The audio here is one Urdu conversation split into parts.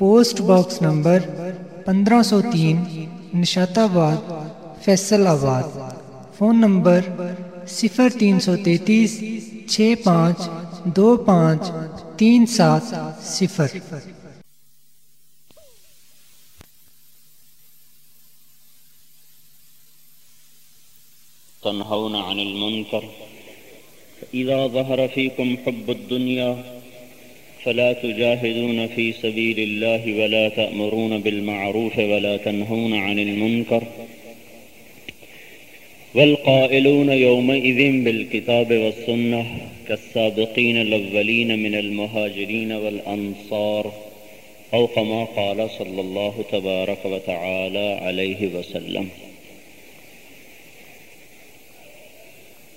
پوسٹ باکس نمبر پندرہ سو تین نشات آباد فیصل آباد فون نمبر صفر تین سو تینتیس چھ پانچ، دو پانچ، تین سات، صفر۔ تنهون عن المنكر إذا ظهر فيكم حب الدنيا فلا تجاهدون في سبيل الله ولا تأمرون بالمعروف ولا تنهون عن المنكر. والقائلون يومئذ بالكتاب والسنة كالسابقين الأولين من المهاجرين والأنصار أو كما قال صلى الله تبارك وتعالى عليه وسلم.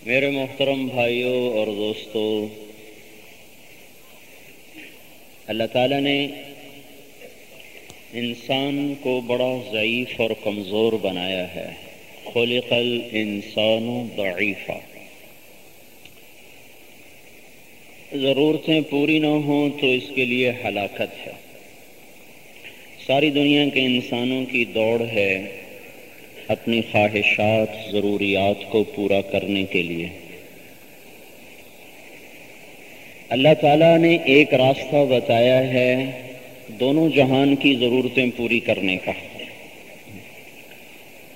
میرے محترم بھائیوں اور دوستوں اللہ تعالیٰ نے انسان کو بڑا ضعیف اور کمزور بنایا ہے۔ خلق الانسان ضعیفہ ضرورتیں پوری نہ ہوں تو اس کے لیے ہلاکت ہے۔ ساری دنیا کے انسانوں کی دوڑ ہے اپنی خواہشات، ضروریات کو پورا کرنے کے لیے۔ اللہ تعالیٰ نے ایک راستہ بتایا ہے، دونوں جہان کی ضرورتیں پوری کرنے کا۔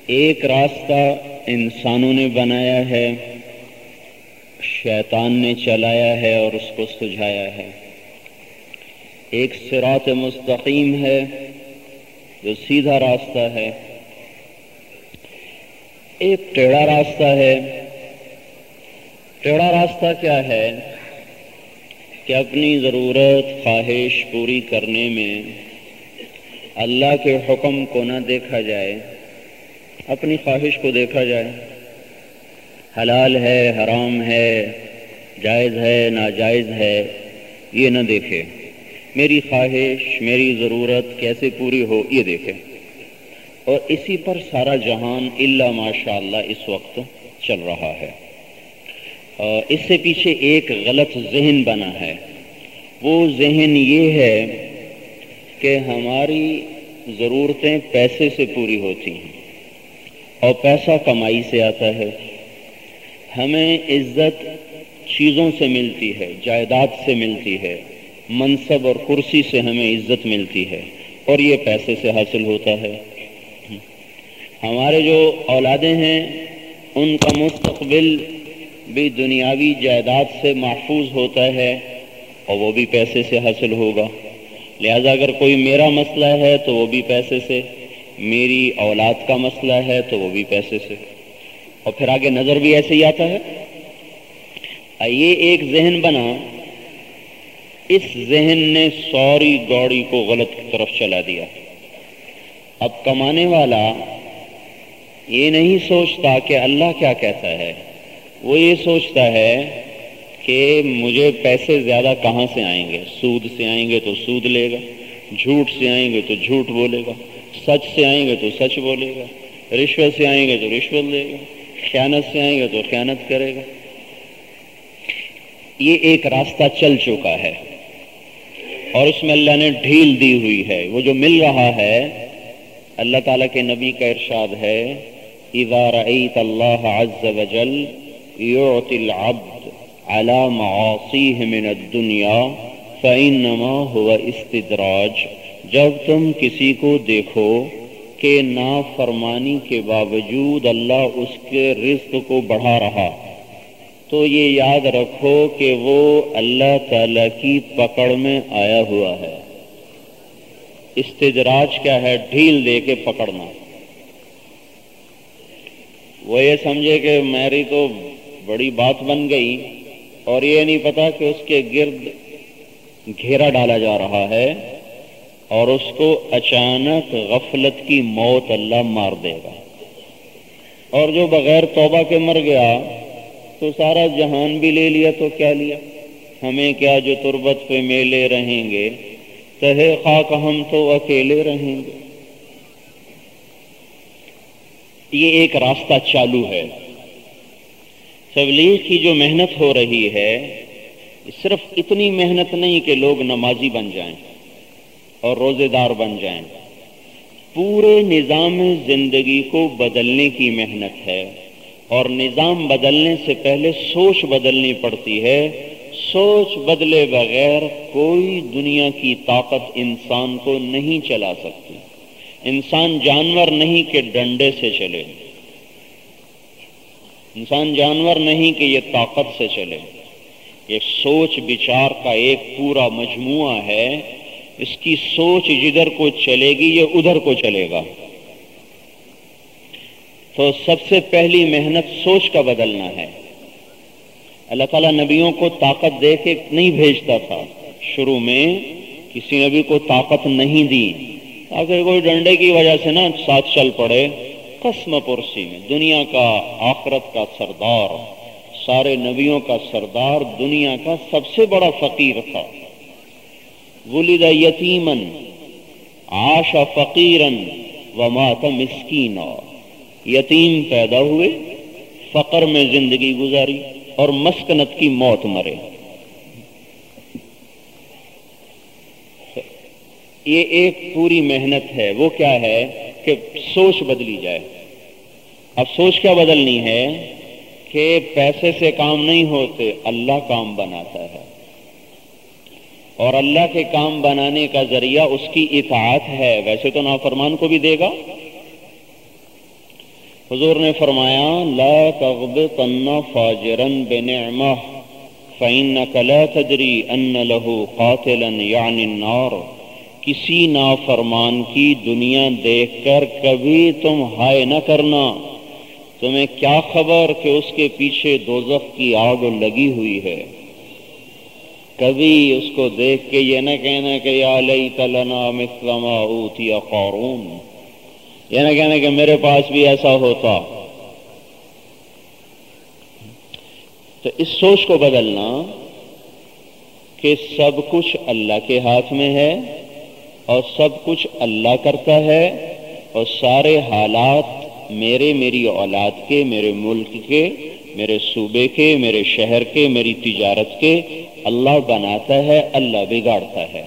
ایک راستہ انسانوں نے بنایا ہے، شیطان نے چلایا ہے اور اس کو سجھایا ہے۔ ایک سرات مستقیم ہے جو سیدھا راستہ ہے۔ ایک ٹیڑھا راستہ ہے۔ ٹیڑھا راستہ کیا ہے؟ کہ اپنی ضرورت خواہش پوری کرنے میں اللہ کے حکم کو نہ دیکھا جائے، اپنی خواہش کو دیکھا جائے۔ حلال ہے، حرام ہے، جائز ہے، ناجائز ہے، یہ نہ دیکھے۔ میری خواہش، میری ضرورت کیسے پوری ہو، یہ دیکھے۔ اور اسی پر سارا جہان اللہ ماشاء اللہ اس وقت چل رہا ہے۔ اس سے پیچھے ایک غلط ذہن بنا ہے۔ وہ ذہن یہ ہے کہ ہماری ضرورتیں پیسے سے پوری ہوتی ہیں اور پیسہ کمائی سے آتا ہے۔ ہمیں عزت چیزوں سے ملتی ہے، جائیداد سے ملتی ہے، منصب اور کرسی سے ہمیں عزت ملتی ہے اور یہ پیسے سے حاصل ہوتا ہے۔ ہمارے جو اولادیں ہیں، ان کا مستقبل بھی دنیاوی جائیداد سے محفوظ ہوتا ہے اور وہ بھی پیسے سے حاصل ہوگا۔ لہذا اگر کوئی میرا مسئلہ ہے تو وہ بھی پیسے سے، میری اولاد کا مسئلہ ہے تو وہ بھی پیسے سے۔ اور پھر آگے نظر بھی ایسے ہی آتا ہے۔ یہ ایک ذہن بنا۔ اس ذہن نے سوری گوڑی کو غلط کی طرف چلا دیا۔ اب کمانے والا یہ نہیں سوچتا کہ اللہ کیا کہتا ہے۔ وہ یہ سوچتا ہے کہ مجھے پیسے زیادہ کہاں سے آئیں گے؟ سود سے آئیں گے تو سود لے گا، جھوٹ سے آئیں گے تو جھوٹ بولے گا، سچ سے آئیں گے تو سچ بولے گا، رشوت سے آئیں گے تو رشوت لے گا، خیانت سے آئیں گے تو خیانت کرے گا۔ یہ ایک راستہ چل چکا ہے اور اس میں اللہ نے ڈھیل دی ہوئی ہے۔ وہ جو مل رہا ہے، اللہ تعالیٰ کے نبی کا ارشاد ہے، اذا رأيت الله عز وجل يعطي العبد على معاصيه من الدنيا، فإنما هو استدراج. جب تم کسی کو دیکھو کہ نافرمانی کے باوجود اللہ اس کے رزق کو بڑھا رہا، تو یہ یاد رکھو کہ وہ اللہ تعالی کی پکڑ میں آیا ہوا ہے۔ استدراج کیا ہے؟ ڈھیل دے کے پکڑنا۔ وہ یہ سمجھے کہ میری تو بڑی بات بن گئی اور یہ نہیں پتا کہ اس کے گرد گھیرا ڈالا جا رہا ہے اور اس کو اچانک غفلت کی موت اللہ مار دے گا۔ اور جو بغیر توبہ کے مر گیا، تو سارا جہان بھی لے لیا، تو کیا لیا؟ ہمیں کیا جو تربت پہ میلے رہیں گے، تہے خاک ہم تو اکیلے رہیں گے۔ یہ ایک راستہ چالو ہے۔ تبلیغ کی جو محنت ہو رہی ہے صرف اتنی محنت نہیں کہ لوگ نمازی بن جائیں اور روزے دار بن جائیں۔ پورے نظام زندگی کو بدلنے کی محنت ہے اور نظام بدلنے سے پہلے سوچ بدلنی پڑتی ہے۔ سوچ بدلے بغیر کوئی دنیا کی طاقت انسان کو نہیں چلا سکتی۔ انسان جانور نہیں کہ ڈنڈے سے چلے۔ انسان جانور نہیں کہ یہ طاقت سے چلے۔ یہ سوچ بچار کا ایک پورا مجموعہ ہے۔ اس کی سوچ جدھر کو چلے گی، یہ ادھر کو چلے گا۔ تو سب سے پہلی محنت سوچ کا بدلنا ہے۔ اللہ تعالیٰ نبیوں کو طاقت دے کے نہیں بھیجتا تھا۔ شروع میں کسی نبی کو طاقت نہیں دی۔ تاکہ کوئی ڈنڈے کی وجہ سے نا ساتھ چل پڑے قسم پرسی میں دنیا کا آخرت کا سردار، سارے نبیوں کا سردار دنیا کا سب سے بڑا فقیر تھا۔ ولد یتیمن آشا فقیرن و مسکین یتیم پیدا ہوئے، فقر میں زندگی گزاری اور مسکنت کی موت مرے۔ یہ ایک پوری محنت ہے۔ وہ کیا ہے؟ کہ سوچ بدلی جائے۔ اب سوچ کیا بدلنی ہے کہ پیسے سے کام نہیں ہوتے، اللہ کام بناتا ہے۔ اور اللہ کے کام بنانے کا ذریعہ اس کی اطاعت ہے۔ ویسے تو نافرمان کو بھی دے گا۔ حضور نے فرمایا، لا تغبطن فاجرا بنعمہ فإنك لا تدری ان له قاتلا یعنی النار۔ کسی نافرمان کی دنیا دیکھ کر کبھی تم ہائے نہ کرنا۔ تمہیں کیا خبر کہ اس کے پیچھے دوزخ کی آگ لگی ہوئی ہے؟ کبھی اس کو دیکھ کے یہ نہ کہنا کہ یا اوتی قارون۔ یہ نہ کہنا کہ میرے پاس بھی ایسا ہوتا۔ تو اس سوچ کو بدلنا کہ سب کچھ اللہ کے ہاتھ میں ہے۔ اور سب کچھ اللہ کرتا ہے اور سارے حالات میرے میری اولاد کے، میرے ملک کے، میرے صوبے کے، میرے شہر کے، میری تجارت کے اللہ بناتا ہے، اللہ بگاڑتا ہے۔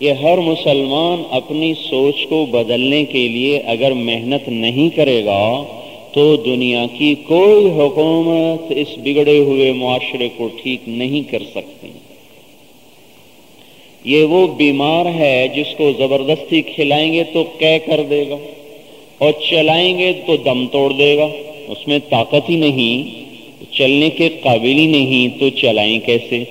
یہ ہر مسلمان اپنی سوچ کو بدلنے کے لیے اگر محنت نہیں کرے گا تو دنیا کی کوئی حکومت اس بگڑے ہوئے معاشرے کو ٹھیک نہیں کر سکتی۔ یہ وہ بیمار ہے جس کو زبردستی کھلائیں گے تو کہہ کر دے گا اور چلائیں گے تو دم توڑ دے گا۔ اس میں طاقت ہی نہیں، چلنے کے قابل ہی نہیں تو چلائیں کیسے؟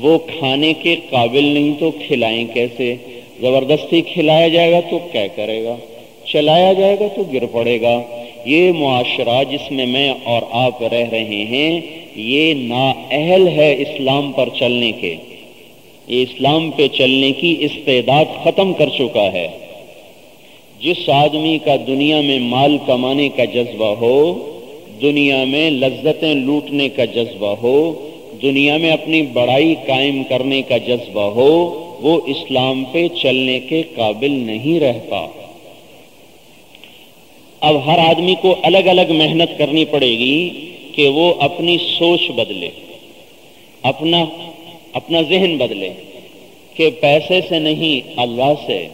وہ کھانے کے قابل نہیں تو کھلائیں کیسے؟ زبردستی کھلایا جائے گا تو کیا کرے گا، چلایا جائے گا تو گر پڑے گا۔ یہ معاشرہ جس میں میں اور آپ رہ رہے ہیں، یہ نااہل ہے اسلام پر چلنے کے۔ اسلام پہ چلنے کی استعداد ختم کر چکا ہے۔ جس آدمی کا دنیا میں مال کمانے کا جذبہ ہو، دنیا میں لذتیں لوٹنے کا جذبہ ہو، دنیا میں اپنی بڑائی قائم کرنے کا جذبہ ہو، وہ اسلام پہ چلنے کے قابل نہیں رہتا۔ اب ہر آدمی کو الگ الگ محنت کرنی پڑے گی کہ وہ اپنی سوچ بدلے، اپنا اپنا ذہن بدلے کہ پیسے سے نہیں، اللہ سے۔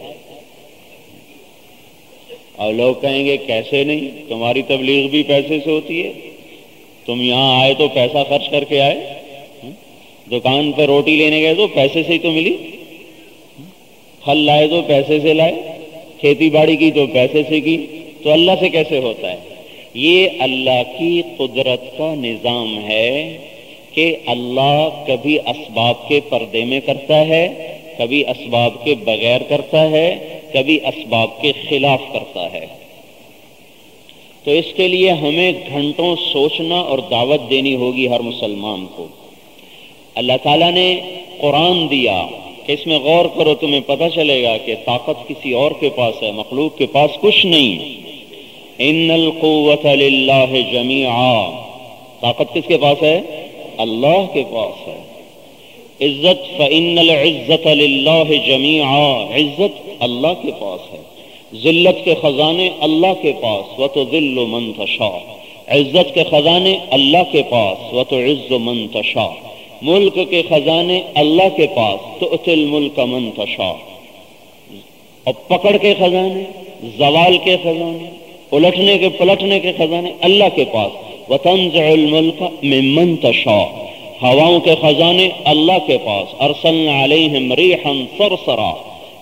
اور لوگ کہیں گے، کیسے نہیں؟ تمہاری تبلیغ بھی پیسے سے ہوتی ہے۔ تم یہاں آئے تو پیسہ خرچ کر کے آئے۔ دکان پہ روٹی لینے گئے تو پیسے سے ہی تو ملی۔ پھل لائے تو پیسے سے لائے۔ کھیتی باڑی کی تو پیسے سے کی۔ تو اللہ سے کیسے ہوتا ہے؟ یہ اللہ کی قدرت کا نظام ہے۔ کہ اللہ کبھی اسباب کے پردے میں کرتا ہے، کبھی اسباب کے بغیر کرتا ہے، کبھی اسباب کے خلاف کرتا ہے۔ تو اس کے لیے ہمیں گھنٹوں سوچنا اور دعوت دینی ہوگی ہر مسلمان کو۔ اللہ تعالیٰ نے قرآن دیا کہ اس میں غور کرو، تمہیں پتہ چلے گا کہ طاقت کسی اور کے پاس ہے، مخلوق کے پاس کچھ نہیں۔ ان القوت للہ جميعا طاقت کس کے پاس ہے؟ اللہ کے پاس ہے۔ عزت فان العزت للہ جميعا عزت اللہ کے پاس ہے۔ ذلت کے خزانے اللہ کے پاس، وتذل من تشاء۔ عزت کے خزانے اللہ کے پاس، وتعز من تشاء۔ ملک کے خزانے اللہ کے پاس تو اتل ملک من تشاء۔ اور پکڑ کے خزانے، زوال کے خزانے، الٹنے کے، پلٹنے کے خزانے اللہ کے پاس۔ وتنزع الملک ممن تشاء. ہواؤں کے خزانے اللہ کے پاس. ارسلنا علیہم ریحا سرسرا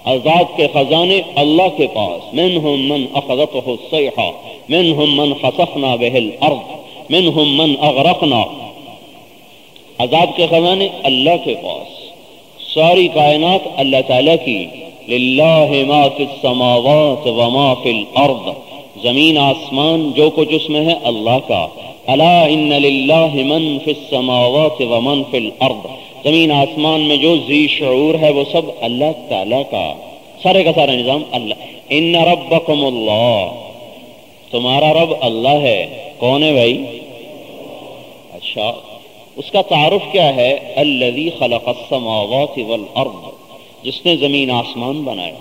عذاب کے خزانے اللہ کے پاس. منہم من اخذته الصیحہ منہم من خسفنا به الارض منہم من اغرقنا عذاب کے خزانے اللہ کے پاس. ساری کائنات اللہ تعالیٰ کی. للہ ما فی السماوات وما فی الارض. زمین آسمان جو کچھ اس میں ہے اللہ کا. الا ان للہ من فی السماوات ومن فی الارض۔ زمین آسمان میں جو ذی شعور ہے وہ سب اللہ تعالیٰ کا۔ سارے کا سارا نظام اللہ۔ ان ربکم اللہ۔ تمہارا رب اللہ ہے۔ کون ہے بھائی؟ اچھا۔ اس کا تعارف کیا ہے؟ الذي خلق السماوات والارض۔ جس نے زمین آسمان بنایا۔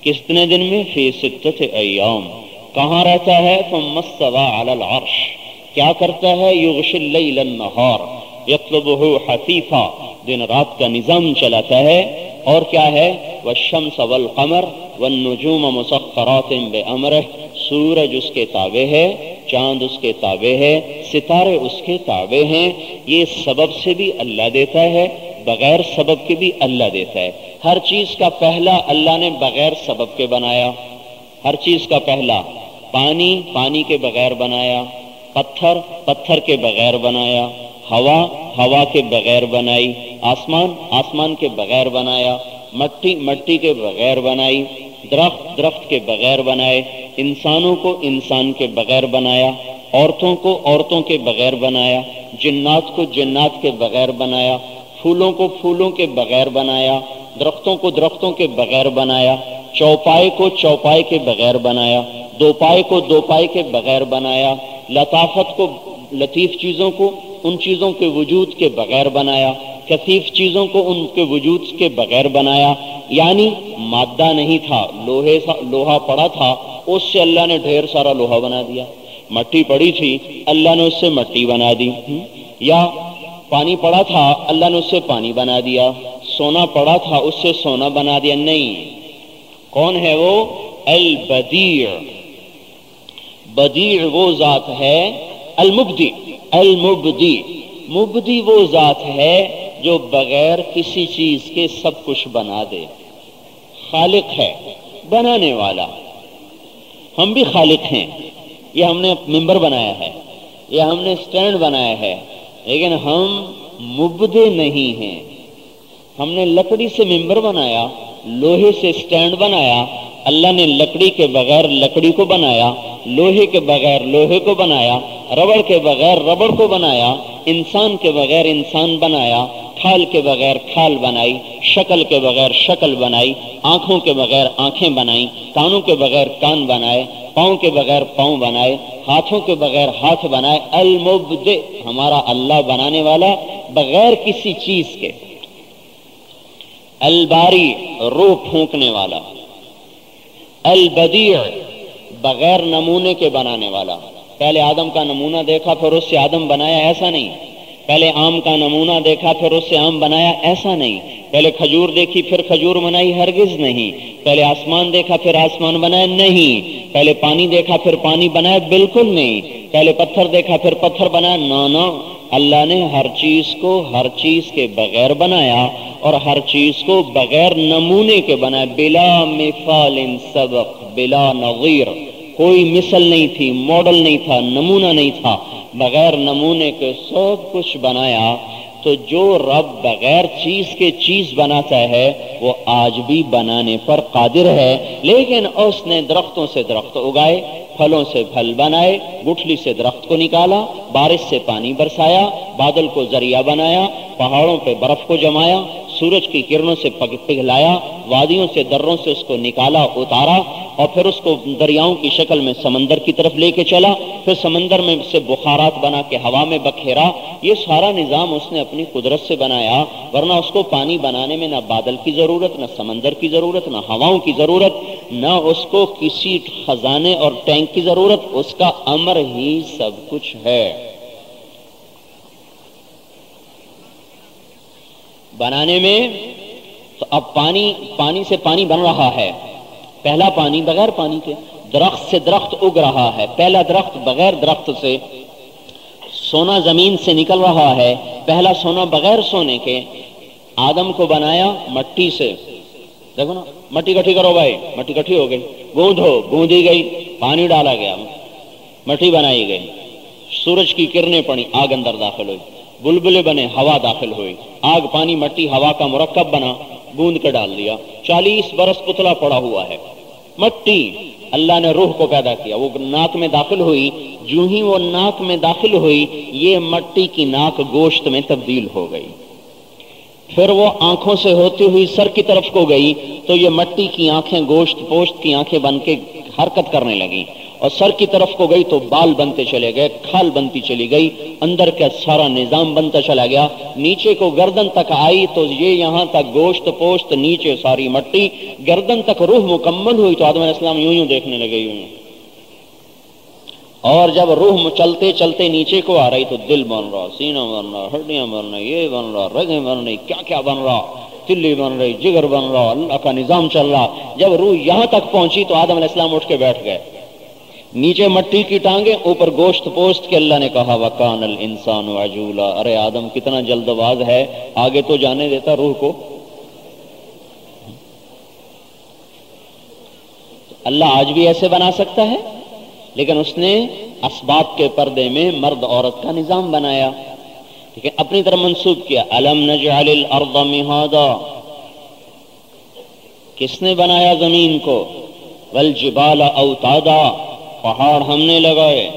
کتنے دن میں؟ فی ستت ایام۔ کہاں رہتا ہے؟ ثم استوى على العرش۔ کیا کرتا ہے؟ یغش اللیل النہار یطلبه حثیفا دن رات کا نظام چلاتا ہے۔ اور کیا ہے؟ والشمس والقمر والنجوم مسخرات بامرہ۔ سورج اس کے تابع ہے، چاند اس کے تابع ہے، ستارے اس کے تابع ہیں۔ یہ سبب سے بھی اللہ دیتا ہے، بغیر سبب کے بھی اللہ دیتا ہے۔ ہر چیز کا پہلا اللہ نے بغیر سبب کے بنایا۔ ہر چیز کا پہلا، پانی پانی کے بغیر بنایا۔ پتھر پتھر کے بغیر بنایا ہوا ہوا کے بغیر بنائی آسمان آسمان کے بغیر بنایا مٹی مٹی کے بغیر بنائی درخت درخت کے بغیر بنائے انسانوں کو انسان کے بغیر بنایا عورتوں کو عورتوں کے بغیر بنایا جنات کو جنات کے بغیر بنایا پھولوں کو پھولوں کے بغیر بنایا درختوں کو درختوں کے بغیر بنایا چوپائے کو چوپائے کے بغیر بنایا دو پائے کو دو پائے کے بغیر بنایا لطافت کو، لطیف چیزوں کو، ان چیزوں کے وجود کے بغیر بنایا، کثیف چیزوں کو ان کے وجود کے بغیر بنایا یعنی مادہ نہیں تھا، لوہے لوہا پڑا تھا، اس سے اللہ نے ڈھیر سارا لوہا بنا دیا۔ مٹی پڑی تھی، اللہ نے اس سے مٹی بنا دی۔ یا پانی پڑا تھا، اللہ نے اس سے پانی بنا دیا۔ سونا پڑا تھا، اس سے سونا بنا دیا۔ نہیں، کون ہے وہ؟ البدیع۔ بدیع وہ ذات ہے، المبدی۔ المبدی۔ مبدی وہ ذات ہے جو بغیر کسی چیز کے سب کچھ بنا دے۔ خالق ہے، بنانے والا۔ ہم بھی خالق ہیں۔ یہ ہم نے ممبر بنایا ہے۔ یہ ہم نے سٹینڈ بنایا ہے۔ لیکن ہم مبدے نہیں ہیں۔ ہم نے لکڑی سے ممبر بنایا، لوہے سے سٹینڈ بنایا۔ اللہ نے لکڑی کے بغیر لکڑی کو بنایا۔ لوہے کے بغیر لوہے کو بنایا، ربڑ کے بغیر ربڑ کو بنایا، انسان کے بغیر انسان بنایا، کھال کے بغیر کھال بنائی، شکل کے بغیر شکل بنائی، آنکھوں کے بغیر آنکھیں بنائی، کانوں کے بغیر کان بنائے، پاؤں کے بغیر پاؤں بنائے، ہاتھوں کے بغیر ہاتھ بنائے، المبد، ہمارا اللہ بنانے والا، بغیر کسی چیز کے، الباری، روح پھونکنے والا، البدیع بغیر نمونے کے بنانے والا۔ پہلے آدم کا نمونہ دیکھا، پھر اس سے آدم بنایا ایسا نہیں۔ پہلے آم کا نمونہ دیکھا، پھر اس سے آم بنایا ایسا نہیں۔ پہلے کھجور دیکھی، پھر کھجور بنائی، ہرگز نہیں۔ پہلے آسمان دیکھا، پھر آسمان بنایا نہیں۔ پہلے پانی دیکھا، پھر پانی بنایا بالکل نہیں۔ پہلے پتھر دیکھا، پھر پتھر بنایا۔ نو نو اللہ نے ہر چیز کو ہر چیز کے بغیر بنایا اور ہر چیز کو بغیر نمونے کے بنایا۔ بلا مثال سبق۔ بلا نظیر، کوئی مثل نہیں تھی ماڈل نہیں تھا، نمونہ نہیں تھا۔ بغیر نمونے کے سب کچھ بنایا، تو جو رب بغیر چیز کے چیز بناتا ہے، وہ آج بھی بنانے پر قادر ہے۔ لیکن اس نے درختوں سے درخت اگائے، پھلوں سے پھل بنائے، گٹھلی سے درخت کو نکالا، بارش سے پانی برسایا، بادل کو ذریعہ بنایا، پہاڑوں پہ برف کو جمایا، سورج کی کرنوں سے پگھلایا وادیوں سے دروں سے اس کو نکالا، اتارا اور پھر اس کو دریاؤں کی شکل میں سمندر کی طرف لے کے چلا۔ پھر سمندر میں سے بخارات بنا کے ہوا میں بکھیرا۔ یہ سارا نظام اس نے اپنی قدرت سے بنایا، ورنہ اس کو پانی بنانے میں نہ بادل کی ضرورت، نہ سمندر کی ضرورت، نہ ہواؤں کی ضرورت، نہ اس کو کسی خزانے اور ٹینک کی ضرورت۔ اس کا امر ہی سب کچھ ہے۔ بنانے میں تو اب پانی پانی سے پانی بن رہا ہے۔ پہلا پانی بغیر پانی کے درخت سے درخت اگ رہا ہے۔ پہلا درخت بغیر درخت سے سونا زمین سے نکل رہا ہے۔ پہلا سونا بغیر سونے کے آدم کو بنایا مٹی سے۔ دیکھو نا، مٹی کٹھی کرو بھائی، مٹی کٹھی ہو گئی۔ گوند ہو گوندی گئی، پانی ڈالا گیا۔ مٹی بنائی گئی۔ سورج کی کرنیں پڑی، آگ اندر داخل ہوئی۔ بلبلے بنے، ہوا داخل ہوئی۔ آگ، پانی، مٹی، ہوا کا مرکب بنا۔ گوند کے ڈال دیا چالیس برس پتلا پڑا ہوا ہے۔ مٹی، اللہ نے روح کو پیدا کیا۔ وہ ناک میں داخل ہوئی۔ جو ہی وہ ناک میں داخل ہوئی، یہ مٹی کی ناک گوشت میں تبدیل ہو گئی۔ پھر وہ آنکھوں سے ہوتی ہوئی سر کی طرف کو گئی، تو یہ مٹی کی آنکھیں گوشت پوشت کی آنکھیں بن کے حرکت کرنے لگی اور سر کی طرف کو گئی تو بال بنتے چلے گئے، کھال بنتی چلی گئی، اندر کا سارا نظام بنتا چلا گیا۔ نیچے کو گردن تک آئی تو یہ یہاں تک گوشت پوشت، نیچے ساری مٹی۔ گردن تک روح مکمل ہوئی تو آدم علیہ السلام یوں یوں دیکھنے لگے، یوں یوں۔ اور جب روح چلتے چلتے نیچے کو آ رہی تو دل بن رہا، سینہ بن رہا، ہڈیاں بن رہی، یہ بن رہا، رگیں بن رہی، کیا کیا بن رہا، تلی بن رہی، جگر بن رہا، اللہ کا نظام چل رہا۔ جب روح یہاں تک پہنچی تو آدم علیہ السلام اٹھ کے بیٹھ گئے۔ نیچے مٹی کی ٹانگیں، اوپر گوشت پوشت کے اللہ نے کہا، وکان الانسان عجولا۔ ارے آدم، کتنا جلد باز ہے۔ آگے تو جانے دیتا روح کو۔ اللہ آج بھی ایسے بنا سکتا ہے؟ لیکن اس نے اسباب کے پردے میں مرد عورت کا نظام بنایا۔ لیکن اپنی طرف منسوخ کیا۔ الم نجعل الارض مہادا کس نے بنایا زمین کو؟ والجبال اوتادا پہاڑ ہم نے لگائے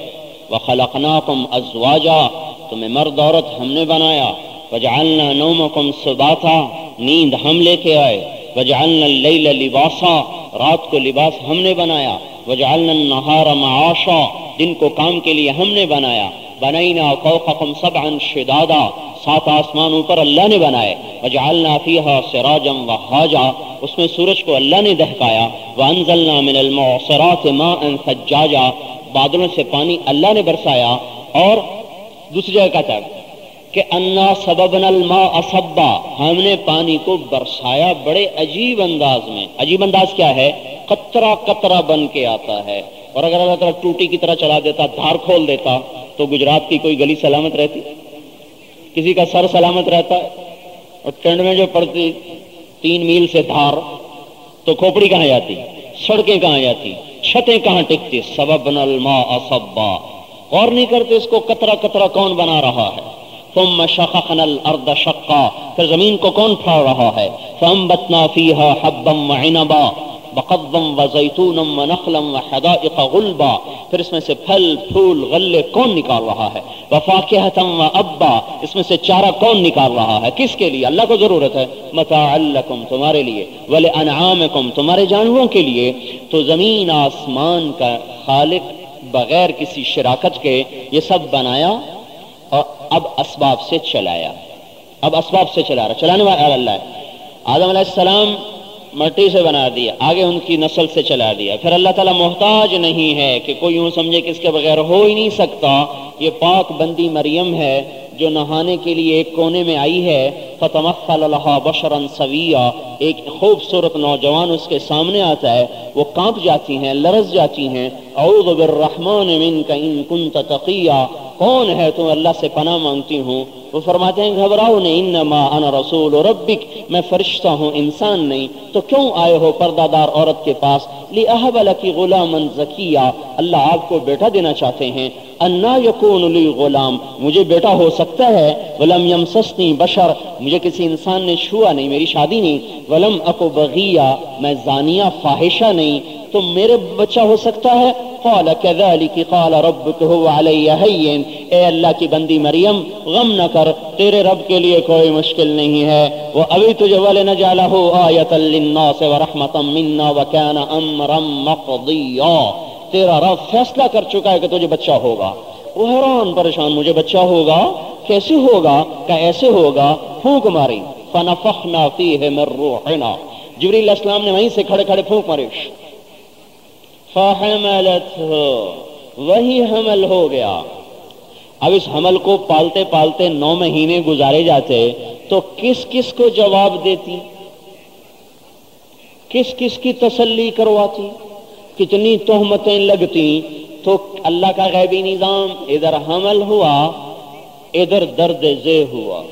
وہ خلقنا کم ازواجا تمہیں مرد عورت ہم نے بنایا۔ وجعلنا نومکم سباتا، نیند ہم لے کے آئے۔ وجعلنا اللیل لباسا، رات کو لباس ہم نے بنایا۔ وجعلنا النہار معاشا، دن کو کام کے لیے ہم نے بنایا۔ بنینا فوقکم سبعا شدادا، سات آسمان اوپر اللہ نے بنائے، وجعلنا فیہا سراجا وحاجا اس میں سورج کو اللہ نے دہکایا، وانزلنا من المعصرات ماء ثجاجا بادلوں سے پانی اللہ نے برسایا، اور دوسری جگہ کہتا ہے کہ انا سببنا الماء اصبا ہم نے پانی کو برسایا بڑے عجیب انداز میں۔ عجیب انداز کیا ہے؟ قطرہ قطرہ بن کے آتا ہے۔ اور اگر اللہ تعالیٰ ٹوٹی کی طرح چلا دیتا، دھار کھول دیتا، تو گجرات کی کوئی گلی سلامت رہتی؟ کسی کا سر سلامت رہتا؟ ہے اور ٹنڈ میں جو پڑتی، تین میل سے دھار، تو کھوپڑی کہاں جاتی؟ سڑکیں کہاں جاتی؟ چھتیں کہاں ٹکتی؟ سبب اسبا غور نہیں کرتے اس کو کترا کترا کون بنا رہا ہے۔ ثم شققنا الارض شقا۔ پھر زمین کو کون پھاڑ رہا ہے؟ فانبتنا فيها حبا وعنبا بقضم و زیتونم و نخلم و حدائق غلبا. پھر اس میں سے پھل، پھول، غلے کون نکال رہا ہے؟ وفاکہتم و ابا اس میں سے چارہ کون نکال رہا ہے؟ کس کے لیے؟ اللہ کو ضرورت ہے. متاع لکم، تمہارے لیے. ولی انعامکم تمہارے جانوروں کے لیے. تو زمین، آسمان کا خالق بغیر کسی شراکت کے یہ سب بنایا اور اب اسباب سے چلایا. اب اسباب سے چلا رہا چلانے والا اللہ ہے. آدم علیہ السلام مٹی سے بنا دیا، آگے ان کی نسل سے چلا دیا۔ پھر اللہ تعالیٰ محتاج نہیں ہے کہ کوئی یوں سمجھے کہ اس کے بغیر ہو ہی نہیں سکتا۔ یہ پاک بندی مریم ہے جو نہانے کے لیے ایک کونے میں آئی ہے۔ فتمخل لها بشرا سویا ایک خوبصورت نوجوان اس کے سامنے آتا ہے۔ وہ کانپ جاتی ہیں، لرز جاتی ہیں۔ اعوذ بالرحمن منک ان كنت تقیا کون ہے تم اللہ سے پناہ مانگتی ہوں؟ وہ فرماتے ہیں، گھبراؤ نہیں، انما انا رسول ربک. میں فرشتہ ہوں، انسان نہیں. تو کیوں آئے ہو پردہ دار عورت کے پاس؟ لی لکی غلاما زکیہ اللہ آپ کو بیٹا دینا چاہتے ہیں. انا یکون لی غلام. مجھے بیٹا ہو سکتا ہے؟ ولم یمسسنی بشر. مجھے کسی انسان نے چھوا نہیں، میری شادی نہیں. ولم اکو بغیہ میں زانیہ، فاحشہ نہیں. تو میرے بچہ ہو سکتا ہے؟ قال كذلك قال ربك هو علي هين اے اللہ کی بندی مریم، غم نہ کر، تیرے رب کے لیے کوئی مشکل نہیں ہے۔ وہ ابھی تجھے ولنجعله آیۃ للناس ورحمۃ منا وكان امرا مقضیا۔ تیرا رب فیصلہ کر چکا ہے کہ تجھے بچہ ہوگا۔ وہ حیران پریشان، مجھے بچہ ہوگا؟ کیسے ہوگا؟ کہ ایسے ہوگا؟ پھونک ماری۔ فنفخنا فیہ من روحنا۔ جبریل السلام نے وہیں سے کھڑے کھڑے پھونک ماری فحملت وہی حمل ہو گیا۔ اب اس حمل کو پالتے پالتے نو مہینے گزارے جاتے، تو کس کس کو جواب دیتی؟ کس کس کی تسلی کرواتی؟ کتنی تہمتیں لگتی؟ تو اللہ کا غیبی نظام، ادھر حمل ہوا، ادھر درد زے ہوا۔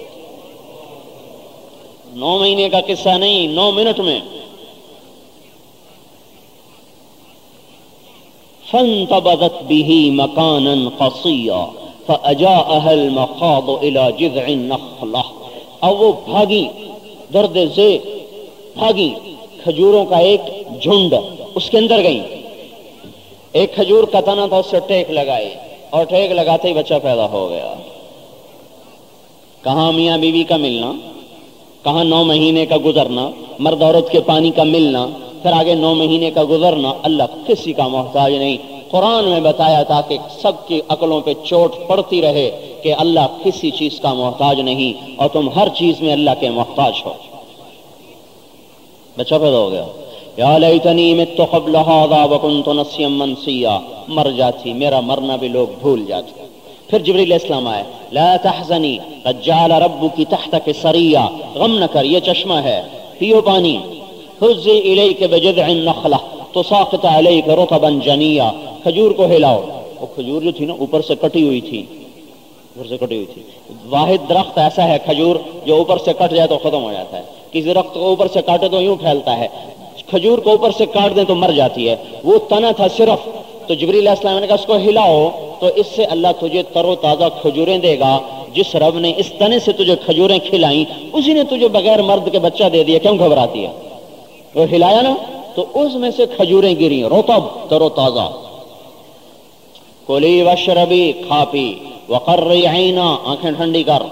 نو مہینے کا قصہ نہیں، نو منٹ میں۔ فانتبذت به مكانا قصيا فأجاءها المخاض إلى جذع النخلة. او وہ بھاگی، درد سے بھاگی، کھجوروں کا ایک جھنڈ اس کے اندر گئی ایک کھجور کا تنا تھا، اس سے ٹیک لگائی اور ٹیک لگاتے ہی بچہ پیدا ہو گیا۔ کہاں میاں بیوی کا ملنا؟ کہاں نو مہینے کا گزرنا؟ مرد عورت کے پانی کا ملنا؟ پھر آگے نو مہینے کا گزرنا اللہ کسی کا محتاج نہیں۔ قرآن میں بتایا تھا کہ سب کی عقلوں پہ چوٹ پڑتی رہے کہ اللہ کسی چیز کا محتاج نہیں اور تم ہر چیز میں اللہ کے محتاج ہو۔ بچہ پیدا ہو گیا۔ یا لیتنی مت قبل هذا وكنت نسيا مر جاتی، میرا مرنا بھی لوگ بھول جاتے۔ پھر جبریل اسلام آئے۔ لا تحزنی، قد جعل ربك تحتك سريا غم نہ کر، یہ چشمہ ہے۔ پیو پانی۔ حزی الیک بجذع النخلہ تساقط علیک رطبا جنیا کھجور کو ہلاؤ۔ وہ کھجور جو تھی نا، اوپر سے کٹی ہوئی تھی۔ اوپر سے کٹی ہوئی تھی۔ واحد درخت ایسا ہے، کھجور جو اوپر سے کٹ جائے تو ختم ہو جاتا ہے۔ کسی درخت کو اوپر سے کاٹے تو یوں پھیلتا ہے۔ کھجور کو اوپر سے کاٹ دیں تو مر جاتی ہے۔ وہ تنا تھا صرف۔ تو جبریل علیہ السلام نے کہا، اس کو ہلاؤ، تو اس سے اللہ تجھے تر و تازہ کھجوریں دے گا۔ جس رب نے اس تنے سے تجھے کھجوریں کھلائیں، اسی نے تجھے بغیر مرد کے بچہ دے دیا۔ کیوں گھبراتی ہے؟ وہ ہلایا نا تو اس میں سے کھجوریں گری روتب تر و تازہ کولی وشربی کھا پی۔ وقر عینا، آنکھیں ٹھنڈی کر۔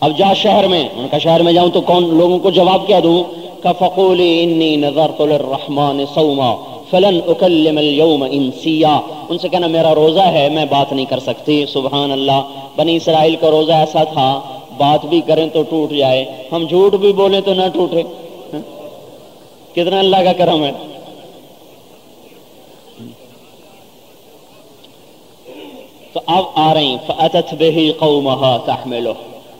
اب جا شہر میں ان کا شہر میں جاؤں تو کون لوگوں کو جواب کیا دوں؟ کفقولی انی نظرت للرحمن صوما، فلن اکلم اليوم انسیا ان سے کہنا، میرا روزہ ہے، میں بات نہیں کر سکتی۔ سبحان اللہ، بنی اسرائیل کا روزہ ایسا تھا، بات بھی کریں تو ٹوٹ جائے۔ ہم جھوٹ بھی بولیں تو نہ ٹوٹے۔ کتنا اللہ کا کرم ہے۔ تو اب آ رہی فاتت به قومها تحملو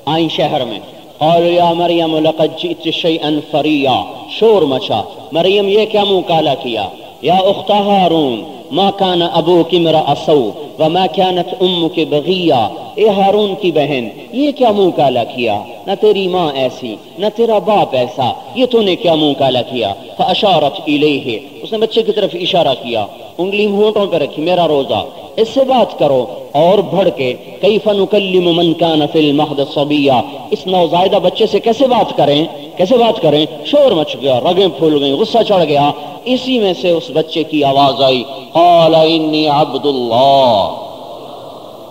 آئیں شہر میں۔ قالوا یا مریم لقد جئت شیئا فریا شور مچا۔ مریم یہ کیا منہ کالا کیا؟ یا اخت ہارون ما كان ابوك امرا سو وما كانت امك بغيا اے ہارون کی بہن، یہ کیا منہ کالا کیا؟ نہ تیری ماں ایسی، نہ تیرا باپ ایسا، یہ تو نے کیا منہ کالا کیا؟ فاشارت الیہ اس نے بچے کی طرف اشارہ کیا، انگلی ہونٹوں پہ رکھی، میرا روزہ، اس سے بات کرو، اور بڑھ کے کیف نکلم من کان فی المہد صبیا اس نوزائیدہ بچے سے کیسے بات کریں؟ کیسے بات کریں؟ شور مچ گیا، رگیں پھول گئیں، غصہ چڑھ گیا۔ اسی میں سے اس بچے کی آواز آئی، قال انی عبد اللہ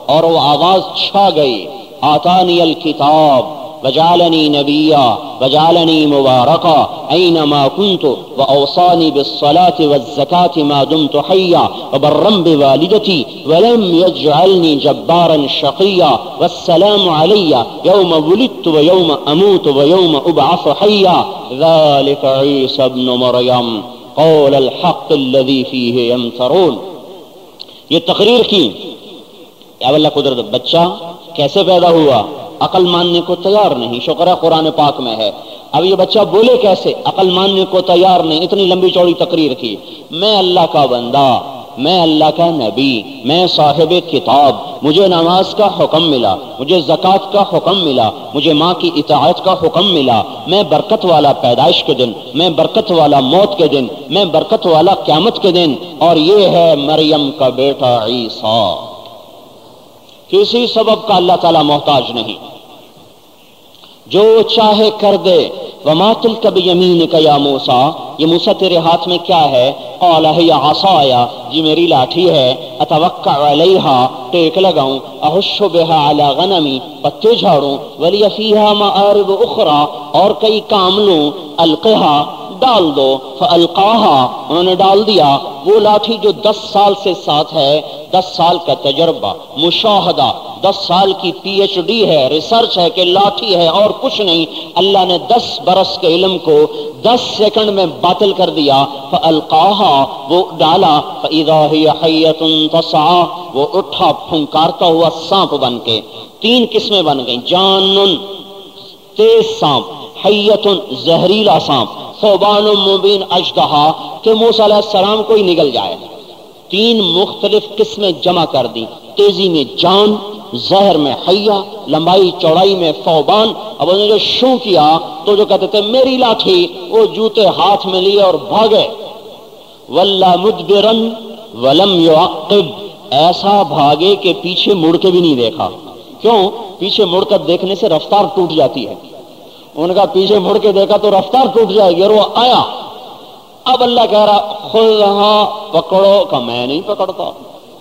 اور وہ آواز چھا گئی، آتانی الکتاب۔ وجعلني نبيا وجعلني مباركا. أينما كنت وأوصاني بالصلاة والزكاة ما دمت حيا وبرا بوالدتي ولم يجعلني جبارا شقيا. والسلام علي يوم ولدت ويوم أموت ويوم أبعث حيا. ذلك عيسى ابن مريم. قول الحق الذي فيه يمترون. یہ تقریر کی؟ اب اللہ قدرت بچہ کیسے پیدا ہوا؟ عقل ماننے کو تیار نہیں، شکر ہے قرآن پاک میں ہے۔ اب یہ بچہ بولے کیسے؟ عقل ماننے کو تیار نہیں، اتنی لمبی چوڑی تقریر کی۔ میں اللہ کا بندہ، میں اللہ کا نبی، میں صاحب کتاب، مجھے نماز کا حکم ملا، مجھے زکوٰۃ کا حکم ملا، مجھے ماں کی اطاعت کا حکم ملا۔ میں برکت والا پیدائش کے دن، میں برکت والا موت کے دن، میں برکت والا قیامت کے دن۔ اور یہ ہے مریم کا بیٹا عیسیٰ۔ کسی سبب کا اللہ تعالی محتاج نہیں۔ جو چاہے کر دے۔ وما تلك بيمينك يا موسى۔ یہ موسیٰ تیرے ہاتھ میں کیا ہے؟ قال ہے هي عصايا جی میری لاٹھی ہے۔ اتوقع عليها۔ ٹیک لگاؤں۔ احش بها على غنمي پتے جھاڑوں۔ ولی فيها مآرب اخرى اور کئی کام لوں۔ القها ڈال دو۔ فالقاہا انہوں نے ڈال دیا۔ وہ لاٹھی جو دس سال سے ساتھ ہے۔ دس سال کا تجربہ، مشاہدہ، دس سال کی پی ایچ ڈی ہے، ریسرچ ہے کہ لاٹھی ہے اور کچھ نہیں۔ اللہ نے دس برس کے علم کو دس سیکنڈ میں باطل کر دیا۔ فالقاہا وہ ڈالا۔ فاذا ہی حیت تسعا وہ اٹھا پھنکارتا ہوا سانپ بن کے۔ تین قسمیں بن گئیں۔ جانن، تیز سانپ۔ حیت زہریلا سانپ۔ فوبان مبین اجدہا، کہ موسیٰ علیہ السلام کوئی نگل جائے۔ تین مختلف قسمیں جمع کر دی تیزی میں جان، زہر میں حیا، لمبائی چوڑائی میں فوبان۔ اب انہوں نے جو شو کیا، تو جو کہتے تھے، میری لاٹھی وہ جوتے ہاتھ میں لیے اور بھاگے۔ واللہ مدبرن ولم یعقب ایسا بھاگے کہ پیچھے مڑ کے بھی نہیں دیکھا۔ کیوں؟ پیچھے مڑ کر دیکھنے سے رفتار ٹوٹ جاتی ہے۔ ان کا پیچھے مڑ کے دیکھا تو رفتار ٹوٹ جائے گی اور وہ آیا۔ اب اللہ کہہ رہا، خود ہاں پکڑو کا میں نہیں پکڑتا۔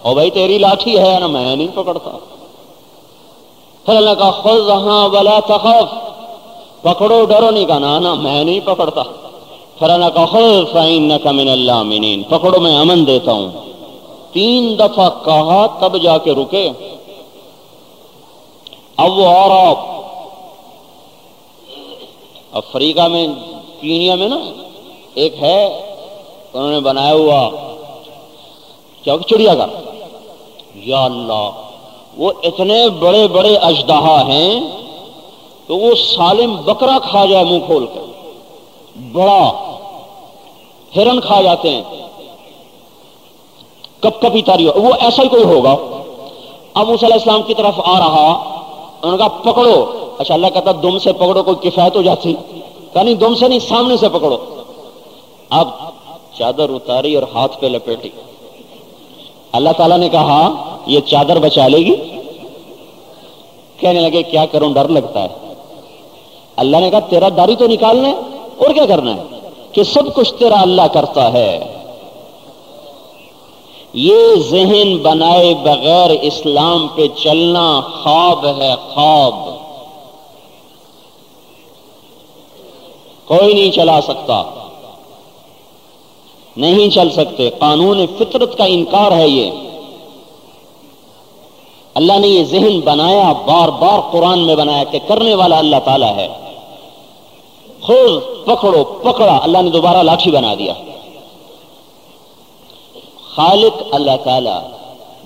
او بھائی، تیری لاٹھی ہے نا، میں نہیں پکڑتا۔ پھر اللہ کا خود ہاں ولا تخف۔ پکڑو، ڈرو نہیں، کہا، نا میں نہیں پکڑتا۔ پھر اللہ کا خود فائن من اللہ منین پکڑو، میں امن دیتا ہوں۔ تین دفعہ کہا، تب جا کے رکے۔ اب وہ اور آپ افریقہ میں، کینیا میں نا ایک ہے انہوں نے بنایا ہوا کیا چڑیا گھر یا اللہ، وہ اتنے بڑے بڑے اجدہا ہیں تو وہ سالم بکرا کھا جائے منہ کھول کے، بڑا ہرن کھا جاتے ہیں کب کبھی تاری، وہ ایسا ہی کوئی ہوگا۔ اب علیہ السلام کی طرف آ رہا، انہوں نے کہا، پکڑو۔ اچھا اللہ کہتا، دم سے پکڑو، کوئی کفایت ہو جاتی۔ کہانی دم سے نہیں، سامنے سے پکڑو۔ اب چادر اتاری اور ہاتھ پہ لپیٹی۔ اللہ تعالیٰ نے کہا، یہ چادر بچا لے گی؟ کہنے لگے، کیا کروں؟ ڈر لگتا ہے۔ اللہ نے کہا، تیرا داری تو نکالنا ہے، اور کیا کرنا ہے؟ کہ سب کچھ تیرا اللہ کرتا ہے۔ یہ ذہن بنائے بغیر اسلام پہ چلنا خواب ہے، خواب۔ کوئی نہیں چلا سکتا۔ نہیں چل سکتے۔ قانون فطرت کا انکار ہے یہ۔ اللہ نے یہ ذہن بنایا، بار بار قرآن میں بنایا کہ کرنے والا اللہ تعالیٰ ہے۔ خود پکڑو، پکڑا۔ اللہ نے دوبارہ لاٹھی بنا دیا۔ خالق اللہ تعالیٰ،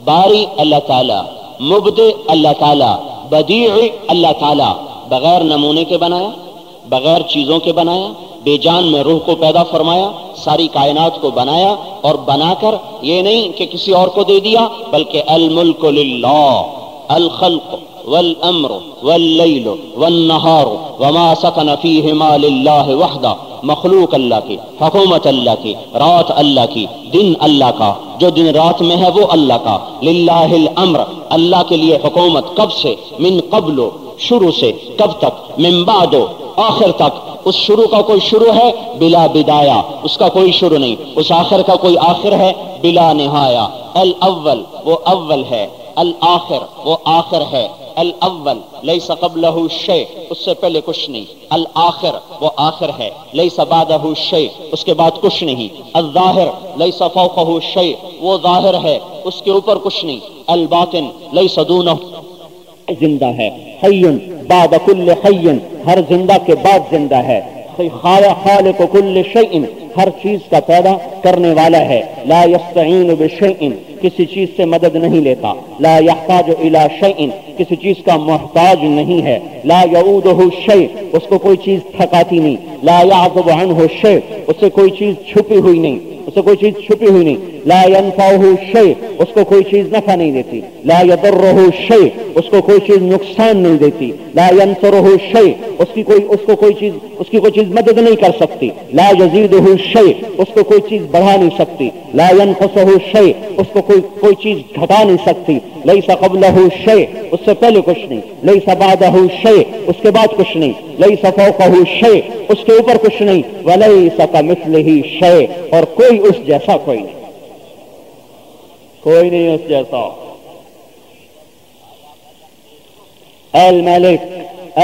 باری اللہ تعالیٰ، مبد اللہ تعالیٰ، بدیع اللہ تعالیٰ، بغیر نمونے کے بنایا، بغیر چیزوں کے بنایا۔ بے جان میں روح کو پیدا فرمایا، ساری کائنات کو بنایا اور بنا کر یہ نہیں کہ کسی اور کو دے دیا، بلکہ الملک للہ، الخلق والامر واللیل والنہار وما سکن فیہما للہ وحدہ، مخلوق اللہ کی، حکومت اللہ کی، رات اللہ کی، دن اللہ کا۔ جو دن رات میں ہے وہ اللہ کا۔ للہ الامر، اللہ کے لیے حکومت کب سے، من قبل شروع سے، کب تک، من بعد آخر تک، اس شروع کا کوئی شروع ہے؟ بلا بدایا۔ اس کا کوئی شروع نہیں۔ اس آخر کا کوئی آخر ہے؟ بلا نہایا۔ الاول، وہ اول ہے۔ الآخر وہ آخر ہے۔ الاول، لیس قبلہ شے اس سے پہلے کچھ نہیں۔ الآخر وہ آخر ہے۔ لیس بعدہ شے اس کے بعد کچھ نہیں۔ الظاہر، لیس فوقہ شے وہ ظاہر ہے۔ اس کے اوپر کچھ نہیں۔ الباطن، لیس دونہ۔ زندہ ہے۔ حیون بعد کل حین ہر زندہ کے بعد زندہ ہے۔ خالق کل شیئن ہر چیز کا پیدا کرنے والا ہے۔ لا یستعین بشیئن کسی چیز سے مدد نہیں لیتا۔ لا یحتاج الى شیئن کسی چیز کا محتاج نہیں ہے۔ لا یعودہ شیء، اس کو کوئی چیز تھکاتی نہیں۔ لا یعذب عنہ شیء، اس سے کوئی چیز چھپی ہوئی نہیں۔ اس سے کوئی چیز چھپی ہوئی نہیں۔ لا ينفعه شيء اس کو کوئی چیز نفع نہیں دیتی. لا يضره شيء اس کو کوئی چیز نقصان نہیں دیتی. لا ينصره شيء اس کی کوئی اس کو کوئی چیز اس کی کوئی چیز مدد نہیں کر سکتی. لا يزيده شيء اس کو کوئی چیز بڑھا نہیں سکتی. لا ينقصه شيء اس کو کوئی کوئی چیز گھٹا نہیں سکتی. ليس قبله شيء اس سے پہلے کچھ نہیں. ليس بعده شيء اس کے بعد کچھ نہیں. ليس فوقه شيء اس کے اوپر کچھ نہیں. وليس كمثله شيء اور کوئی اس جیسا کوئی نہیں. کوئی نہیں اس جیسا الملك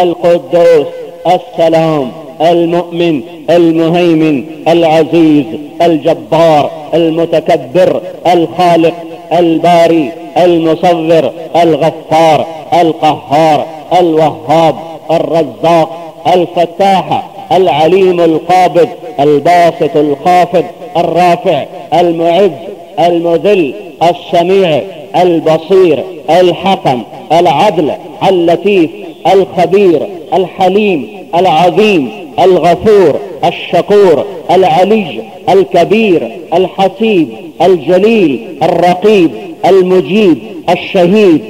القدوس السلام المؤمن المهيمن العزيز الجبار المتكبر الخالق الباري المصور الغفار القهار الوهاب الرزاق الفتاح العليم القابض الباسط الخافض الرافع المعز المذل السميع البصير الحكم العدل اللطيف الخبير الحليم العظيم الغفور الشكور العلي الكبير الحسيب الجليل الرقيب المجيب الشهيد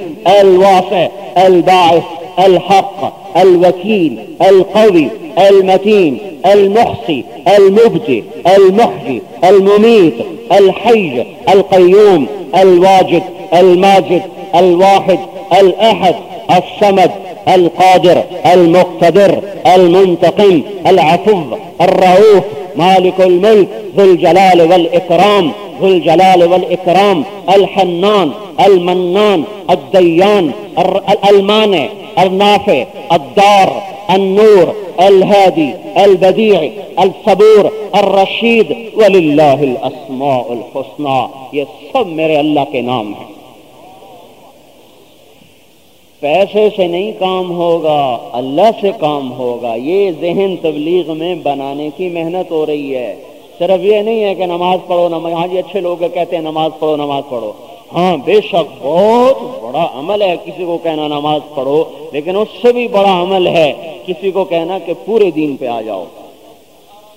الواسع الباعث الحق الوكيل القوي المتين المحصي المبدي المحيي المميت الحي القيوم الواجد الماجد الواحد الأحد الصمد القادر المقتدر المنتقم العفو الرؤوف مالك الملك ذو الجلال والإكرام ذو الجلال والإكرام الحنان المنان الديان المانع النافع الدار النور، الهادي، البديع، الصبور الرشید وللہ الاسماء الحسنى. یہ سب میرے اللہ کے نام ہیں۔ پیسے سے نہیں کام ہوگا، اللہ سے کام ہوگا۔ یہ ذہن تبلیغ میں بنانے کی محنت ہو رہی ہے۔ صرف یہ نہیں ہے کہ نماز پڑھو، نماز ہاں جی اچھے لوگ کہتے ہیں نماز پڑھو نماز پڑھو۔ ہاں بے شک بہت بڑا عمل ہے۔ کسی کو کہنا نماز پڑھو، لیکن اس سے بھی بڑا عمل ہے کسی کو کہنا کہ پورے دین پہ آ جاؤ۔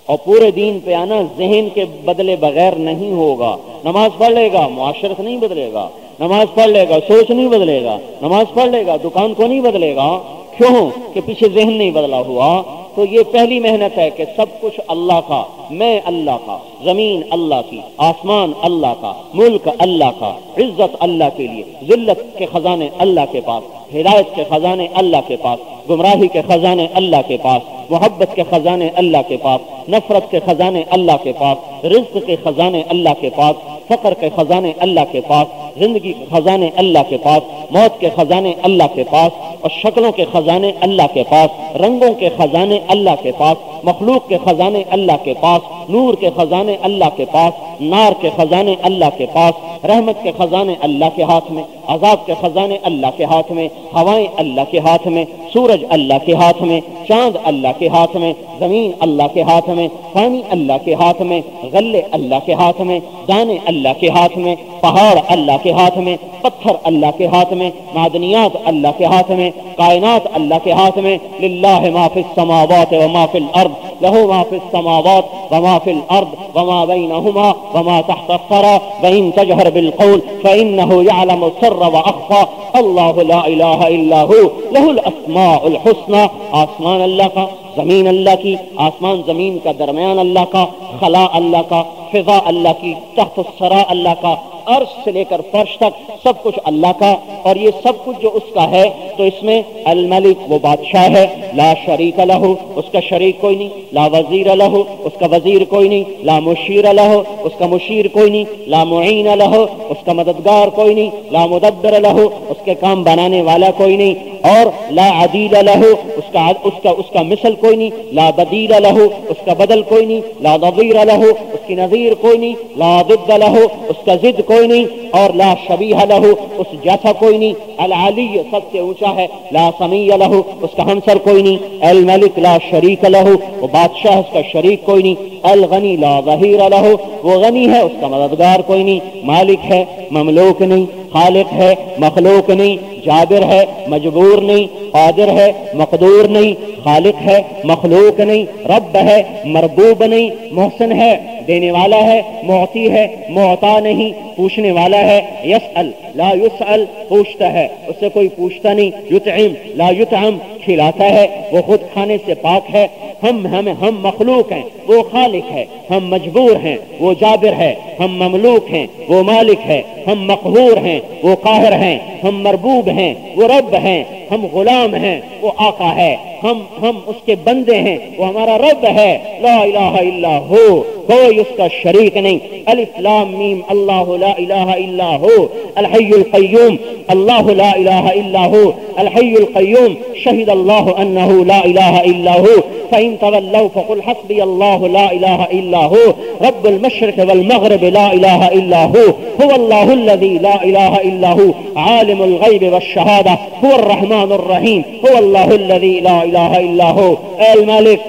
اور پورے دین پہ آنا ذہن کے بدلے بغیر نہیں ہوگا۔ نماز پڑھ لے گا، معاشرت نہیں بدلے گا۔ نماز پڑھ لے گا، سوچ نہیں بدلے گا۔ نماز پڑھ لے گا، دکان کو نہیں بدلے گا۔ ہاں، کیوں؟ کہ پیچھے ذہن نہیں بدلا ہوا۔ تو یہ پہلی محنت ہے کہ سب کچھ اللہ کا، میں اللہ کا، زمین اللہ کی، آسمان اللہ کا، ملک اللہ کا، عزت اللہ کے لیے، ذلت کے خزانے اللہ کے پاس، ہدایت کے خزانے اللہ کے پاس، گمراہی کے خزانے اللہ کے پاس، محبت کے خزانے اللہ کے پاس، نفرت کے خزانے اللہ کے پاس، رزق کے خزانے اللہ کے پاس، فقر کے خزانے اللہ کے پاس زندگی کے خزانے اللہ کے پاس موت کے خزانے اللہ کے پاس اور شکلوں کے خزانے اللہ کے پاس رنگوں کے خزانے اللہ کے پاس مخلوق کے خزانے اللہ کے پاس نور کے خزانے اللہ کے پاس نار کے خزانے اللہ کے پاس رحمت کے خزانے اللہ کے ہاتھ میں عذاب کے خزانے اللہ کے ہاتھ میں ہوائیں اللہ کے ہاتھ میں سورج اللہ کے ہاتھ میں چاند اللہ کے ہاتھ میں زمین اللہ کے ہاتھ میں پانی اللہ کے ہاتھ میں غلے اللہ کے ہاتھ میں دانے اللہ کے ہاتھ میں پہاڑ اللہ کے ہاتھ میں، پتھر اللہ کے ہاتھ میں، معدنیات اللہ کے ہاتھ میں، کائنات اللہ کے ہاتھ میں، للہ ما فی السماوات و ما فی الارض لہو ما فی السماوات و ما فی الارض وما بینہما وما تحت الثرى وإن تجهر بالقول فإنه يعلم السر وأخفى الله لا إله إلا هو له الأسماء الحسنى آسمان اللہ کا، زمین اللہ کی، آسمان زمین کا، درمیان اللہ کا، خلا اللہ کا، فضا اللہ کی، تحت السرا اللہ کا، عرش سے لے کر فرش تک سب کچھ اللہ کا اور یہ سب کچھ جو اس کا ہے تو اس میں الملک وہ بادشاہ ہے، لا شریک لہو، اس کا شریک کوئی نہیں۔ لا وزیر لہو اس کا وزیر کوئی نہیں، لا مشیر لہو اس کا مشیر کوئی نہیں، لا معین لہو اس کا مددگار کوئی نہیں، لا مدبر لہو اس کے کام بنانے والا کوئی نہیں، اور لا عدیل لہو اس کا اس کا اس کا مثل کوئی نہیں، لا بدیل لہو اس کا بدل کوئی نہیں، لا ضبیر لہو اس کی نظیر کوئی نہیں، لا ضد لہو اس کا ضد کوئی نہیں اور لا شبیہ لہو، اس جیسا کوئی نہیں، العلی سب سے اونچا ہے، لا سمیع لہو، اس کا ہمسر کوئی نہیں، الملک لا شریک لہو، وہ بادشاہ اس کا شریک کوئی نہیں، الغنی لا ظہیر لہو، وہ غنی ہے، اس کا مددگار کوئی نہیں، مالک ہے، مملوک نہیں، خالق ہے، مخلوق نہیں، جابر ہے، مجبور نہیں، قادر ہے، مقدور نہیں، خالق ہے، مخلوق نہیں، رب ہے، مربوب نہیں، محسن ہے دینے والا ہے، موتی ہے، موتا نہیں، پوچھنے والا ہے یس لا یسأل، پوچھتا ہے، اس سے کوئی پوچھتا نہیں یتعم لا یتعم کھلاتا ہے، وہ خود کھانے سے پاک ہے۔ ہم ہم ہم مخلوق ہیں، وہ خالق ہے۔ ہم مجبور ہیں، وہ جابر ہے۔ ہم مملوک ہیں، وہ مالک ہے۔ ہم مقبور ہیں، وہ قاہر ہیں۔ ہم مربوب ہیں، وہ رب ہیں۔ ہم غلام ہیں، وہ آقا ہے۔ ہم ہم اس کے بندے ہیں، وہ ہمارا رب ہے۔ لا الہ الا ہو، کوئی اس کا شریک نہیں۔ الاسلام میم، اللہ لا الہ الا ہو۔ الحی القیوم، اللہ لا الہ الا ہو۔ الحی القیوم شہد اللہ انہو لا الہ إلا ہو فإن تولوا فقل حسبي الله لا إله إلا هو. رب المشرق والمغرب لا إله إلا هو. هو الله الذي لا إله إلا هو. عالم الغيب والشهادة. هو الرحمن الرحيم. هو الله الذي لا إله إلا هو. الملك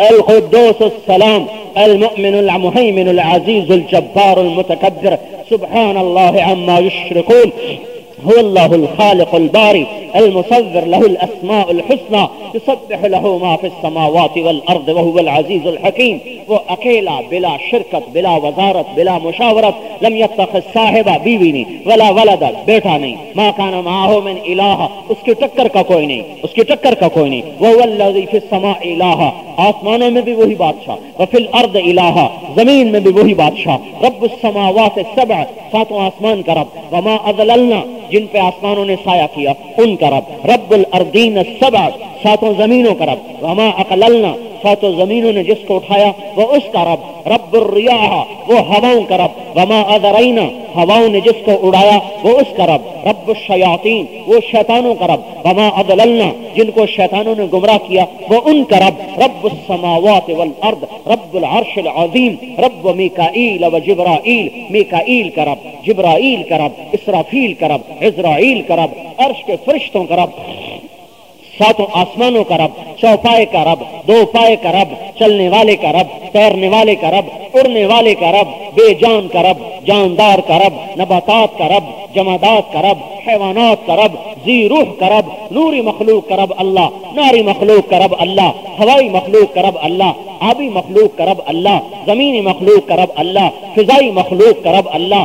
القدوس السلام. المؤمن المهيمن العزيز الجبار المتكبر. سبحان الله عما يشركون. هو الله الخالق الباري المصور له الأسماء الحسنى يصبح له ما في السماوات والأرض، وهو العزيز الحكيم. وہ اکیلا بلا شرکت بلا وزارت بلا مشاورت لم يتخذ صاحبہ بیوی نہیں ولا ولد بیٹا نہیں ما کان معه من الہ اس کی ٹکر کا کوئی نہیں، اس کی ٹکر کا کوئی نہیں. وہ الذی فی السماء الہ آسمانوں میں بھی وہی بادشاہ وفی الارض الہ زمین میں بھی وہی بادشاہ. رب السماوات السبع ساتوں آسمان کا رب. وما اذللنا جن پہ آسمانوں نے سایہ کیا، ان کا رب رب الردین السبع، ساتوں زمینوں کا رب، وما اقللنا ساتوں زمینوں نے جس کو اٹھایا وہ اس کا رب رب الریاح وہ ہواؤں کا رب۔ وما اذرینا ہواؤں نے جس کو اڑایا وہ اس کا رب۔ رب الشیاطین، وہ شیطانوں کا رب۔ وما اضللنا، جن کو شیطانوں نے گمراہ کیا وہ ان کا رب۔ رب السماوات والارض، رب العرش العظیم، رب میکائیل و جبرائیل۔ میکائیل کا رب، جبرائیل کا رب، اسرافیل کا رب، عزرائیل کا رب، عرش کے فرشتوں کا رب۔ ساتوں آسمانوں کا رب چوپائے کا رب دو پائے کا رب چلنے والے کا رب تیرنے والے کا رب اڑنے والے کا رب بے جان کا رب جاندار کا رب نباتات کا رب جمادات کا رب حیوانات کا رب زی روح کا رب نوری مخلوق کا رب اللہ ناری مخلوق کا رب اللہ ہوائی مخلوق کا رب اللہ آبی مخلوق کا رب اللہ زمینی مخلوق کا رب اللہ فضائی مخلوق کا رب اللہ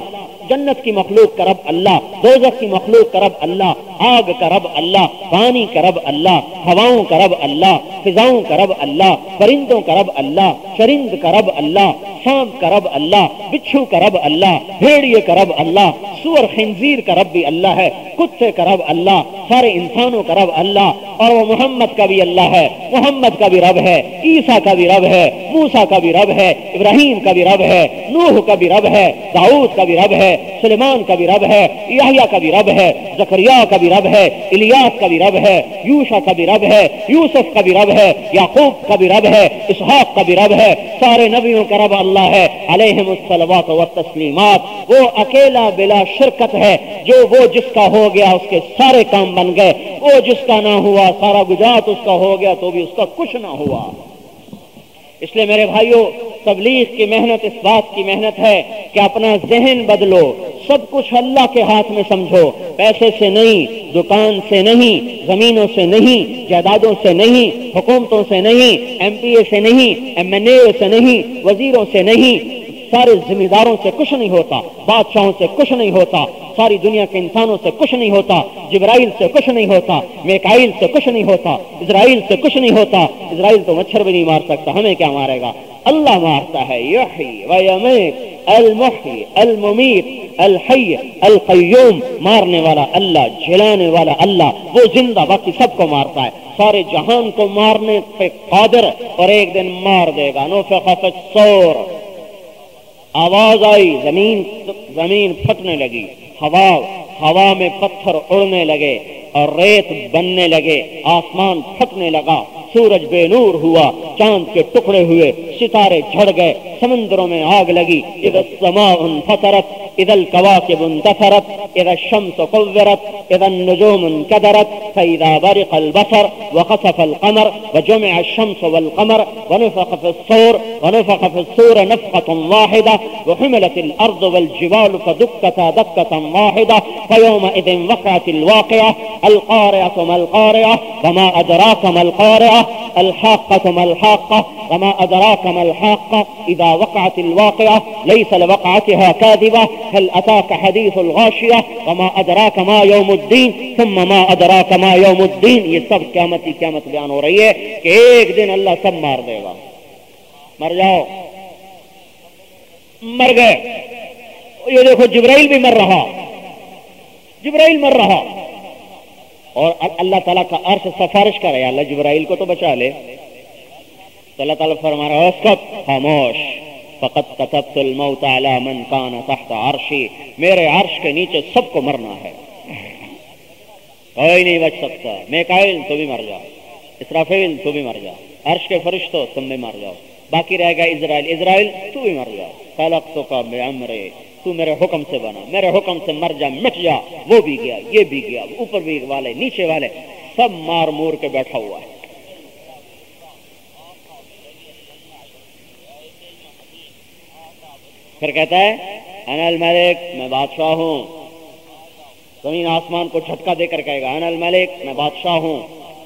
جنت کی مخلوق کرب اللہ دوزخ کی مخلوق کرب اللہ آگ کرب اللہ پانی کرب اللہ ہواؤں کرب اللہ فضاؤں کرب اللہ پرندوں کرب اللہ چرند کرب اللہ سانپ کرب اللہ بچھو کرب اللہ بھیڑیے کرب اللہ سور خنزیر کا رب بھی اللہ ہے کتے کا رب اللہ سارے انسانوں کا رب اللہ اور وہ محمد کا بھی اللہ ہے محمد کا بھی رب ہے عیسیٰ کا بھی رب ہے موسا کا بھی رب ہے ابراہیم کا بھی رب ہے نوح کا بھی رب ہے داؤد کا بھی رب ہے سلیمان کا بھی رب ہے یحییٰ کا بھی رب ہے، زکریا کا بھی رب ہے، الیاس کا بھی رب ہے، یوشا کا بھی رب ہے، یوسف کا بھی رب ہے، یعقوب کا بھی رب ہے، اسحاق کا بھی رب ہے، سارے نبیوں کا رب اللہ ہے، علیہم الصلوات و تسلیمات وہ اکیلا بلا شرکت ہے، جو وہ جس کا ہو گیا اس کے سارے کام بن گئے، وہ جس کا نہ ہوا، سارا گجرات اس کا ہو گیا تو بھی اس کا کچھ نہ ہوا۔ اس لیے میرے بھائیوں تبلیغ کی محنت اس بات کی محنت ہے کہ اپنا ذہن بدلو، سب کچھ اللہ کے ہاتھ میں سمجھو۔ پیسے سے نہیں، دکان سے نہیں، زمینوں سے نہیں، جائیدادوں سے نہیں، حکومتوں سے نہیں، ایم پی اے سے نہیں، ایم این اے سے نہیں، وزیروں سے نہیں سارے ذمہ داروں سے کچھ نہیں ہوتا، بادشاہوں سے کچھ نہیں ہوتا، ساری دنیا کے انسانوں سے کچھ نہیں ہوتا، جبرائیل سے کچھ نہیں ہوتا میکائل سے کچھ نہیں ہوتا، اسرائیل سے کچھ نہیں ہوتا۔ اسرائیل تو مچھر بھی نہیں مار سکتا، ہمیں کیا مارے گا؟ اللہ مارتا ہے الحی، القیوم۔ مارنے والا اللہ، جلانے والا اللہ، وہ زندہ باقی سب کو مارتا ہے۔ سارے جہان کو مارنے پہ قادر اور ایک دن مار دے گا۔ نو سور آواز آئی، زمین زمین پھٹنے لگی، ہوا ہوا میں پتھر اڑنے لگے اور ریت بننے لگے، آسمان پھٹنے لگا، سورج بے نور ہوا، چاند کے ٹکڑے ہوئے، ستارے جھڑ گئے، سمندروں میں آگ لگی ادھر سما ان ادھر الكواكب انتثرت إذا الشمس قورت إذا النجوم انكدرت فإذا برق البصر وخسف القمر وجمع الشمس والقمر ونفخ في الصور ونفخ في الصور نفخة واحدة وحملت الأرض والجبال فدكتا دكة واحدة فيومئذ وقعت الواقعة القارعة ما القارعة وما أدراك ما القارعة الحاقة ما الحاقة وما أدراك ما الحاقة إذا وقعت الواقعة ليس لوقعتها كاذبة هل أتاك حديث الغاشية وما أدراك ما يوم الدين؟ ثم ما أدراك ما يوم الدين؟ یہ سب قیامت کی قیامت بیان ہو رہی ہے کہ ایک دن اللہ سب مار دے گا۔ مر جاؤ۔ مر گئے۔ یہ دیکھو، جبرائیل بھی مر رہا۔ جبرائیل مر رہا۔ اور اللہ تعالیٰ کا عرش سفارش کر رہا ہے اللہ جبرائیل کو تو بچا لے۔ تو اللہ تعالیٰ فرما رہا ہے خاموش۔ فقط كتبت الموت على من كان تحت عرشی میرے عرش کے نیچے سب کو مرنا ہے. کوئی نہیں بچ سکتا. میں قائل تو بھی مر جاؤ. اسرافیل، تو بھی مر جاؤ. عرش کے فرشتوں، تم بھی مر جاؤ. باقی رہ گا اسرائیل. اسرائیل، تو بھی مر جاؤ. خلق تو کا بے تو میرے حکم سے بنا. میرے حکم سے مر جا، مٹ جا. وہ بھی گیا، یہ بھی گیا. اوپر بھی والے، نیچے والے، سب مار مور کے بیٹھا ہوا ہے. پھر کہتا ہے انل ملک میں بادشاہ ہوں۔ زمین آسمان کو جھٹکا دے کر کہے گا انل ملک میں بادشاہ ہوں۔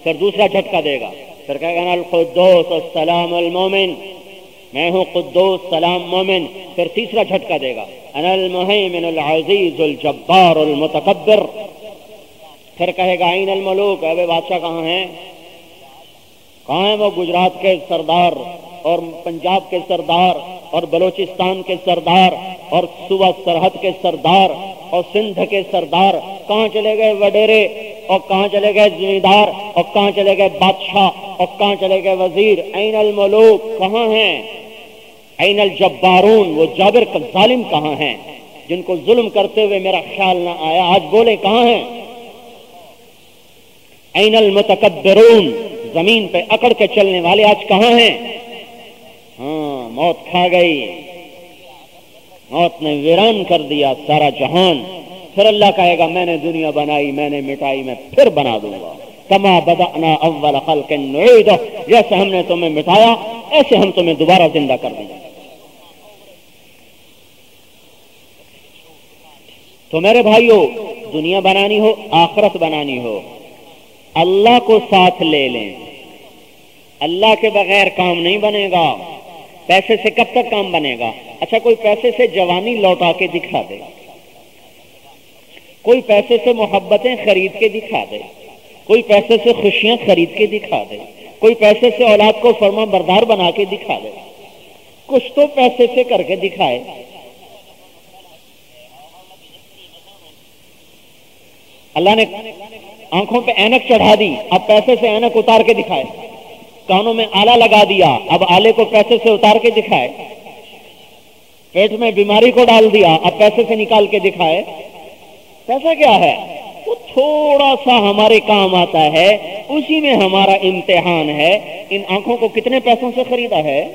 پھر دوسرا جھٹکا دے گا۔ پھر کہے گا انل القدوس، السلام المومن۔ میں ہوں قدوس، سلام مومن۔ پھر تیسرا جھٹکا دے گا، انا المحیمن العزیز الجبار المتکبر۔ پھر کہے گا این الملوک ابے بادشاہ کہاں ہیں؟ کہاں ہیں وہ گجرات کے سردار؟ اور پنجاب کے سردار اور بلوچستان کے سردار اور صوبہ سرحد کے سردار اور سندھ کے سردار کہاں چلے گئے وڈیرے اور کہاں چلے گئے زمیندار اور کہاں چلے گئے بادشاہ اور کہاں چلے گئے وزیر؟ این الملوک کہاں ہیں؟ این الجبارون، وہ جابر کا ظالم کہاں ہیں؟ جن کو ظلم کرتے ہوئے میرا خیال نہ آیا، آج بولے کہاں ہیں؟ این المتکبرون، زمین پہ اکڑ کے چلنے والے آج کہاں ہیں؟ ہاں موت کھا گئی۔ موت نے ویران کر دیا سارا جہان۔ پھر اللہ کہے گا، میں نے دنیا بنائی، میں نے مٹائی، میں پھر بنا دوں گا۔ کما بدانا اول خلق نعید جیسے ہم نے تمہیں مٹایا، ایسے ہم تمہیں دوبارہ زندہ کر دیں گے۔ تو میرے بھائیو، دنیا بنانی ہو، آخرت بنانی ہو، اللہ کو ساتھ لے لیں۔ اللہ کے بغیر کام نہیں بنے گا۔ پیسے سے کب تک کام بنے گا؟ اچھا کوئی پیسے سے جوانی لوٹا کے دکھا دے۔ کوئی پیسے سے محبتیں خرید کے دکھا دے۔ کوئی پیسے سے خوشیاں خرید کے دکھا دے۔ کوئی پیسے سے اولاد کو فرما بردار بنا کے دکھا دے۔ کچھ تو پیسے سے کر کے دکھائے۔ اللہ نے آنکھوں پہ اینک چڑھا دی، اب پیسے سے اینک اتار کے دکھائے۔ کانوں میں آلہ لگا دیا۔ اب آلے کو پیسے سے اتار کے دکھائے۔ پیٹ میں بیماری کو ڈال دیا۔ اب پیسے سے نکال کے دکھائے۔ پیسہ کیا ہے؟ وہ تھوڑا سا ہمارے کام آتا ہے۔ اسی میں ہمارا امتحان ہے۔ ان آنکھوں کو کتنے پیسوں سے خریدا ہے؟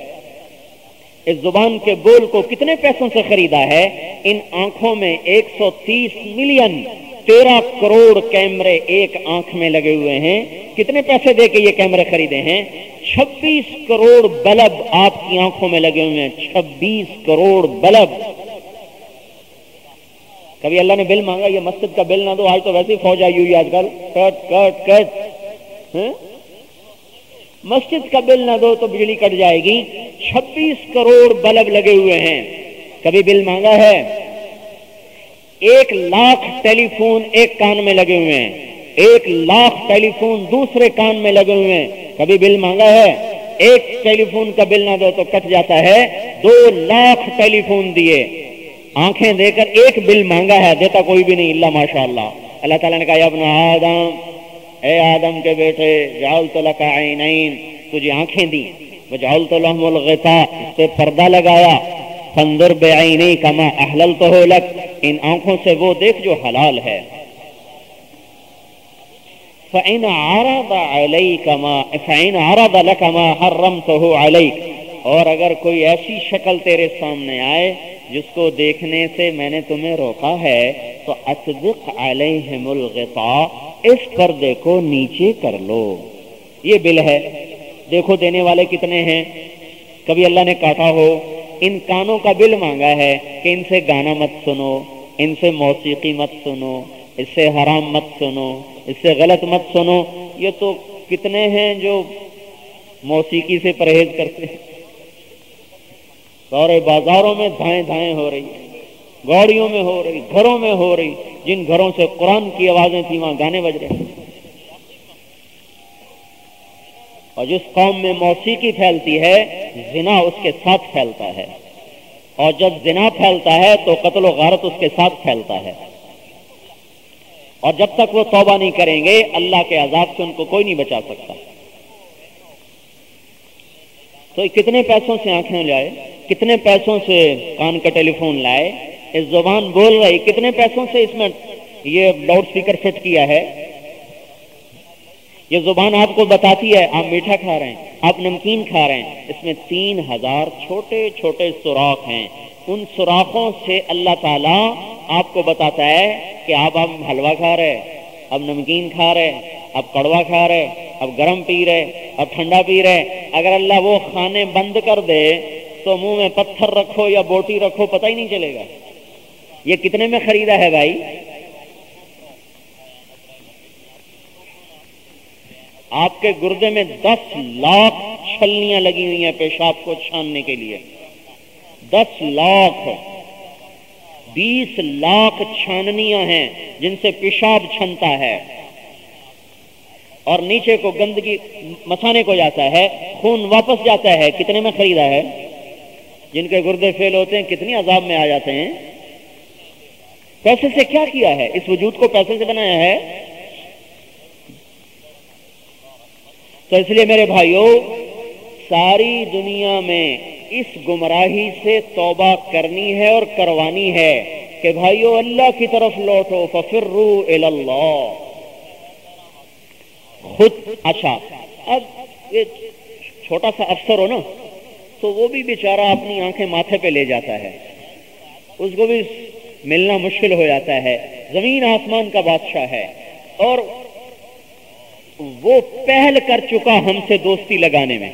اس زبان کے بول کو کتنے پیسوں سے خریدا ہے؟ ان آنکھوں میں ایک سو تیس ملین تیرہ کروڑ کیمرے ایک آنکھ میں لگے ہوئے ہیں۔ کتنے پیسے دے کے یہ کیمرے خریدے ہیں؟ چھبیس کروڑ بلب آپ کی آنکھوں میں لگے ہوئے ہیں۔ چھبیس کروڑ بلب۔ کبھی اللہ نے بل مانگا، یہ مسجد کا بل نہ دو، آج تو ویسے فوج آئی ہوئی آج کل۔ کٹ کٹ کٹ۔ ہاں؟ مسجد کا بل نہ دو تو بجلی کٹ جائے گی۔ چھبیس کروڑ بلب لگے ہوئے ہیں۔ کبھی بل مانگا ہے؟ ایک لاکھ ٹیلی فون ایک کان میں لگے ہوئے ہیں۔ ایک لاکھ ٹیلی فون دوسرے کان میں لگے ہوئے ہیں۔ کبھی بل مانگا ہے، ایک ٹیلی فون کا بل نہ دو تو کٹ جاتا ہے۔ دو لاکھ ٹیلی فون دیے۔ آنکھیں دے کر ایک بل مانگا ہے، دیتا کوئی بھی نہیں اللہ ماشاء اللہ اللہ تعالیٰ نے کہا ابن آدم، اے آدم کے بیٹے جال تو لکا تجھے آنکھیں دی جال تو لحم اس پہ پردہ لگایا۔ فندر بے کما احلل تو لک، ان آنکھوں سے وہ دیکھ جو حلال ہے۔ فَإِنْ عَرَضَ عَلَيْكَ مَا فَإِنْ عَرَضَ لَكَ مَا حَرَّمْتُهُ عَلَيْكَ۔ اور اگر کوئی ایسی شکل تیرے سامنے آئے جس کو دیکھنے سے میں نے تمہیں روکا ہے، تو اصدق علیہم الغطاء، اس پردے کو نیچے کر لو۔ یہ بل ہے۔ دیکھو دینے والے کتنے ہیں۔ کبھی اللہ نے کاٹا ہو ان کانوں کا بل مانگا ہے کہ ان سے گانا مت سنو، ان سے موسیقی مت سنو، اس سے حرام مت سنو، اس سے غلط مت سنو۔ یہ تو کتنے ہیں جو موسیقی سے پرہیز کرتے ہیں۔ سارے بازاروں میں دھائیں دھائیں ہو رہی گاڑیوں میں ہو رہی، گھروں میں ہو رہی، جن گھروں سے قرآن کی آوازیں تھیں وہاں گانے بج رہے اور جس قوم میں موسیقی پھیلتی ہے، زنا اس کے ساتھ پھیلتا ہے۔ اور جب زنا پھیلتا ہے، تو قتل و غارت اس کے ساتھ پھیلتا ہے۔ اور جب تک وہ توبہ نہیں کریں گے، اللہ کے عذاب سے ان کو کوئی نہیں بچا سکتا۔ تو کتنے پیسوں سے آنکھیں لائے، کتنے پیسوں سے کان کا ٹیلی فون لائے، اس زبان بول رہی، کتنے پیسوں سے اس میں یہ لاؤڈ اسپیکر فٹ کیا ہے۔ یہ زبان آپ کو بتاتی ہے، آپ میٹھا کھا رہے ہیں، آپ نمکین کھا رہے ہیں۔ اس میں تین ہزار چھوٹے چھوٹے سوراخ ہیں۔ ان سوراخوں سے اللہ تعالیٰ آپ کو بتاتا ہے کہ آپ اب حلوہ کھا رہے اب نمکین کھا رہے اب کڑوا کھا رہے اب گرم پی رہے اب ٹھنڈا پی رہے اگر اللہ وہ کھانے بند کر دے تو منہ میں پتھر رکھو یا بوٹی رکھو، پتہ ہی نہیں چلے گا۔ یہ کتنے میں خریدا ہے بھائی؟ آپ کے گردے میں دس لاکھ چھلنیاں لگی ہوئی ہیں پیشاب کو چھاننے کے لیے۔ دس لاکھ، بیس لاکھ چھاننیاں ہیں جن سے پیشاب چھنتا ہے۔ اور نیچے کو گندگی مسانے کو جاتا ہے، خون واپس جاتا ہے۔ کتنے میں خریدا ہے؟ جن کے گردے فیل ہوتے ہیں، کتنی عذاب میں آ جاتے ہیں؟ پیسے سے کیا کیا ہے؟ اس وجود کو پیسے سے بنایا ہے؟ تو اس لیے میرے بھائیوں، ساری دنیا میں اس گمراہی سے توبہ کرنی ہے اور کروانی ہے کہ بھائیو، اللہ کی طرف لوٹو، ففرو اللہ خود اچھا اب یہ چھوٹا سا افسر ہو نا، تو وہ بھی بیچارہ اپنی آنکھیں ماتھے پہ لے جاتا ہے۔ اس کو بھی ملنا مشکل ہو جاتا ہے۔ زمین آسمان کا بادشاہ ہے۔ اور وہ پہل کر چکا ہم سے دوستی لگانے میں۔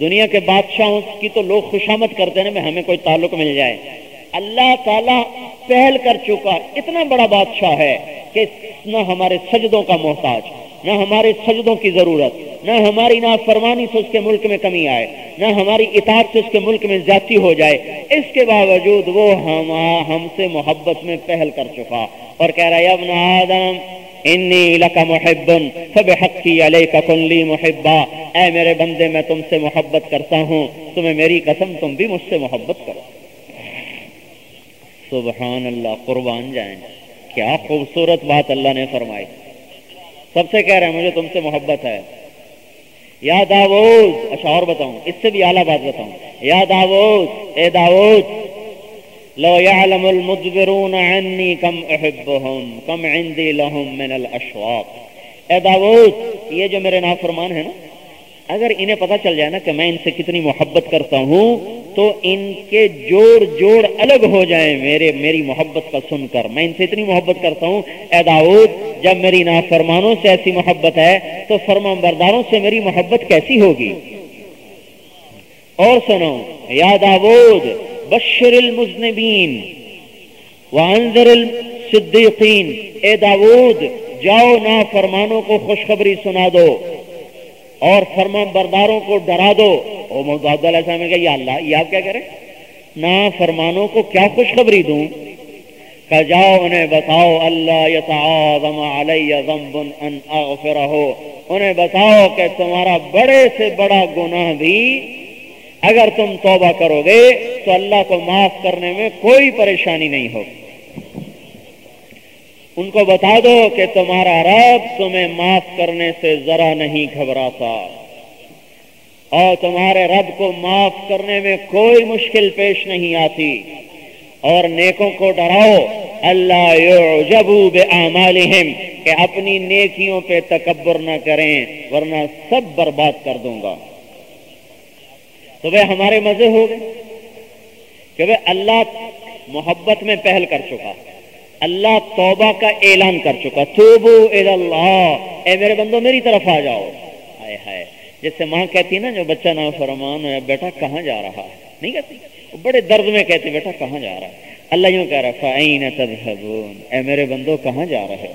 دنیا کے بادشاہوں کی تو لوگ خوشامد کرتے ہیں میں ہمیں کوئی تعلق مل جائے۔ اللہ تعالی پہل کر چکا اتنا بڑا بادشاہ ہے کہ نہ ہمارے سجدوں کا محتاج، نہ ہمارے سجدوں کی ضرورت، نہ ہماری نا فرمانی سے اس کے ملک میں کمی آئے، نہ ہماری اطاعت سے اس کے ملک میں زیادتی ہو جائے۔ اس کے باوجود وہ ہم ہم سے محبت میں پہل کر چکا۔ اور کہہ رہا ہے ابن آدم انی لکا محبن فبحقی علیکا کنلی محبا. اے میرے بندے، میں تم سے محبت کرتا ہوں، تمہیں میری قسم، تم بھی مجھ سے محبت کرو۔ سبحان اللہ قربان جائیں۔ کیا خوبصورت بات اللہ نے فرمائی۔ سب سے کہہ رہے ہیں مجھے تم سے محبت ہے۔ یا داود اچھا اور بتاؤں، اس سے بھی اعلیٰ بات بتاؤں۔ یا داود اے داود لو يعلم المدبرون عني كم احبهم كم عندي لهم من الاشواق اے داود، یہ جو میرے نافرمان ہیں نا، اگر انہیں پتہ چل جائے نا کہ میں ان سے کتنی محبت کرتا ہوں، تو ان کے جوڑ جوڑ الگ ہو جائیں میرے، میری محبت کا سن کر. میں ان سے اتنی محبت کرتا ہوں، اے داود، جب میری نافرمانوں سے ایسی محبت ہے، تو فرمان برداروں سے میری محبت کیسی ہوگی؟ اور سنو، یا داود بشر المذنبین وانذر الصدیقین۔ اے داود، جاؤ نا فرمانوں کو خوشخبری سنا دو اور فرمان برداروں کو ڈرا دو۔ او محمد علیہ السلام کہ یا اللہ یہ آپ کیا کریں نا فرمانوں کو کیا خوشخبری دوں؟ کہ جاؤ انہیں بتاؤ، اللہ یتعاظم علی ذنب ان اغفرہو۔ انہیں بتاؤ کہ تمہارا بڑے سے بڑا گناہ بھی اگر تم توبہ کرو گے تو اللہ کو معاف کرنے میں کوئی پریشانی نہیں ہوگی ان کو بتا دو کہ تمہارا رب تمہیں معاف کرنے سے ذرا نہیں گھبراتا۔ اور تمہارے رب کو معاف کرنے میں کوئی مشکل پیش نہیں آتی۔ اور نیکوں کو ڈراؤ۔ اللہ یعجبو بے کہ اپنی نیکیوں پہ تکبر نہ کریں، ورنہ سب برباد کر دوں گا۔ تو وہ ہمارے مزے ہو گئے۔ کہ وہ اللہ محبت میں پہل کر چکا، اللہ توبہ کا اعلان کر چکا، توبو اللہ اے میرے بندو میری طرف آ جاؤ۔ آئے ہائے جیسے ماں کہتی نا، جو بچہ نہ فرمان ہے، بیٹا کہاں جا رہا؟ ہے نہیں کہتی؟ بڑے درد میں کہتی، بیٹا کہاں جا رہا؟ ہے اللہ یوں کہہ رہا فعین تذهبون؟ اے میرے بندو، کہاں جا رہے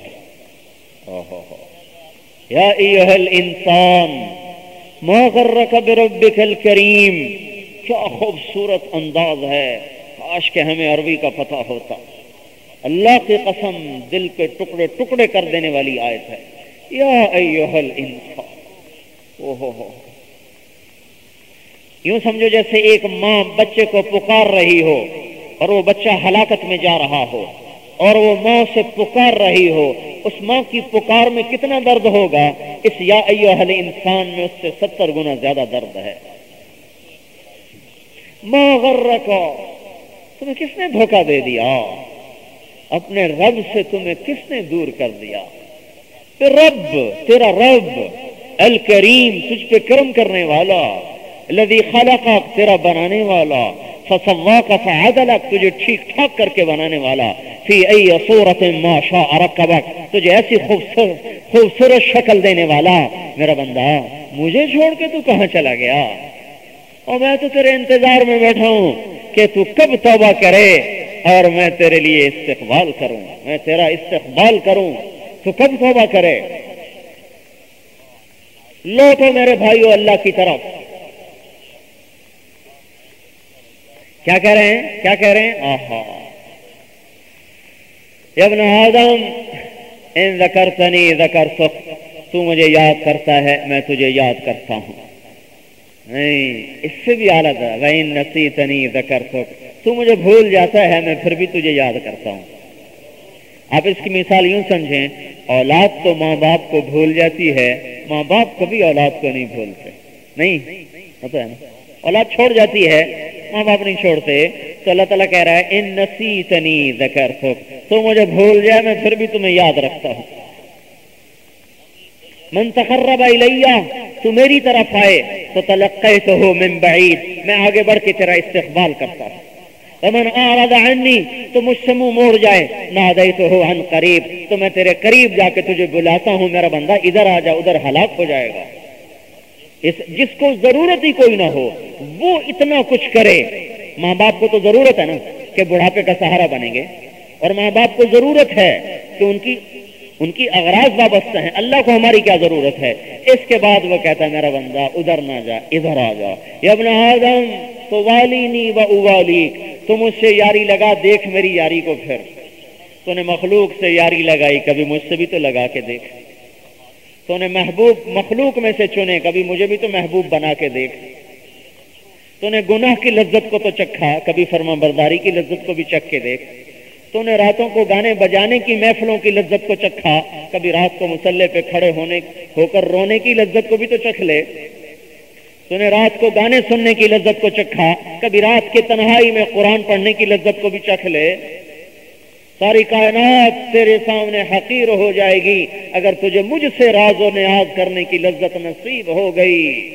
ہو؟ یا ایوہ الانسان، ما غرک بربک الکریم کیا خوبصورت انداز ہے، کاش کہ ہمیں عربی کا پتہ ہوتا۔ اللہ کی قسم دل کے ٹکڑے ٹکڑے کر دینے والی آیت ہے۔ یا ایوہ الانسان اوہو ہو یوں سمجھو جیسے ایک ماں بچے کو پکار رہی ہو اور وہ بچہ ہلاکت میں جا رہا ہو اور وہ ماں سے پکار رہی ہو۔ اس ماں کی پکار میں کتنا درد ہوگا؟ اس یا ایوہل انسان میں اس سے ستر گنا زیادہ درد ہے۔ ماں غرکا تمہیں کس نے دھوکہ دے دیا؟ اپنے رب سے تمہیں کس نے دور کر دیا؟ رب، تیرا رب، الکریم تجھ پہ کرم کرنے والا لدی خالہ تیرا بنانے والا فسوا کا فعدلک، تجھے ٹھیک ٹھاک کر کے بنانے والا، فی ای صورت ما شاء رکبک، تجھے ایسی خوبصورت خوبصورت شکل دینے والا۔ میرا بندہ، مجھے چھوڑ کے تو کہاں چلا گیا؟ اور میں تو تیرے انتظار میں بیٹھا ہوں کہ تو کب توبہ کرے اور میں تیرے لیے استقبال کروں میں تیرا استقبال کروں، تو کب توبہ کرے؟ لوٹو میرے بھائیو اللہ کی طرف۔ کیا کہہ رہے ہیں؟ کیا کہہ رہے ہیں؟ آہا۔ ابن آدم، ان ذکرتنی ذکر تو مجھے یاد کرتا ہے، میں تجھے یاد کرتا ہوں۔ نہیں، اس سے بھی اعلیٰ تھا وَإِن نَسِيتَنِي ذَكَرْتُكَ۔ تو مجھے بھول جاتا ہے، میں پھر بھی تجھے یاد کرتا ہوں۔ آپ اس کی مثال یوں سمجھیں، اولاد تو ماں باپ کو بھول جاتی ہے، ماں باپ کبھی اولاد کو نہیں بھولتے۔ نہیں، ہوتا ہے نا؟ اولاد چھوڑ جاتی ہے، ماں باپ نہیں چھوڑتے۔ تو اللہ تعالیٰ کہہ رہا ہے، ان نسیتنی ذکر تو مجھے بھول جائے میں پھر بھی تمہیں یاد رکھتا ہوں۔ من تقرب الیہ تو میری طرف آئے تو تلقیتہ من بعید۔ میں آگے بڑھ کے تیرا استقبال کرتا ہوں۔ ومن اعرض عنی، تو مجھ سے منہ موڑ جائے۔ نادیتہ عن قریب، تو میں تیرے قریب جا کے تجھے بلاتا ہوں۔ میرا بندہ ادھر آ جا، ادھر ہلاک ہو جائے گا۔ جس کو ضرورت ہی کوئی نہ ہو، وہ اتنا کچھ کرے۔ ماں باپ کو تو ضرورت ہے نا کہ بڑھاپے کا سہارا بنیں گے۔ اور ماں باپ کو ضرورت ہے کہ ان کی ان کی اغراض وابستہ ہیں۔ اللہ کو ہماری کیا ضرورت ہے؟ اس کے بعد وہ کہتا ہے، میرا بندہ، ادھر نہ جا، ادھر آ جا۔ ابن آدم، تو والی نی و اوالی تو مجھ سے یاری لگا، دیکھ میری یاری کو پھر۔ تو نے مخلوق سے یاری لگائی، کبھی مجھ سے بھی تو لگا کے دیکھ۔ تو نے محبوب، مخلوق میں سے چنے، کبھی مجھے بھی تو محبوب بنا کے دیکھ۔ تو نے گناہ کی لذت کو تو چکھا، کبھی فرما برداری کی لذت کو بھی چکھ کے دیکھ۔ تو نے راتوں کو گانے بجانے کی محفلوں کی لذت کو چکھا۔ کبھی رات کو مسلح پہ کھڑے ہونے ہو کر رونے کی لذت کو بھی تو چکھ لے۔ تو نے رات کو گانے سننے کی لذت کو چکھا۔ کبھی رات کی تنہائی میں قرآن پڑھنے کی لذت کو بھی چکھ لے۔ ساری کائنات تیرے سامنے حقیر ہو جائے گی۔ اگر تجھے مجھ سے راز و نیاز کرنے کی لذت نصیب ہو گئی۔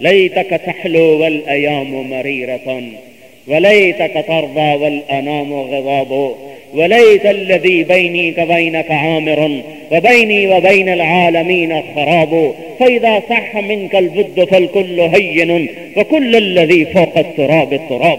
لئی تک تحلو والایام مریرتن۔ وليتك ترضى والأنام غضاب وليت الذي بيني وبينك عامر وبيني وبين العالمين خراب فإذا صح منك البد فالكل هين وكل الذي فوق التراب التراب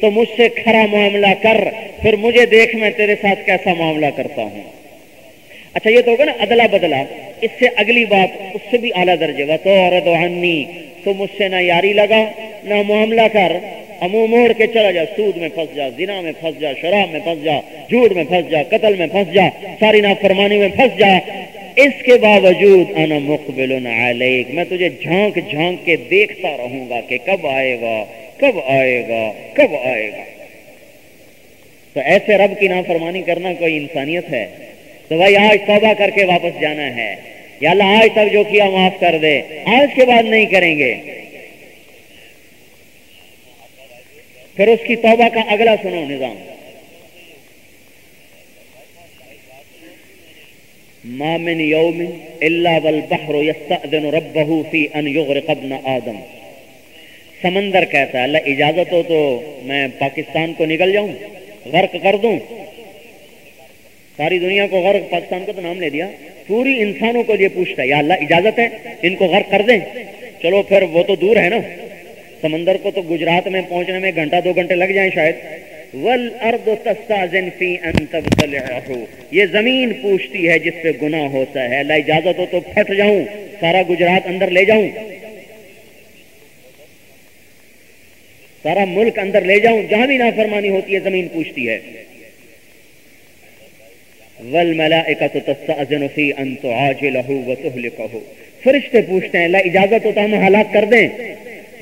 تو مجھ سے کھرا معاملہ کر پھر مجھے دیکھ میں تیرے ساتھ کیسا معاملہ کرتا ہوں اچھا یہ تو ہوگا نا، ادلا بدلا۔ اس سے اگلی بات، اس سے بھی اعلیٰ درجے۔ گا تو عورت عنی تو مجھ سے نہ یاری لگا، نہ معاملہ کر۔ امو موڑ کے چلا جا، سود میں پھنس جا، زنا میں پھنس جا، شراب میں پھنس جا، جھوٹ میں پھنس جا، قتل میں پھنس جا، ساری نافرمانی میں پھنس جا۔ اس کے باوجود انا مقبل علیک۔ میں تجھے جھانک جھانک کے دیکھتا رہوں گا کہ کب آئے گا، کب آئے گا، کب آئے گا۔ تو ایسے رب کی نافرمانی کرنا کوئی انسانیت ہے؟ تو بھائی آج توبہ کر کے واپس جانا ہے۔ یا اللہ آج تک جو کیا معاف کر دے۔ آج کے بعد نہیں کریں گے۔ پھر اس کی توبہ کا اگلا سنو نظام۔ مامن یوم اللہ والبحر یستأذن ربہ فی ان یغرق ابن آدم۔ سمندر کہتا ہے؟ اللہ اجازت ہو تو میں پاکستان کو نکل جاؤں، غرق کر دوں۔ ساری دنیا کو غرق پاکستان کو تو نام لے دیا۔ پوری انسانوں کو یہ پوچھتا ہے، یا اللہ اجازت ہے ان کو غرق کر دیں؟ چلو پھر وہ تو دور ہے نا۔ سمندر کو تو گجرات میں پہنچنے میں گھنٹہ دو گھنٹے لگ جائیں شاید۔ یہ زمین پوچھتی ہے جس پہ گناہ ہوتا ہے۔ اللہ اجازت ہو تو پھٹ جاؤں، سارا گجرات اندر لے جاؤں۔ سارا ملک اندر لے جاؤں۔ جہاں بھی نافرمانی ہوتی ہے، زمین پوچھتی ہے۔ وَالْمَلَائِكَةُ تَسْتَأْذِنُ فِي أَن تُعَاجِلَهُ وَتُهْلِكَهُ فرشتے پوچھتے ہیں اللہ اجازت ہو تو ہم ہلاک کر دیں؟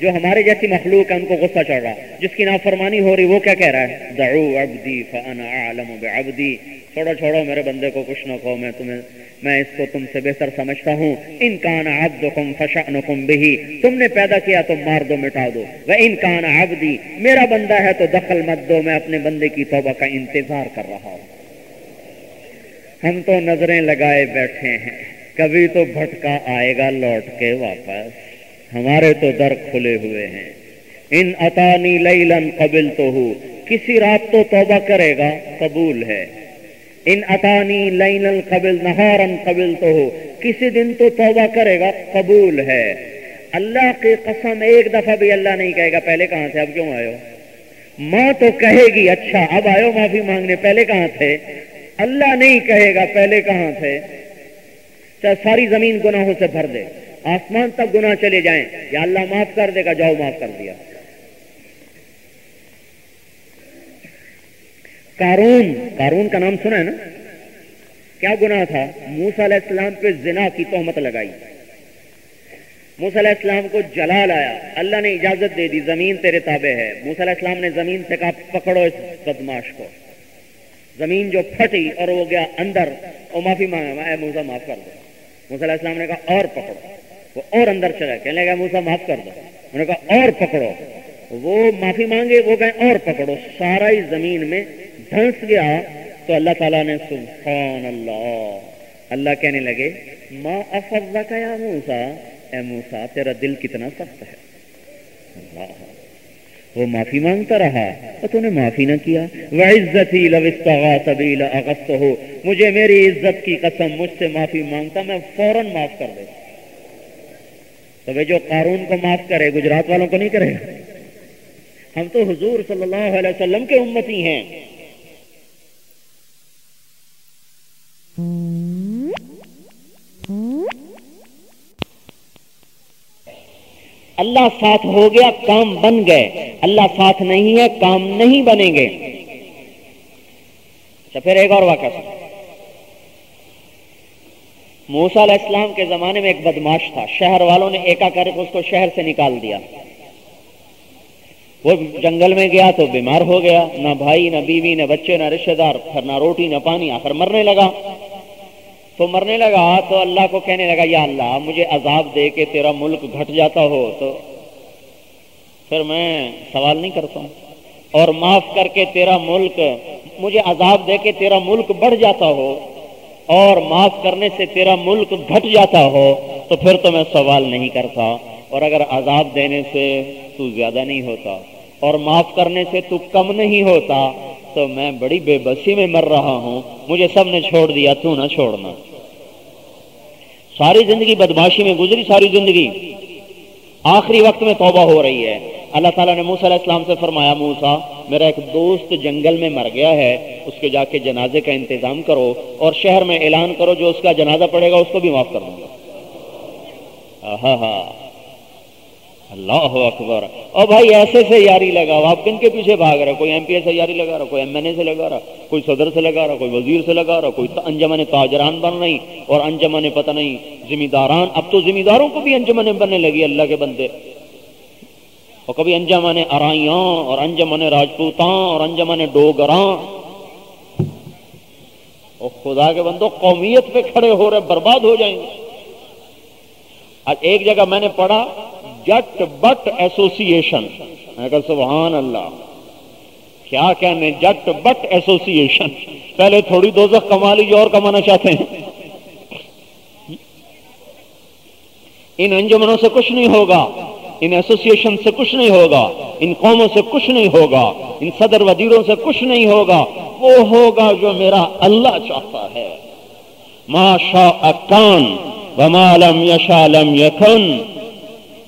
جو ہمارے جیسی مخلوق ہے، ان کو غصہ چڑھ رہا جس کی نافرمانی ہو رہی، وہ کیا کہہ رہا ہے؟ دعو عبدی فانا اعلم بعبدی۔ چھوڑو چھوڑو، میرے بندے کو کچھ نہ کہو، میں تمہیں میں اس کو تم سے بہتر سمجھتا ہوں۔ ان کان عبدکم فشأنکم بہی۔ تم نے پیدا کیا تو مار دو، مٹا دو۔ و ان کان عبدی، میرا بندہ ہے تو دخل مت دو، میں اپنے بندے کی توبہ کا انتظار کر رہا ہوں۔ ہم تو نظریں لگائے بیٹھے ہیں۔ کبھی تو بھٹکا آئے گا لوٹ کے واپس۔ ہمارے تو در کھلے ہوئے ہیں۔ ان اتانی لیلن قبل تو ہو کسی رات تو توبہ کرے گا، قبول ہے۔ ان اتانی لین قبل نہارن قبل تو ہو کسی دن تو توبہ کرے گا، قبول ہے۔ اللہ کی قسم ایک دفعہ بھی اللہ نہیں کہے گا، پہلے کہاں تھے اب کیوں آئے ہو؟ ماں تو کہے گی اچھا اب آئے معافی مانگنے، پہلے کہاں تھے؟ اللہ نہیں کہے گا پہلے کہاں تھے چاہے ساری زمین گناہوں سے بھر دے، آسمان تک گناہ چلے جائیں، یا اللہ معاف کر دے گا، جاؤ معاف کر دیا۔ کارون کارون کا نام سنا ہے نا؟ کیا گناہ تھا؟ موسا علیہ السلام پہ زنا کی تہمت لگائی۔ موسا علیہ السلام کو جلال آیا، اللہ نے اجازت دے دی، زمین تیرے تابع ہے۔ موسا علیہ السلام نے زمین سے کہا، پکڑو اس بدماش کو۔ زمین جو پھٹی اور وہ گیا اندر، اور معافی مانگا اے موسا معاف کر دو۔ موسا علیہ السلام نے کہا، اور پکڑو۔ وہ اور اندر چلا کہنے لگا موسا معاف کر دو۔ انہوں نے کہا، اور پکڑو۔ وہ معافی مانگے، وہ کہیں اور پکڑو۔ سارا ہی زمین میں دھنس گیا۔ تو اللہ تعالیٰ نے سبحان اللہ۔ اللہ کہنے لگے ماں افزا کا یا موسا اے موسا تیرا دل کتنا سخت ہے۔ اللہ۔ وہ معافی مانگتا رہا تو تو نے معافی نہ کیا۔ وہ عزت ہی لوستغیل اگست ہو مجھے میری عزت کی قسم، مجھ سے معافی مانگتا، میں فوراً معاف کر دیتا تو وہ جو قارون کو معاف کرے، گجرات والوں کو نہیں کرے ہم تو حضور صلی اللہ علیہ وسلم کے امتی ہیں۔ اللہ ساتھ ہو گیا، کام بن گئے۔ اللہ ساتھ نہیں ہے، کام نہیں بنیں گے۔ اچھا پھر ایک اور واقعہ سن موسا علیہ السلام کے زمانے میں ایک بدماش تھا۔ شہر والوں نے ایکا کر کے اس کو شہر سے نکال دیا۔ وہ جنگل میں گیا تو بیمار ہو گیا۔ نہ بھائی، نہ بیوی، نہ بچے، نہ رشتے دار۔ پھر نہ روٹی، نہ پانی۔ آخر مرنے لگا۔ تو مرنے لگا، تو اللہ کو کہنے لگا، یا اللہ، مجھے عذاب دے کے تیرا ملک گھٹ جاتا ہو۔ تو پھر میں سوال نہیں کرتا ہوں۔ اور معاف کر کے تیرا ملک، مجھے عذاب دے کے تیرا ملک بڑھ جاتا ہو۔ اور معاف کرنے سے تیرا ملک گھٹ جاتا ہو۔ تو پھر تو میں سوال نہیں کرتا۔ اور اگر عذاب دینے سے تو زیادہ نہیں ہوتا۔ اور معاف کرنے سے تو کم نہیں ہوتا۔ تو میں بڑی بے بسی میں مر رہا ہوں۔ مجھے سب نے چھوڑ دیا، تو نہ چھوڑنا۔ ساری زندگی بدماشی میں گزری، ساری زندگی۔ آخری وقت میں توبہ ہو رہی ہے۔ اللہ تعالیٰ نے موسیٰ علیہ السلام سے فرمایا موسا میرا ایک دوست جنگل میں مر گیا ہے، اس کے جا کے جنازے کا انتظام کرو اور شہر میں اعلان کرو جو اس کا جنازہ پڑے گا، اس کو بھی معاف کر دوں گا۔ ہاں اللہ اکبر۔ اور بھائی، ایسے سے یاری لگا۔ آپ کن کے پیچھے بھاگ رہا کوئی ایم پی اے سے یاری لگا رہا، کوئی ایم این اے سے لگا رہا، کوئی صدر سے لگا رہا، کوئی وزیر سے لگا رہا، کوئی انجمن تاجران بن رہی اور انجمن پتہ نہیں ذمہ داران اب تو ذمہ داروں کو بھی انجمن بننے لگی اللہ کے بندے۔ اور کبھی انجمن ارائیاں اور انجمن راجپوتاں اور انجمن ڈوگراں۔ اور خدا کے بندو، قومیت پہ کھڑے ہو رہے، برباد ہو جائیں گے۔ آج ایک جگہ میں نے پڑھا جٹ بٹ ایسوسیشن میں کہا، سبحان اللہ۔ کیا کہنے جٹ بٹ ایسوسیشن پہلے تھوڑی دوزخ کما لیجیے اور کمانا چاہتے ہیں۔ ان انجمنوں سے کچھ نہیں ہوگا۔ ان ایسوسیشن سے کچھ نہیں ہوگا۔ ان قوموں سے کچھ نہیں ہوگا۔ ان صدر وزیروں سے کچھ نہیں ہوگا۔ وہ ہوگا جو میرا اللہ چاہتا ہے۔ ما شاء اکان وما لم یشا لم یکن۔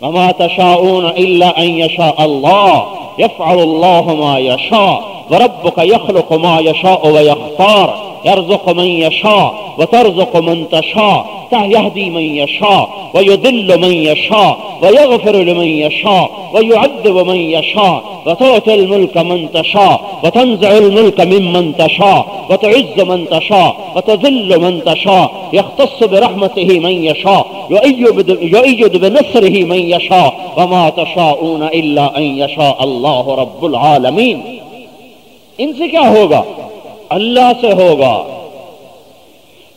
وما تشاؤون إلا أن یشاء اللہ يفعل الله ما يشاء. وربك يخلق ما يشاء ويختار. يرزق من يشاء وترزق من تشاء. يهدي من يشاء ويذل من يشاء ويغفر لمن يشاء ويعذب من يشاء وتؤتي الملك من تشاء وتنزع الملك ممن تشاء وتعز من تشاء وتذل من تشاء يختص برحمته من يشاء يؤيد بنصره من يشاء وما تشاءون إلا أن يشاء الله رب العالمين. ان سے کیا ہوگا اللہ سے ہوگا۔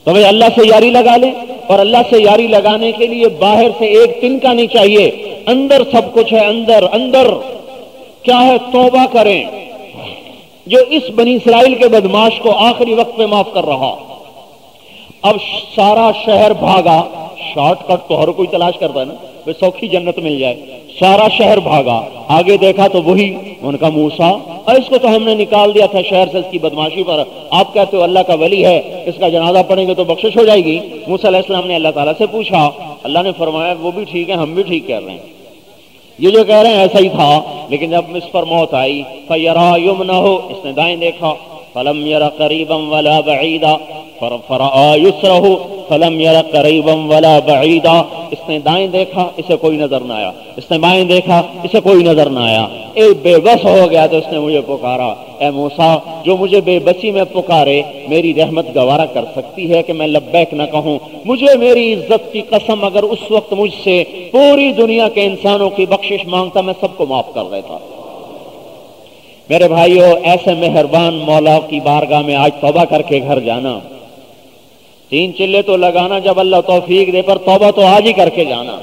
تو بھائی اللہ سے یاری لگا لیں اور اللہ سے یاری لگانے کے لیے باہر سے ایک تن کا نہیں چاہیے۔ اندر سب کچھ ہے، اندر اندر۔ کیا ہے؟ توبہ کریں۔ جو اس بنی اسرائیل کے بدماش کو آخری وقت پہ معاف کر رہا۔ اب سارا شہر بھاگا۔ شارٹ کٹ تو ہر کوئی تلاش کرتا ہے نا۔ سوکھی جنت مل جائے۔ سارا شہر بھاگا۔ آگے دیکھا تو وہی۔ ان کا موسا اور اس کو تو ہم نے نکال دیا تھا شہر سے اس کی بدماشی پر۔ آپ کہتے ہو اللہ کا ولی ہے، اس کا جنازہ پڑھیں گے تو بخشش ہو جائے گی۔ موسا علیہ السلام نے اللہ تعالیٰ سے پوچھا۔ اللہ نے فرمایا، وہ بھی ٹھیک ہے، ہم بھی ٹھیک کر رہے ہیں۔ یہ جو کہہ رہے ہیں ایسا ہی تھا، لیکن جب اس پر موت آئی فیرا یم نہ ہو اس نے دائیں دیکھا۔ فلم یرا قریبم ولا بعیدا فلم قریبا ولا بعیدا اس نے دائیں دیکھا، اسے کوئی نظر نہ آیا. اس نے بائیں دیکھا، اسے کوئی نظر نہ آیا. ایک بے بس ہو گیا تو اس نے مجھے پکارا. اے موسا جو مجھے بے بسی میں پکارے، میری رحمت گوارا کر سکتی ہے کہ میں لبیک نہ کہوں. مجھے میری عزت کی قسم اگر اس وقت مجھ سے پوری دنیا کے انسانوں کی بخشش مانگتا، میں سب کو معاف کر دیتا. میرے بھائیوں ایسے مہربان مولا کی بارگاہ میں آج توبہ کر کے گھر جانا۔ تین چلے تو لگانا جب اللہ توفیق دے، پر توبہ تو آج ہی کر کے جانا۔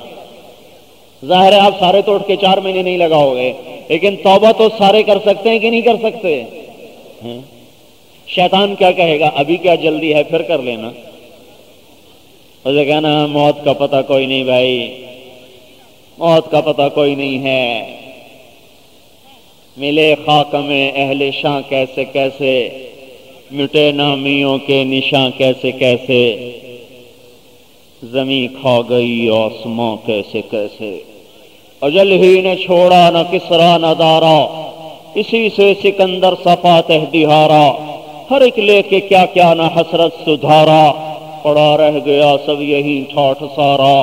ظاہر ہے آپ سارے توڑ کے چار مہینے نہیں لگاؤ گے، لیکن توبہ تو سارے کر سکتے ہیں کہ نہیں کر سکتے؟ ہاں۔ شیطان کیا کہے گا؟ ابھی کیا جلدی ہے، پھر کر لینا۔ اسے کہنا موت کا پتہ کوئی نہیں بھائی۔ موت کا پتہ کوئی نہیں ہے۔ ملے خاک میں اہل شاہ کیسے کیسے، مٹے نامیوں کے نشاں کیسے کیسے، زمین کھا گئی آسماں کیسے کیسے۔ اجل ہی نے چھوڑا نہ کسرا نہ دارا، اسی سے سکندر صفا تہدہارا ہر ایک لے کے کیا کیا نہ حسرت سدھارا، پڑا رہ گیا سب یہی ٹھاٹ سارا۔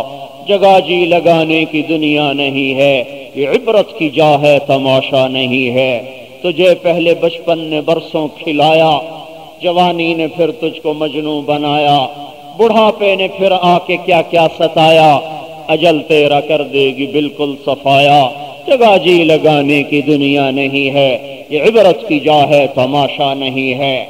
جگہ جی لگانے کی دنیا نہیں ہے، یہ عبرت کی جا ہے، تماشا نہیں ہے۔ تجھے پہلے بچپن نے برسوں کھلایا، جوانی نے پھر تجھ کو مجنو بنایا۔ بڑھاپے نے پھر آ کے کیا کیا ستایا، اجل تیرا کر دے گی بالکل صفایا۔ جگہ جی لگانے کی دنیا نہیں ہے، یہ عبرت کی جا ہے، تماشا نہیں ہے۔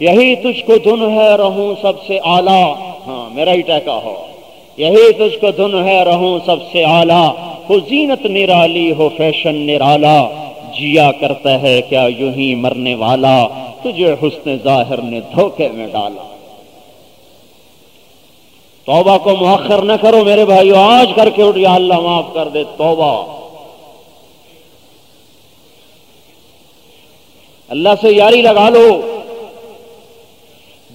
یہی تجھ کو دن ہے، رہوں سب سے اعلیٰ۔ ہاں میرا ہی ٹیکا ہو۔ یہی تجھ کو دن ہے رہوں سب سے اعلیٰ ہو زینت نرالی ہو فیشن نرالا۔ جیا کرتا ہے کیا یوں ہی مرنے والا، تجھے حسن ظاہر نے دھوکے میں ڈالا۔ توبہ کو مؤخر نہ کرو میرے بھائیو، آج کر کے اٹھ، یا اللہ معاف کر دے، توبہ۔ اللہ سے یاری لگا لو۔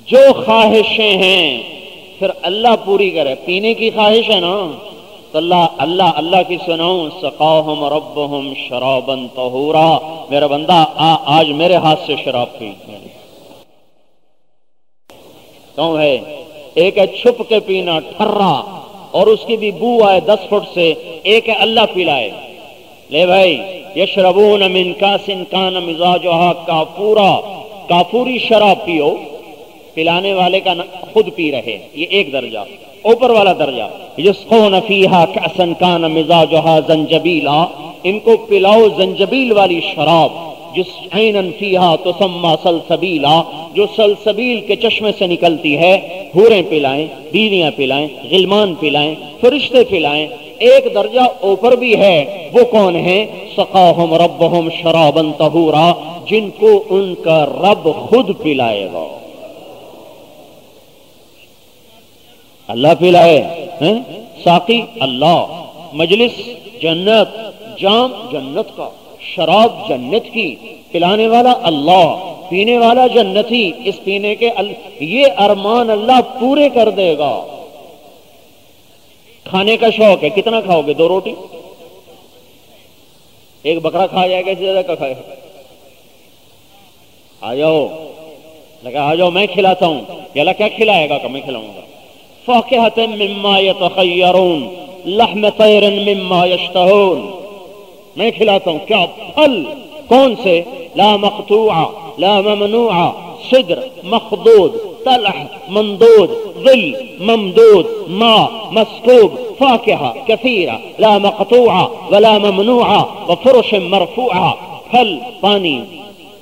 جو خواہشیں ہیں پھر اللہ پوری کرے۔ پینے کی خواہش ہے نا؟ تو اللہ اللہ اللہ کی سنوں سقاہم ربہم شرابن طہورا۔ میرا بندہ، آ، آج میرے ہاتھ سے شراب پی کون ہے؟ ایک ہے چھپ کے پینا ٹھرا، اور اس کی بھی بو آئے دس فٹ سے، ایک ہے اللہ پلائے۔ لے بھائی، یشربون من کاسن کان مزاجہا کافورا۔ کافوری شراب پیو۔ پلانے والے کا خود پی رہے، یہ ایک درجہ۔ اوپر والا درجہ یسخون فیہا کأسن کان مزاجہا زنجبیلا۔ ان کو پلاؤ زنجبیل والی شراب، جس عینن فیہا تسمى سلسبیلا، جو سلسبیل کے چشمے سے نکلتی ہے۔ ہوریں پلائیں، بیویاں پلائیں، غلمان پلائیں، فرشتے پلائیں۔ ایک درجہ اوپر بھی ہے، وہ کون ہیں؟ سقاہم ربہم شرابا طہورا، جن کو ان کا رب خود پلائے گا۔ اللہ پلائے ساقی اللہ، مجلس جنت، جام جنت کا، شراب جنت کی، پلانے والا اللہ، پینے والا جنتی اس پینے کے یہ ارمان اللہ پورے کر دے گا۔ کھانے کا شوق ہے، کتنا کھاؤ گے؟ دو روٹی؟ ایک بکرا کھا جائے گا زیادہ کا کھائے۔ آ جاؤ۔ لگا، آ جاؤ، میں کھلاتا ہوں۔ یا اللہ، کیا کھلائے گا کہ میں کھلاؤں گا؟ فاقہت مما یتخیرون لحم طیر مما یشتہون میں کھلاتا ہوں کیا پھل کون سے لا مقطوع، لا ممنوع، صدر مخدود طلح مندود ظل ممدود ما مسكوب، فاكهة كثيرة، لا مقطوعة ولا ممنوعة وفرش مرفوعة پھل پانی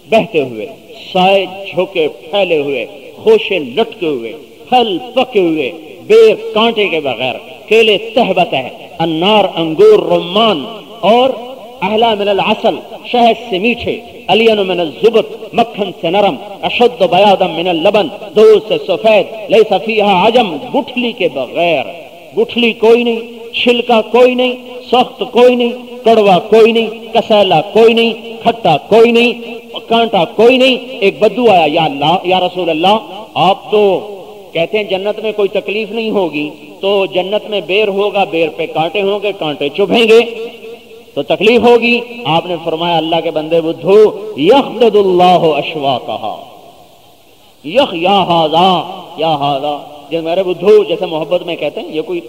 بہتے ہوئے سائے جھوکے پھیلے ہوئے، خوشے لٹکے ہوئے، پھل پکے ہوئے بیر کانٹے کے بغیر کیلے تہبت ہے انار، انگور، رمان اور اہلا من العسل، شہد سے میٹھے، علین من الزبت، مکھن سے نرم، اشد بیادم من اللبن دودھ سے سفید، لیس فیہا عجم، گٹھلی کے بغیر۔ گٹھلی کوئی نہیں، چھلکا کوئی نہیں، سخت کوئی نہیں، کڑوا کوئی نہیں، کسیلا کوئی نہیں، کھٹا کوئی نہیں، کانٹا کوئی نہیں۔ ایک بدو آیا، یا اللہ، یا رسول اللہ، آپ تو کہتے ہیں جنت میں کوئی تکلیف نہیں ہوگی، تو جنت میں بیر ہوگا، بیر پہ کانٹے ہوں گے، کانٹے چبھیں گے۔ تو تکلیف ہوگی۔ آپ نے فرمایا، اللہ کے بندے بدھو یخد اللہ اشوا کہا یخ یا ہاضا یا ہاضا جیسے میرے بدھو، جیسے محبت میں کہتے ہیں، یہ کوئی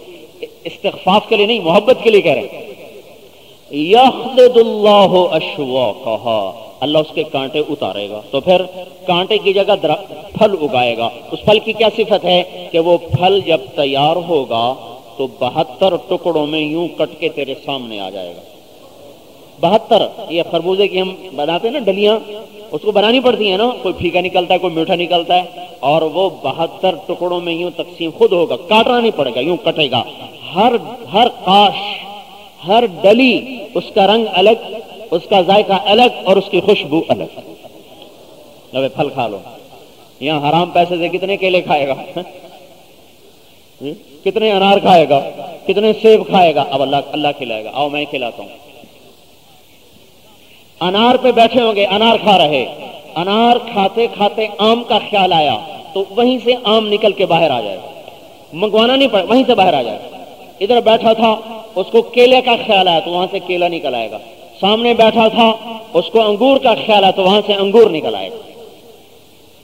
استغفاف کے لیے نہیں، محبت کے لیے کہہ رہے ہیں۔ یخد اللہ اشوا کہا اللہ اس کے کانٹے اتارے گا۔ تو پھر کانٹے کی جگہ پھل اگائے گا۔ اس پھل کی کیا صفت ہے کہ وہ پھل جب تیار ہوگا تو بہتر ٹکڑوں میں یوں کٹ کے تیرے سامنے آ جائے گا۔ بہتر، یہ خربوزے کی ہم بناتے ہیں نا ڈلیاں، اس کو بنانی پڑتی ہیں نا۔ کوئی پھیکا نکلتا ہے، کوئی میٹھا نکلتا ہے۔ اور وہ بہتر ٹکڑوں میں یوں تقسیم خود ہوگا۔ کاٹنا نہیں پڑے گا، یوں کٹے گا۔ ہر ہر کاش، ہر ڈلی، اس کا رنگ الگ اس کا ذائقہ الگ اور اس کی خوشبو الگ۔ پھل کھا لو۔ یہاں حرام پیسے سے کتنے کیلے کھائے گا؟ کتنے انار کھائے گا؟ کتنے سیب کھائے گا؟ اب اللہ اللہ کھلائے گا۔ آؤ، میں کھلاتا ہوں۔ انار پہ بیٹھے ہوں گے، انار کھا رہے۔ انار کھاتے کھاتے آم کا خیال آیا، تو وہیں سے آم نکل کے باہر آ جائے۔ منگوانا نہیں پڑے وہیں سے باہر آ جائے۔ ادھر بیٹھا تھا، اس کو کیلے کا خیال آیا، تو وہاں سے کیلا نکل آئے گا۔ سامنے بیٹھا تھا، اس کو انگور کا خیال آیا تو وہاں سے انگور نکل آئے۔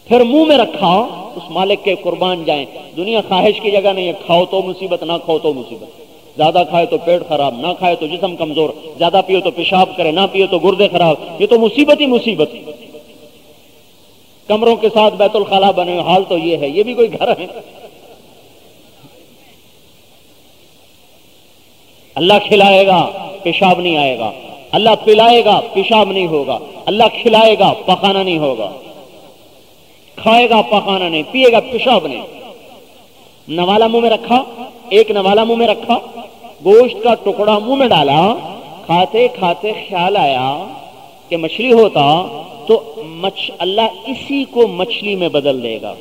پھر منہ میں رکھا، اس مالک کے قربان جائیں۔ دنیا خواہش کی جگہ نہیں ہے، کھاؤ تو مصیبت، نہ کھاؤ تو مصیبت۔ زیادہ کھائے تو پیٹ خراب، نہ کھائے تو جسم کمزور۔ زیادہ پیو تو پیشاب کرے، نہ پیو تو گردے خراب۔ یہ تو مصیبت ہی مصیبت۔ کمروں کے ساتھ بیت الخلا بنے، حال تو یہ ہے، یہ بھی کوئی گھر ہے۔ اللہ کھلائے گا، پیشاب نہیں آئے گا۔ اللہ پلائے گا، پیشاب نہیں ہوگا۔ اللہ کھلائے گا پکانا نہیں ہوگا۔ کھائے گا پکانا نہیں، پیے گا، پیشاب نہیں۔ نوالا منہ میں رکھا، ایک نوالا منہ میں رکھا۔ گوشت کا ٹکڑا منہ میں ڈالا۔ کھاتے کھاتے خیال آیا کہ مچھلی ہوتا تو مچ اللہ اسی کو مچھلی میں بدل دے گا۔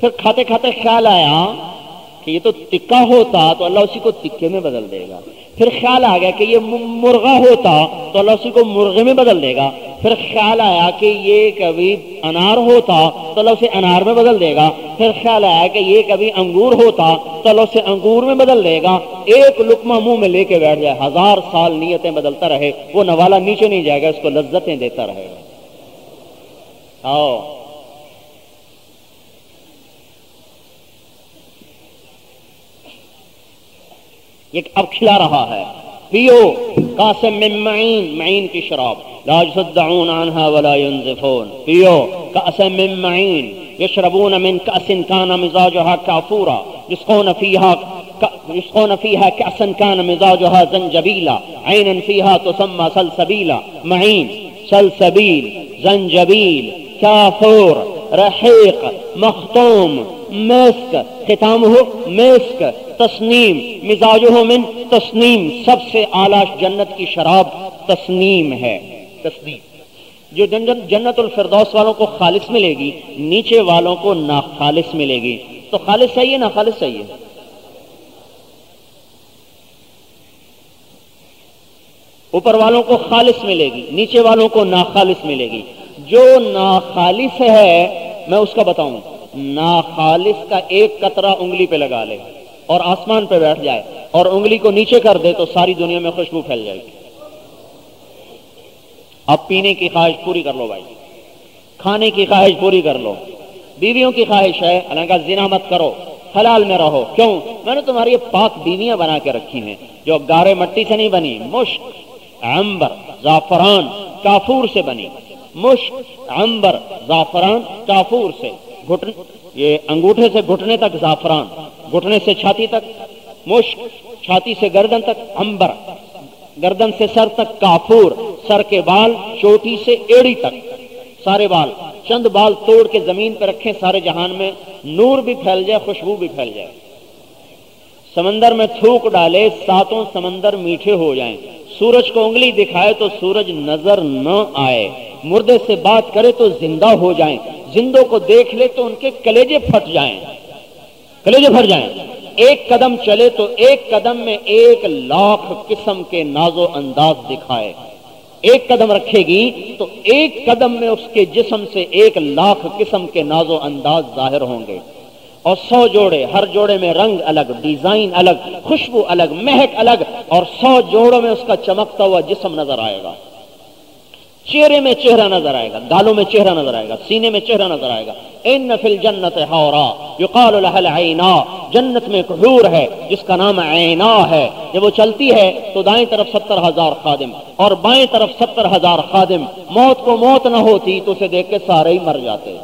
پھر کھاتے کھاتے خیال آیا کہ یہ تو تکا ہوتا تو اللہ اسی کو تکے میں بدل دے گا۔ پھر خیال آ گیا کہ یہ مرغا ہوتا تو اللہ اسی کو مرغے میں بدل دے گا۔ پھر خیال آیا کہ یہ کبھی انار ہوتا تو اللہ اسے انار میں بدل دے گا۔ پھر خیال آیا کہ یہ کبھی انگور ہوتا تو اللہ اسے انگور میں بدل دے گا۔ ایک لکما منہ میں لے کے بیٹھ جائے۔ ہزار سال نیتیں بدلتا رہے۔ وہ نوالا نیچے نہیں جائے گا، اس کو لذتیں دیتا رہے گا۔ آؤ۔ یہ اب کھلا رہا ہے۔ پیو، قاسم من معین معین کی شراب۔ لا يصدعون عنها ولا ينزفون پیو، قاسم من معین يشربون من كأس كان مزاجها كافورا يسقون فيها يسقون فيها كأسا كان مزاجها زنجبيلا عينا فيها تسمى سلسبيلا معين سلسبيل زنجبيل كافور رحيق مختوم۔ میسک ختامہ میسک تسنیم، مزاجہ من تسنیم، سب سے اعلیٰ جنت کی شراب تسنیم ہے۔ تسنیم۔ جو جنت جنت الفردوس والوں کو خالص ملے گی، نیچے والوں کو ناخالص ملے گی۔ تو خالص چاہیے نا خالص چاہیے اوپر والوں کو خالص ملے گی، نیچے والوں کو ناخالص ملے گی۔ جو ناخالص ہے، میں اس کا بتاؤں۔ ناخالص کا ایک قطرہ انگلی پہ لگا لے اور آسمان پہ بیٹھ جائے اور انگلی کو نیچے کر دے تو ساری دنیا میں خوشبو پھیل جائے گی۔ اب پینے کی خواہش پوری کر لو بھائی۔ کھانے کی خواہش پوری کر لو۔ بیویوں کی خواہش ہے اللہ زنا مت کرو۔ حلال میں رہو۔ کیوں؟ میں نے تمہاری پاک بیویاں بنا کے رکھی ہیں، جو گارے مٹی سے نہیں بنی۔ مشک عمبر زعفران کافور سے بنی۔ مشک عمبر زعفران کافور سے۔ گھٹن یہ انگوٹھے سے گھٹنے تک زعفران، گھٹنے سے چھاتی تک مشک، چھاتی سے گردن تک عمبر گردن سے سر تک کافور، سر کے بال، چوٹی سے ایڑی تک۔ سارے بال، چند بال توڑ کے زمین پہ رکھیں، سارے جہان میں نور بھی پھیل جائے، خوشبو بھی پھیل جائے۔ سمندر میں تھوک ڈالے، ساتوں سمندر میٹھے ہو جائیں۔ سورج کو انگلی دکھائے تو سورج نظر نہ آئے۔ مردے سے بات کرے تو زندہ ہو جائیں۔ زندوں کو دیکھ لے تو ان کے کلیجے پھٹ جائیں۔ کلیجے پھٹ جائیں۔ ایک قدم چلے تو ایک قدم میں ایک لاکھ قسم کے ناز و انداز دکھائے۔ ایک قدم رکھے گی تو ایک قدم میں اس کے جسم سے ایک لاکھ قسم کے ناز و انداز ظاہر ہوں گے۔ اور سو جوڑے، ہر جوڑے میں رنگ الگ، ڈیزائن الگ، خوشبو الگ، مہک الگ، اور سو جوڑوں میں اس کا چمکتا ہوا جسم نظر آئے گا۔ چہرے میں چہرہ نظر آئے گا، گالوں میں چہرہ نظر آئے گا، سینے میں چہرہ نظر آئے گا۔ ان فل جنت جنت میں ایک حور ہے، جس کا نام عینا ہے۔ جب وہ چلتی ہے تو دائیں طرف ستر ہزار خادم اور بائیں طرف ستر ہزار خادم۔ موت کو موت نہ ہوتی تو اسے دیکھ کے سارے ہی مر جاتے۔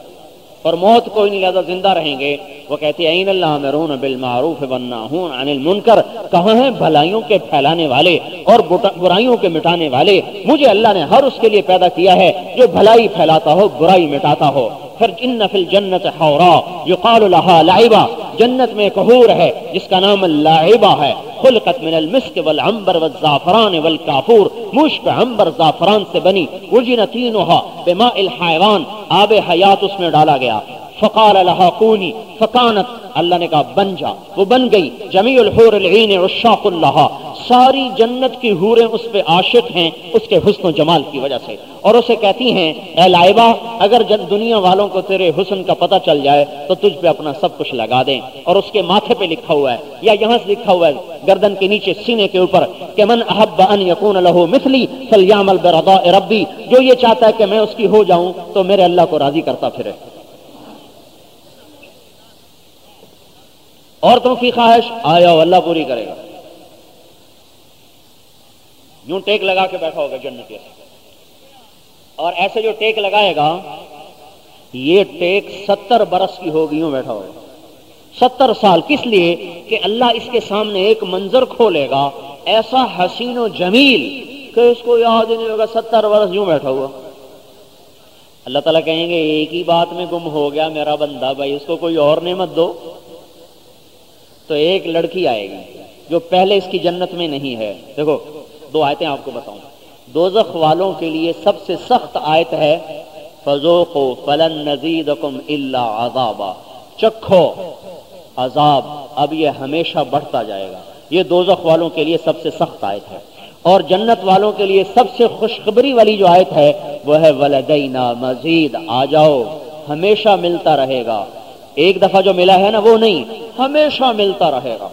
اور موت کوئی نہیں، لہذا زندہ رہیں گے۔ وہ کہتے ہیں اللہ مرون بالمعروف والناہون عن المنکر۔ کہاں ہیں بھلائیوں کے پھیلانے والے اور برائیوں کے مٹانے والے؟ مجھے اللہ نے ہر اس کے لیے پیدا کیا ہے جو بھلائی پھیلاتا ہو، برائی مٹاتا ہو۔ پھر ان فی الجنت حورا یقال لها لعبہ جنت میں ایک حور ہے، جس کا نام اللعبہ ہے۔ خلقت من المسک والعنبر والزعفران والکافور مشک عنبر زعفران سے بنی وجنتینها بماء الحیوان آب حیات اس میں ڈالا گیا۔ فقال لها کونی فکانت اللہ نے کہا، بن جا. وہ بن گئی. جمیع الحور العین عشاق اللہ ساری جنت کی حوریں اس پہ عاشق ہیں، اس کے حسن و جمال کی وجہ سے. اور اسے کہتی ہیں، اے لائبہ، اگر جب دنیا والوں کو تیرے حسن کا پتہ چل جائے، تو تجھ پہ اپنا سب کچھ لگا دیں. اور اس کے ماتھے پہ لکھا ہوا ہے، یا یہاں سے لکھا ہوا ہے، گردن کے نیچے سینے کے اوپر، کہ من احب ان یکون له مثلی فلیعمل برضاء ربی. جو یہ چاہتا ہے کہ میں اس کی ہو جاؤں، تو میرے اللہ کو راضی کرتا پھرے. اور تم کی خواہش، آیا اللہ پوری کرے گا۔ یوں ٹیک لگا کے بیٹھا ہوگا جنت اور ایسے جو ٹیک لگائے گا، یہ ٹیک ستر برس کی ہوگی، یوں بیٹھا ہوگا۔ ستر سال کس لیے؟ کہ اللہ اس کے سامنے ایک منظر کھولے گا، ایسا حسین و جمیل کہ اس کو یاد نہیں ہوگا، ستر برس یوں بیٹھا ہوا۔ اللہ تعالیٰ کہیں گے، ایک ہی بات میں گم ہو گیا میرا بندہ، بھائی اس کو کوئی اور نعمت دو۔ تو ایک لڑکی آئے گی جو پہلے اس کی جنت میں نہیں ہے۔ دیکھو، دو آیتیں آپ کو بتاؤں۔ دوزخ والوں کے لیے سب سے سخت آیت ہے فضوقو فلن نزیدکم الا عذابا۔ چکھو، عذاب اب یہ ہمیشہ بڑھتا جائے گا۔ یہ دوزخ والوں کے لیے سب سے سخت آیت ہے۔ اور جنت والوں کے لیے سب سے خوشخبری والی جو آیت ہے، وہ ہے ولدینا مزید آ جاؤ، ہمیشہ ملتا رہے گا۔ ایک دفعہ جو ملا ہے نا وہ نہیں، ہمیشہ ملتا رہے گا۔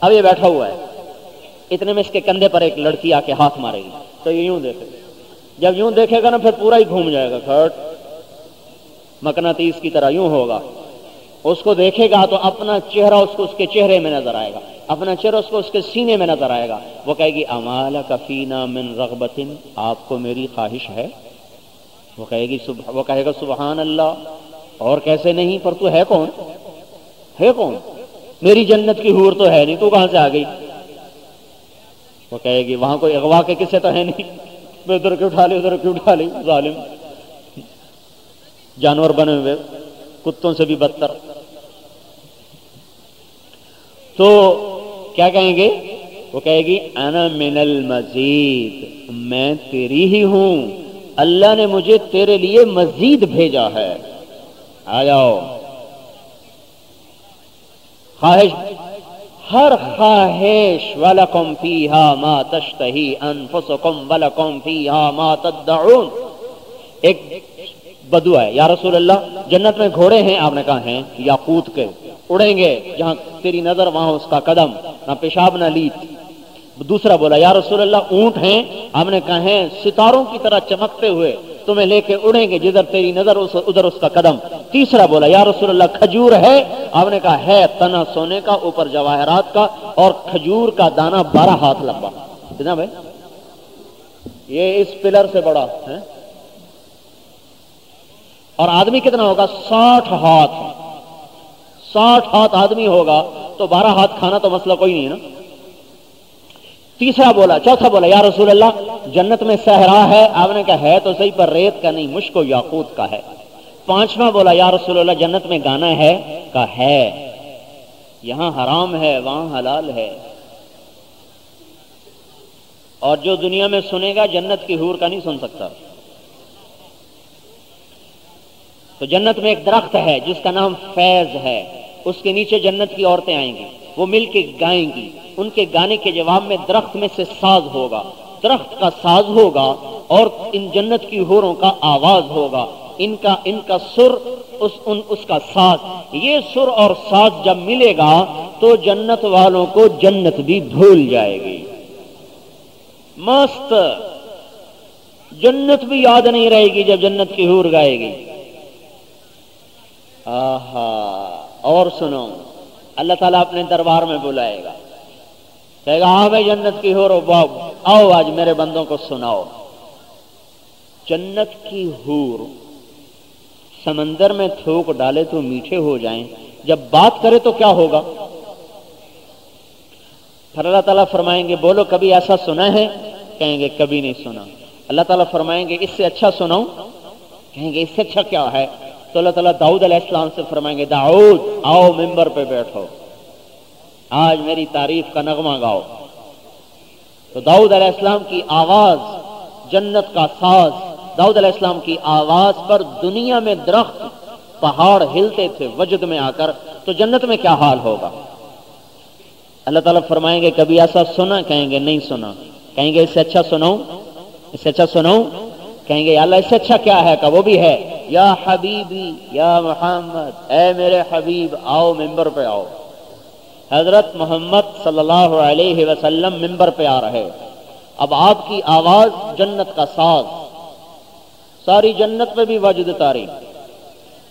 اب یہ بیٹھا ہوا ہے۔ اتنے میں اس کے کندھے پر ایک لڑکی آ کے ہاتھ مارے گی۔ تو یہ یوں دیکھے۔ جب یوں دیکھے گا نا، پھر پورا ہی گھوم جائے گا۔ کھٹ۔ مکنا تیس کی طرح یوں ہوگا۔ اس کو دیکھے گا تو اپنا چہرہ اس کو اس کے چہرے میں نظر آئے گا۔ اپنا چہرہ اس کو اس کے سینے میں نظر آئے گا۔ وہ کہے گی امال کفینا من رغبت آپ کو میری خواہش ہے؟ وہ کہے گی وہ کہے گا، سبحان اللہ اور کیسے نہیں، پر تو ہے کون؟ ہے کون؟ میری جنت کی حور تو ہے نہیں، تو کہاں سے آ گئی؟ وہ کہے گی، وہاں کوئی اغوا کے کسے تو ہے نہیں؟ میں ادھر کی اٹھا لی ادھر کی اٹھا لی ظالم۔ جانور بنے ہوئے، کتوں سے بھی بدتر۔ تو کیا کہیں گے؟ وہ کہے گی، انا من المزید، میں تیری ہی ہوں۔ اللہ نے مجھے تیرے لیے مزید بھیجا ہے۔ آ جاؤ۔ خواہش، ہر خواہش ولکم فیہا ما تشتہی انفسکم ولکم فیہا ما تدعون۔ ایک بدو ہے، یا رسول اللہ، جنت میں گھوڑے ہیں، آپ نے کہا ہیں یا قوت کے، اڑیں گے، جہاں تیری نظر، وہاں اس کا قدم، نہ پیشاب، نہ لیت۔ دوسرا بولا، یا رسول اللہ، اونٹ ہیں؟ ہم نے کہا، ہیں. ستاروں کی طرح چمکتے ہوئے تمہیں لے کے اڑیں گے جدھر تیری نظر اس ادھر اس کا قدم۔ تیسرا بولا، یا رسول اللہ، کھجور ہے؟ آپ نے کہا، ہے تنا سونے کا، اوپر جواہرات کا اور کھجور کا دانا بارہ ہاتھ لمبا. کتنا بھائی؟ یہ اس پلر سے بڑا ہے۔ اور آدمی کتنا ہوگا؟ ساٹھ ہاتھ۔ ساٹھ ہاتھ آدمی ہوگا تو بارہ ہاتھ کھانا تو مسئلہ کوئی نہیں ہے نا۔ تیسرا بولا، چوتھا بولا، یا رسول اللہ، جنت میں صحرا ہے، آپ نے کہا ہے تو صحیح، پر ریت کا نہیں، مشک و یاقوت کا ہے۔ پانچواں بولا، یا رسول اللہ، جنت میں گانا ہے، کا ہے۔ یہاں حرام ہے، وہاں حلال ہے۔ اور جو دنیا میں سنے گا، جنت کی حور کا نہیں سن سکتا۔ تو جنت میں ایک درخت ہے، جس کا نام فیض ہے۔ اس کے نیچے جنت کی عورتیں آئیں گی، وہ مل کے گائیں گی۔ ان کے گانے کے جواب میں درخت میں سے ساز ہوگا۔ درخت کا ساز ہوگا اور ان جنت کی ہوروں کا آواز ہوگا۔ ان کا ان کا سر، اس، ان، اس کا ساز۔ یہ سر اور ساز جب ملے گا تو جنت والوں کو جنت بھی بھول جائے گی۔ مست جنت بھی یاد نہیں رہے گی جب جنت کی ہور گائے گی۔ آہا، اور سنو۔ اللہ تعالیٰ اپنے دربار میں بلائے گا۔ کہے گا ہاں بھائی جنت کی ہو رو باب آؤ آج میرے بندوں کو سناؤ۔ جنت کی ہور سمندر میں تھوک ڈالے تو میٹھے ہو جائیں، جب بات کرے تو کیا ہوگا؟ پھر اللہ تعالیٰ فرمائیں گے، بولو، کبھی ایسا سنا ہے؟ کہیں گے، کبھی نہیں سنا۔ اللہ تعالیٰ فرمائیں گے، اس سے اچھا سناؤں کہیں گے، اس سے اچھا کیا ہے؟ تو اللہ تعالیٰ داؤد علیہ السلام سے فرمائیں گے، داؤد، آؤ ممبر پہ بیٹھو۔ آج میری تعریف کا نغمہ گاؤ۔ تو داؤد علیہ السلام کی آواز جنت کا ساز، داؤد علیہ السلام کی آواز پر دنیا میں درخت پہاڑ ہلتے تھے وجد میں آ کر، تو جنت میں کیا حال ہوگا؟ اللہ تعالیٰ فرمائیں گے، کبھی ایسا سنا؟ کہیں گے، نہیں سنا۔ کہیں گے اس سے اچھا سناؤں؟ اس سے اچھا سناؤں؟ کہیں گے اللہ اس سے اچھا کیا ہے؟ کہ وہ بھی ہے۔ یا حبیبی، یا محمد، اے میرے حبیب، آؤ ممبر پہ آؤ۔ حضرت محمد صلی اللہ علیہ وسلم ممبر پہ آ رہے۔ اب آپ کی آواز جنت کا ساز۔ ساری جنت میں بھی وجد تاری۔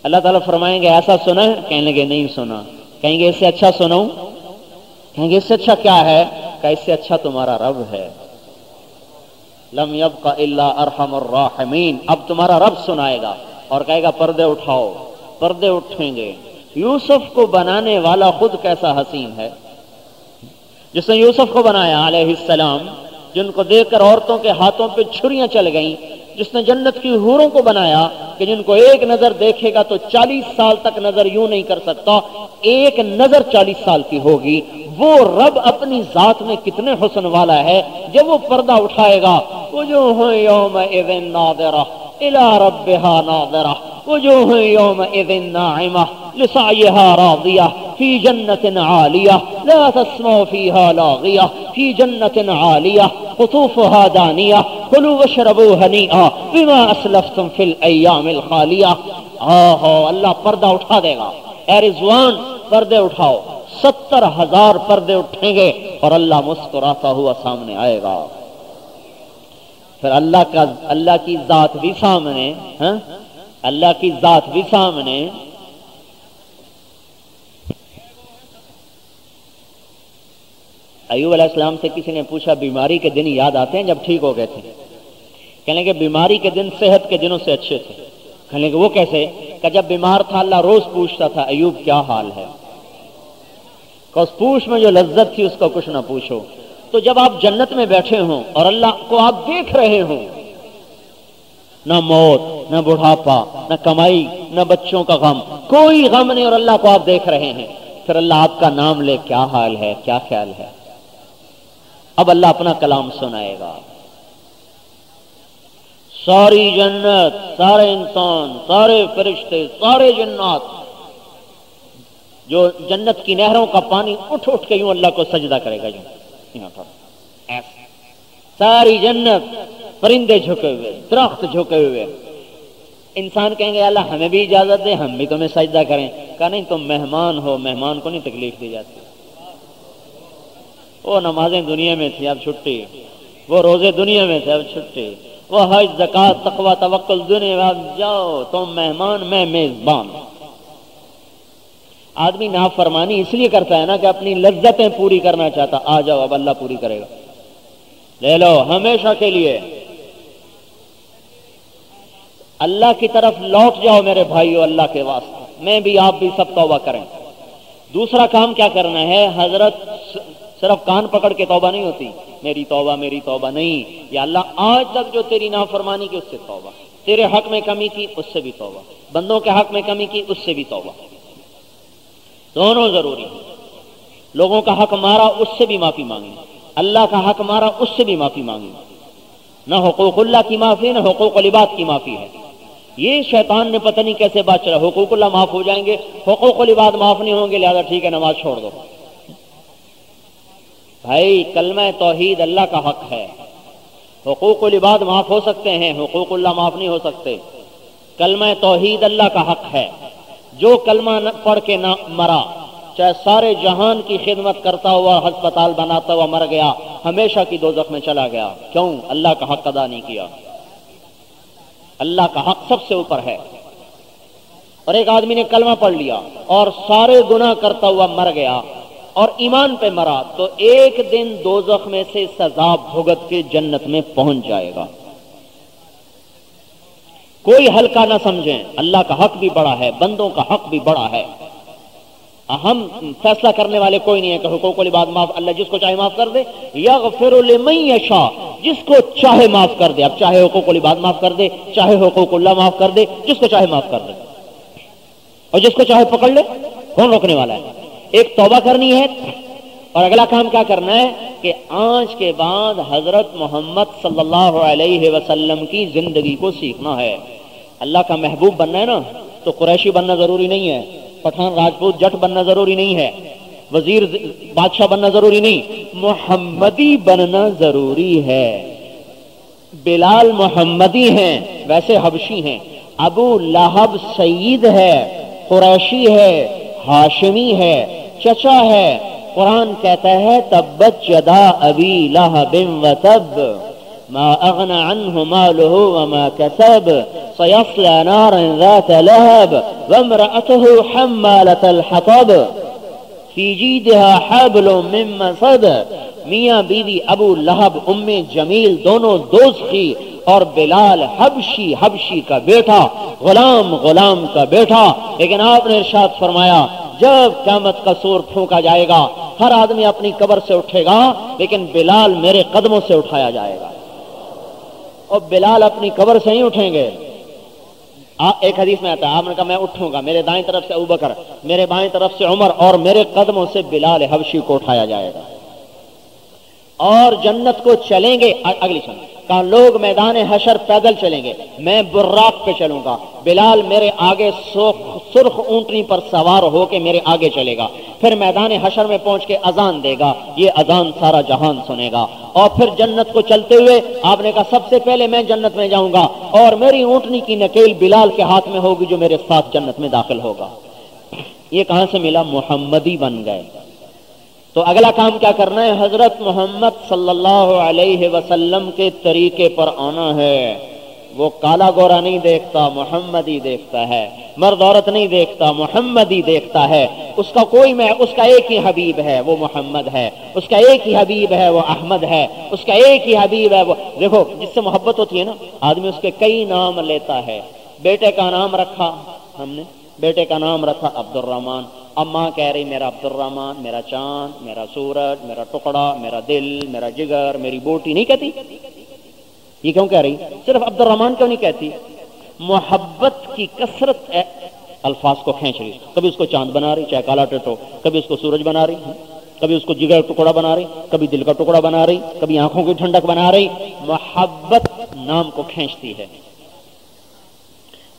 اللہ تعالیٰ فرمائیں گے، ایسا سنا ہے کہنے لگے، نہیں سنا۔ کہیں گے، اس سے اچھا سنو۔ کہیں گے، اس سے اچھا کیا ہے؟ کہ اس سے اچھا تمہارا رب ہے۔ لم یب کا اللہ ارحم الراحمین۔ اب تمہارا رب سنائے گا اور کہے گا، پردے اٹھاؤ۔ پردے اٹھیں گے۔ یوسف کو بنانے والا خود کیسا حسین ہے؟ جس نے یوسف کو بنایا علیہ السلام، جن کو دیکھ کر عورتوں کے ہاتھوں پہ چھریاں چل گئیں، جس نے جنت کی حوروں کو بنایا کہ جن کو ایک نظر دیکھے گا تو چالیس سال تک نظر یوں نہیں کر سکتا، ایک نظر چالیس سال کی ہوگی۔ وہ رب اپنی ذات میں کتنے حسن والا ہے، جب وہ پردہ اٹھائے گا وجوہ یوم اذن ناظرہ۔ الى ربها ناظرہ وجوہ یوم اذن ناعمہ لسعیها راضیہ فی جنت عالیہ لا تسمع فیها لاغیہ فی جنت عالیہ قطوفها دانیہ کلو وشربو ہنیئا بما اسلفتم فی الایام الخالیہ آہو اللہ پردہ اٹھا دے گا. اے رضوان، پردے اٹھاؤ. ستر ہزار پردے اٹھیں گے اور اللہ مسکراتا ہوا سامنے آئے گا. پھر اللہ کا اللہ کی ذات بھی سامنے ہاں؟ اللہ کی ذات بھی سامنے۔ ایوب علیہ السلام سے کسی نے پوچھا، بیماری کے دن یاد آتے ہیں جب ٹھیک ہو گئے تھے؟ کہنے کہ بیماری کے دن صحت کے دنوں سے اچھے تھے۔ کہنے کہ وہ کیسے؟ کہ جب بیمار تھا، اللہ روز پوچھتا تھا، ایوب کیا حال ہے؟ کہ اس پوچھ میں جو لذت تھی، اس کو کچھ نہ پوچھو۔ تو جب آپ جنت میں بیٹھے ہوں اور اللہ کو آپ دیکھ رہے ہوں، نہ موت، نہ بڑھاپا، نہ کمائی، نہ بچوں کا غم، کوئی غم نہیں اور اللہ کو آپ دیکھ رہے ہیں۔ پھر اللہ آپ کا نام لے، کیا حال ہے، کیا خیال ہے؟ اب اللہ اپنا کلام سنائے گا۔ ساری جنت، سارے انسان، سارے فرشتے، سارے جنات، جو جنت کی نہروں کا پانی اٹھ اٹھ کے یوں اللہ کو سجدہ کرے گا۔ یوں ساری جنت پرندے جھکے ہوئے، درخت جھکے ہوئے۔ انسان کہیں گے اللہ، ہمیں بھی اجازت دے، ہم بھی تمہیں سجدہ کریں۔ کہا، نہیں، تم مہمان ہو، مہمان کو نہیں تکلیف دی جاتی۔ وہ نمازیں دنیا میں تھی، اب چھٹی۔ وہ روزے دنیا میں تھے، اب چھٹی۔ وہ حج زکات تقوا توکل دنیا میں، اب جاؤ، تم مہمان، میں میزبان۔ آدمی نافرمانی اس لیے کرتا ہے نا کہ اپنی لذتیں پوری کرنا چاہتا، آ جاؤ، اب اللہ پوری کرے گا۔ لے لو، ہمیشہ کے لیے۔ اللہ کی طرف لوٹ جاؤ میرے بھائیو، اللہ کے واسطے۔ میں بھی آپ بھی سب توبہ کریں۔ دوسرا کام کیا کرنا ہے؟ حضرت صرف کان پکڑ کے توبہ نہیں ہوتی۔ میری توبہ میری توبہ نہیں۔ یا اللہ، آج تک جو تیری نافرمانی کی، اس سے توبہ۔ تیرے حق میں کمی کی، اس سے بھی توبہ۔ بندوں کے حق میں کمی کی، اس سے بھی توبہ۔ دونوں ضروری ہیں۔ لوگوں کا حق مارا، اس سے بھی معافی مانگی۔ اللہ کا حق مارا، اس سے بھی معافی مانگی۔ نہ حقوق اللہ کی معافی، نہ حقوق العباد کی معافی ہے۔ یہ شیطان نے پتہ نہیں کیسے بات چلا۔ حقوق اللہ معاف ہو جائیں گے، حقوق العباد معاف نہیں ہوں گے، لہذا ٹھیک ہے، نماز چھوڑ دو۔ بھائی، کلمہ توحید اللہ کا حق ہے۔ حقوق العباد معاف ہو سکتے ہیں، حقوق اللہ معاف نہیں ہو سکتے۔ کلمہ توحید اللہ کا حق ہے۔ جو کلمہ پڑھ کے نہ مرا، چاہے سارے جہان کی خدمت کرتا ہوا، ہسپتال بناتا ہوا مر گیا، ہمیشہ کی دو میں چلا گیا۔ کیوں؟ اللہ کا حق ادا نہیں کیا۔ اللہ کا حق سب سے اوپر ہے۔ اور ایک آدمی نے کلمہ پڑھ لیا اور سارے گناہ کرتا ہوا مر گیا اور ایمان پہ مرا، تو ایک دن دو میں سے سزا بھگت کے جنت میں پہنچ جائے گا۔ کوئی ہلکا نہ سمجھیں۔ اللہ کا حق بھی بڑا ہے، بندوں کا حق بھی بڑا ہے۔ ہم فیصلہ کرنے والے کوئی نہیں ہے کہ حقوق العباد معاف، اللہ جس کو چاہے معاف کر دے۔ یا غفر یشاء، جس کو چاہے معاف کر دے۔ اب چاہے حقوق العباد معاف کر دے، چاہے حقوق اللہ معاف کر دے، جس کو چاہے معاف کر دے۔ اور جس کو چاہے پکڑ لے، کون روکنے والا ہے؟ ایک توبہ کرنی ہے اور اگلا کام کیا کرنا ہے کہ آج کے بعد حضرت محمد صلی اللہ علیہ وسلم کی زندگی کو سیکھنا ہے۔ اللہ کا محبوب بننا ہے نا، تو قریشی بننا ضروری نہیں ہے، پٹھان راجپوت جٹ بننا ضروری نہیں ہے، وزیر بادشاہ بننا ضروری نہیں، محمدی بننا ضروری ہے۔ بلال محمدی ہیں، ویسے حبشی ہیں۔ ابو لہب سعید ہے، قریشی ہے، ہاشمی ہے، چچا ہے قرآن کہتا ہے، تبت جدا ابی لہب و تب، ما اغنى عنه ماله وما كسب سيصلى نارا ذات لهب وامرأته حمالة الحطب. في جيدها حبل من مسد. میاں بیوی ابو لہب، ام جمیل دونوں دوزخی اور بلال حبشی حبشی کا بیٹا، غلام غلام کا بیٹا۔ لیکن آپ نے ارشاد فرمایا جب قیامت کا سور پھونکا جائے گا، ہر آدمی اپنی قبر سے اٹھے گا، لیکن بلال میرے قدموں سے اٹھایا جائے گا۔ اور بلال اپنی قبر سے ہی اٹھیں گے۔ ایک حدیث میں آتا ہے، آپ نے کہا میں اٹھوں گا، میرے دائیں طرف سے ابکر میرے بائیں طرف سے عمر، اور میرے قدموں سے بلال حبشی کو اٹھایا جائے گا۔ اور جنت کو چلیں گے اگلی سن کہا لوگ میدان حشر پیدل چلیں گے۔ میں براق پہ چلوں گا۔ بلال میرے آگے سرخ اونٹنی پر سوار ہو کے میرے آگے چلے گا۔ پھر میدان حشر میں پہنچ کے اذان دے گا۔ یہ اذان سارا جہان سنے گا۔ اور پھر جنت کو چلتے ہوئے آپ نے کہا، سب سے پہلے میں جنت میں جاؤں گا۔ اور میری اونٹنی کی نکیل بلال کے ہاتھ میں ہوگی جو میرے ساتھ جنت میں داخل ہوگا۔ یہ کہاں سے ملا؟ محمدی بن گئے۔ تو اگلا کام کیا کرنا ہے؟ حضرت محمد صلی اللہ علیہ وسلم کے طریقے پر آنا ہے۔ وہ کالا گورا نہیں دیکھتا، محمد ہی دیکھتا ہے۔ مرد عورت نہیں دیکھتا، محمد ہی دیکھتا ہے۔ اس کا کوئی میں، اس کا ایک ہی حبیب ہے، وہ محمد ہے۔ اس کا ایک ہی حبیب ہے، وہ احمد ہے۔ اس کا ایک ہی حبیب ہے، وہ دیکھو، جس سے محبت ہوتی ہے نا، آدمی اس کے کئی نام لیتا ہے۔ بیٹے کا نام رکھا ہم نے، بیٹے کا نام رکھا عبد الرحمان اب ماں کہہ رہی، میرا عبد الرحمان میرا چاند، میرا سورج، میرا ٹکڑا، میرا دل، میرا جگر، میری بوٹی نہیں کہتی؟ یہ کیوں کہہ رہی؟ صرف عبد الرحمان کیوں نہیں کہتی؟ محبت کی کثرت الفاظ کو کھینچ رہی۔ کبھی اس کو چاند بنا رہی، چاہے کالا ٹٹو کبھی اس کو سورج بنا رہی، کبھی اس کو جگر ٹکڑا بنا رہی، کبھی دل کا ٹکڑا بنا رہی، کبھی آنکھوں کی ٹھنڈک بنا رہی۔ محبت نام کو کھینچتی ہے۔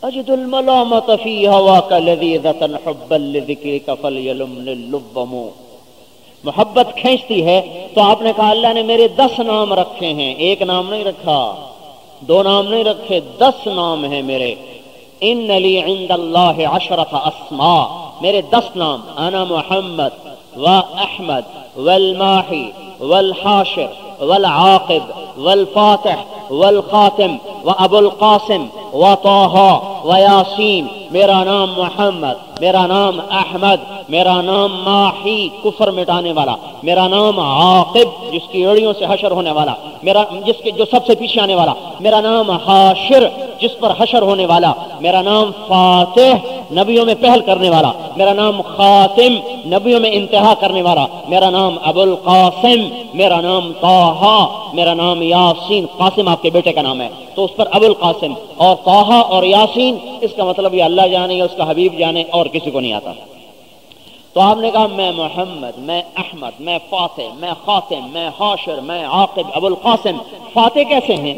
اجد الملامت فی ہوا لذیذتا حبا لذکرک فلیلم للبمو محبت کھینچتی ہے تو آپ نے کہا اللہ نے میرے دس نام رکھے ہیں، ایک نام نہیں رکھا، دو نام نہیں رکھے، دس نام ہیں میرے۔ ان علی عند اللہ عشرت اسما میرے دس نام انا محمد و احمد والماحی والحاشر والعاقب والفاتح والخاتم و ابو القاسم و توحا و یاسین میرا نام محمد میرا نام احمد میرا نام ماہی کفر مٹانے والا میرا نام عاقب جس کی اڑیوں سے حشر ہونے والا میرا جس کے جو سب سے پیچھے آنے والا میرا نام حاشر جس پر حشر ہونے والا میرا نام فاتح نبیوں میں پہل کرنے والا میرا نام خاتم نبیوں میں انتہا کرنے والا میرا نام ابو القاسم میرا نام توحا میرا نام یاسین قاسم آپ کے بیٹے کا نام ہے تو اس پر ابو القاسم اور توحا اور یاسین، اس کا مطلب یہ اللہ جانے یا اس کا حبیب جانے اور کسی کو نہیں آتا۔ تو آپ نے کہا، میں محمد، میں احمد، میں فاتح، میں خاتم، میں حاشر، میں عاقب ابو القاسم فاتح کیسے ہیں؟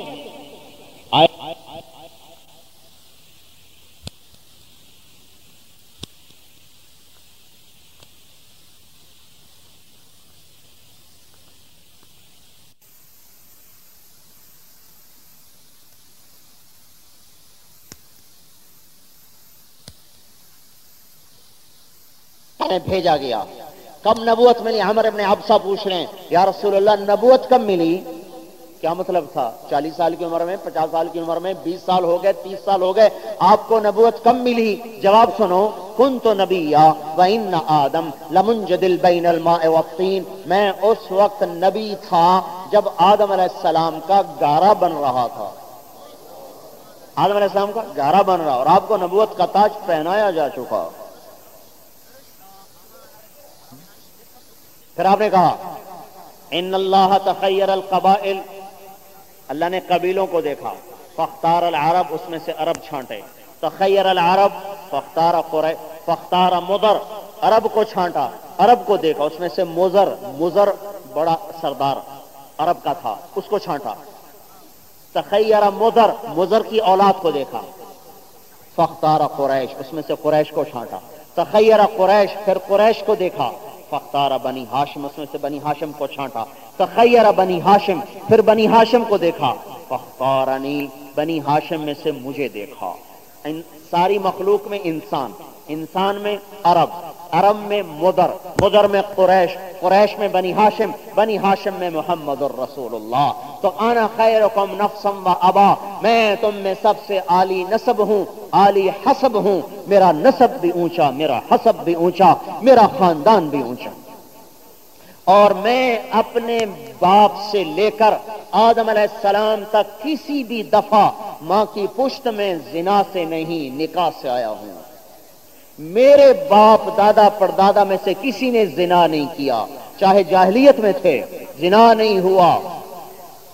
میں بھیجا گیا۔ کب نبوت ملی، عمر ابن عبسہ پوچھ رہے ہیں، یا رسول اللہ، نبوت کب ملی؟ کیا مطلب تھا؟ چالیس سال کی عمر میں، پچاس سال کی عمر میں، بیس سال ہو گئے، تیس سال ہو گئے، آپ کو نبوت کم ملی؟ جواب سنو کن تو نبی آدم لمن جدل بین الماء والطین میں اس وقت نبی تھا جب آدم علیہ السلام کا گارا بن رہا تھا۔ آدم علیہ السلام کا گارا بن رہا، اور آپ کو نبوت کا تاج پہنایا جا چکا۔ پھر آپ نے کہا، ان اللہ تخیر القبائل. اللہ نے قبیلوں کو دیکھا فختار العرب اس میں سے عرب چھانٹے، تخیر العرب فختار فختار مدر عرب کو چھانٹا، عرب کو دیکھا، اس میں سے مزر مزر بڑا سردار عرب کا تھا، اس کو چھانٹا، تخیر مدر مزر کی اولاد کو دیکھا فختار قریش اس میں سے قریش کو چھانٹا، تخیر قریش پھر قریش کو دیکھا فختار بنی ہاشم، اس میں سے بنی ہاشم کو چھانٹا۔ تخیر بنی ہاشم، پھر بنی ہاشم کو دیکھا۔ فختارنی بنی ہاشم میں سے مجھے دیکھا۔ ان ساری مخلوق میں انسان انسان میں عرب عرب میں مدر مدر میں قریش قریش میں بنی ہاشم بنی ہاشم میں محمد الرسول اللہ۔ تو آنا خیرکم نفسم و ابا، میں تم میں سب سے عالی نصب ہوں، عالی حسب ہوں۔ میرا نصب بھی اونچا، میرا حسب بھی اونچا، میرا خاندان بھی اونچا۔ اور میں اپنے باپ سے لے کر آدم علیہ السلام تک کسی بھی دفعہ ماں کی پشت میں زنا سے نہیں، نکاح سے آیا ہوں۔ میرے باپ، دادا، پردادا میں سے کسی نے زنا نہیں کیا۔ چاہے جاہلیت میں تھے، زنا نہیں ہوا۔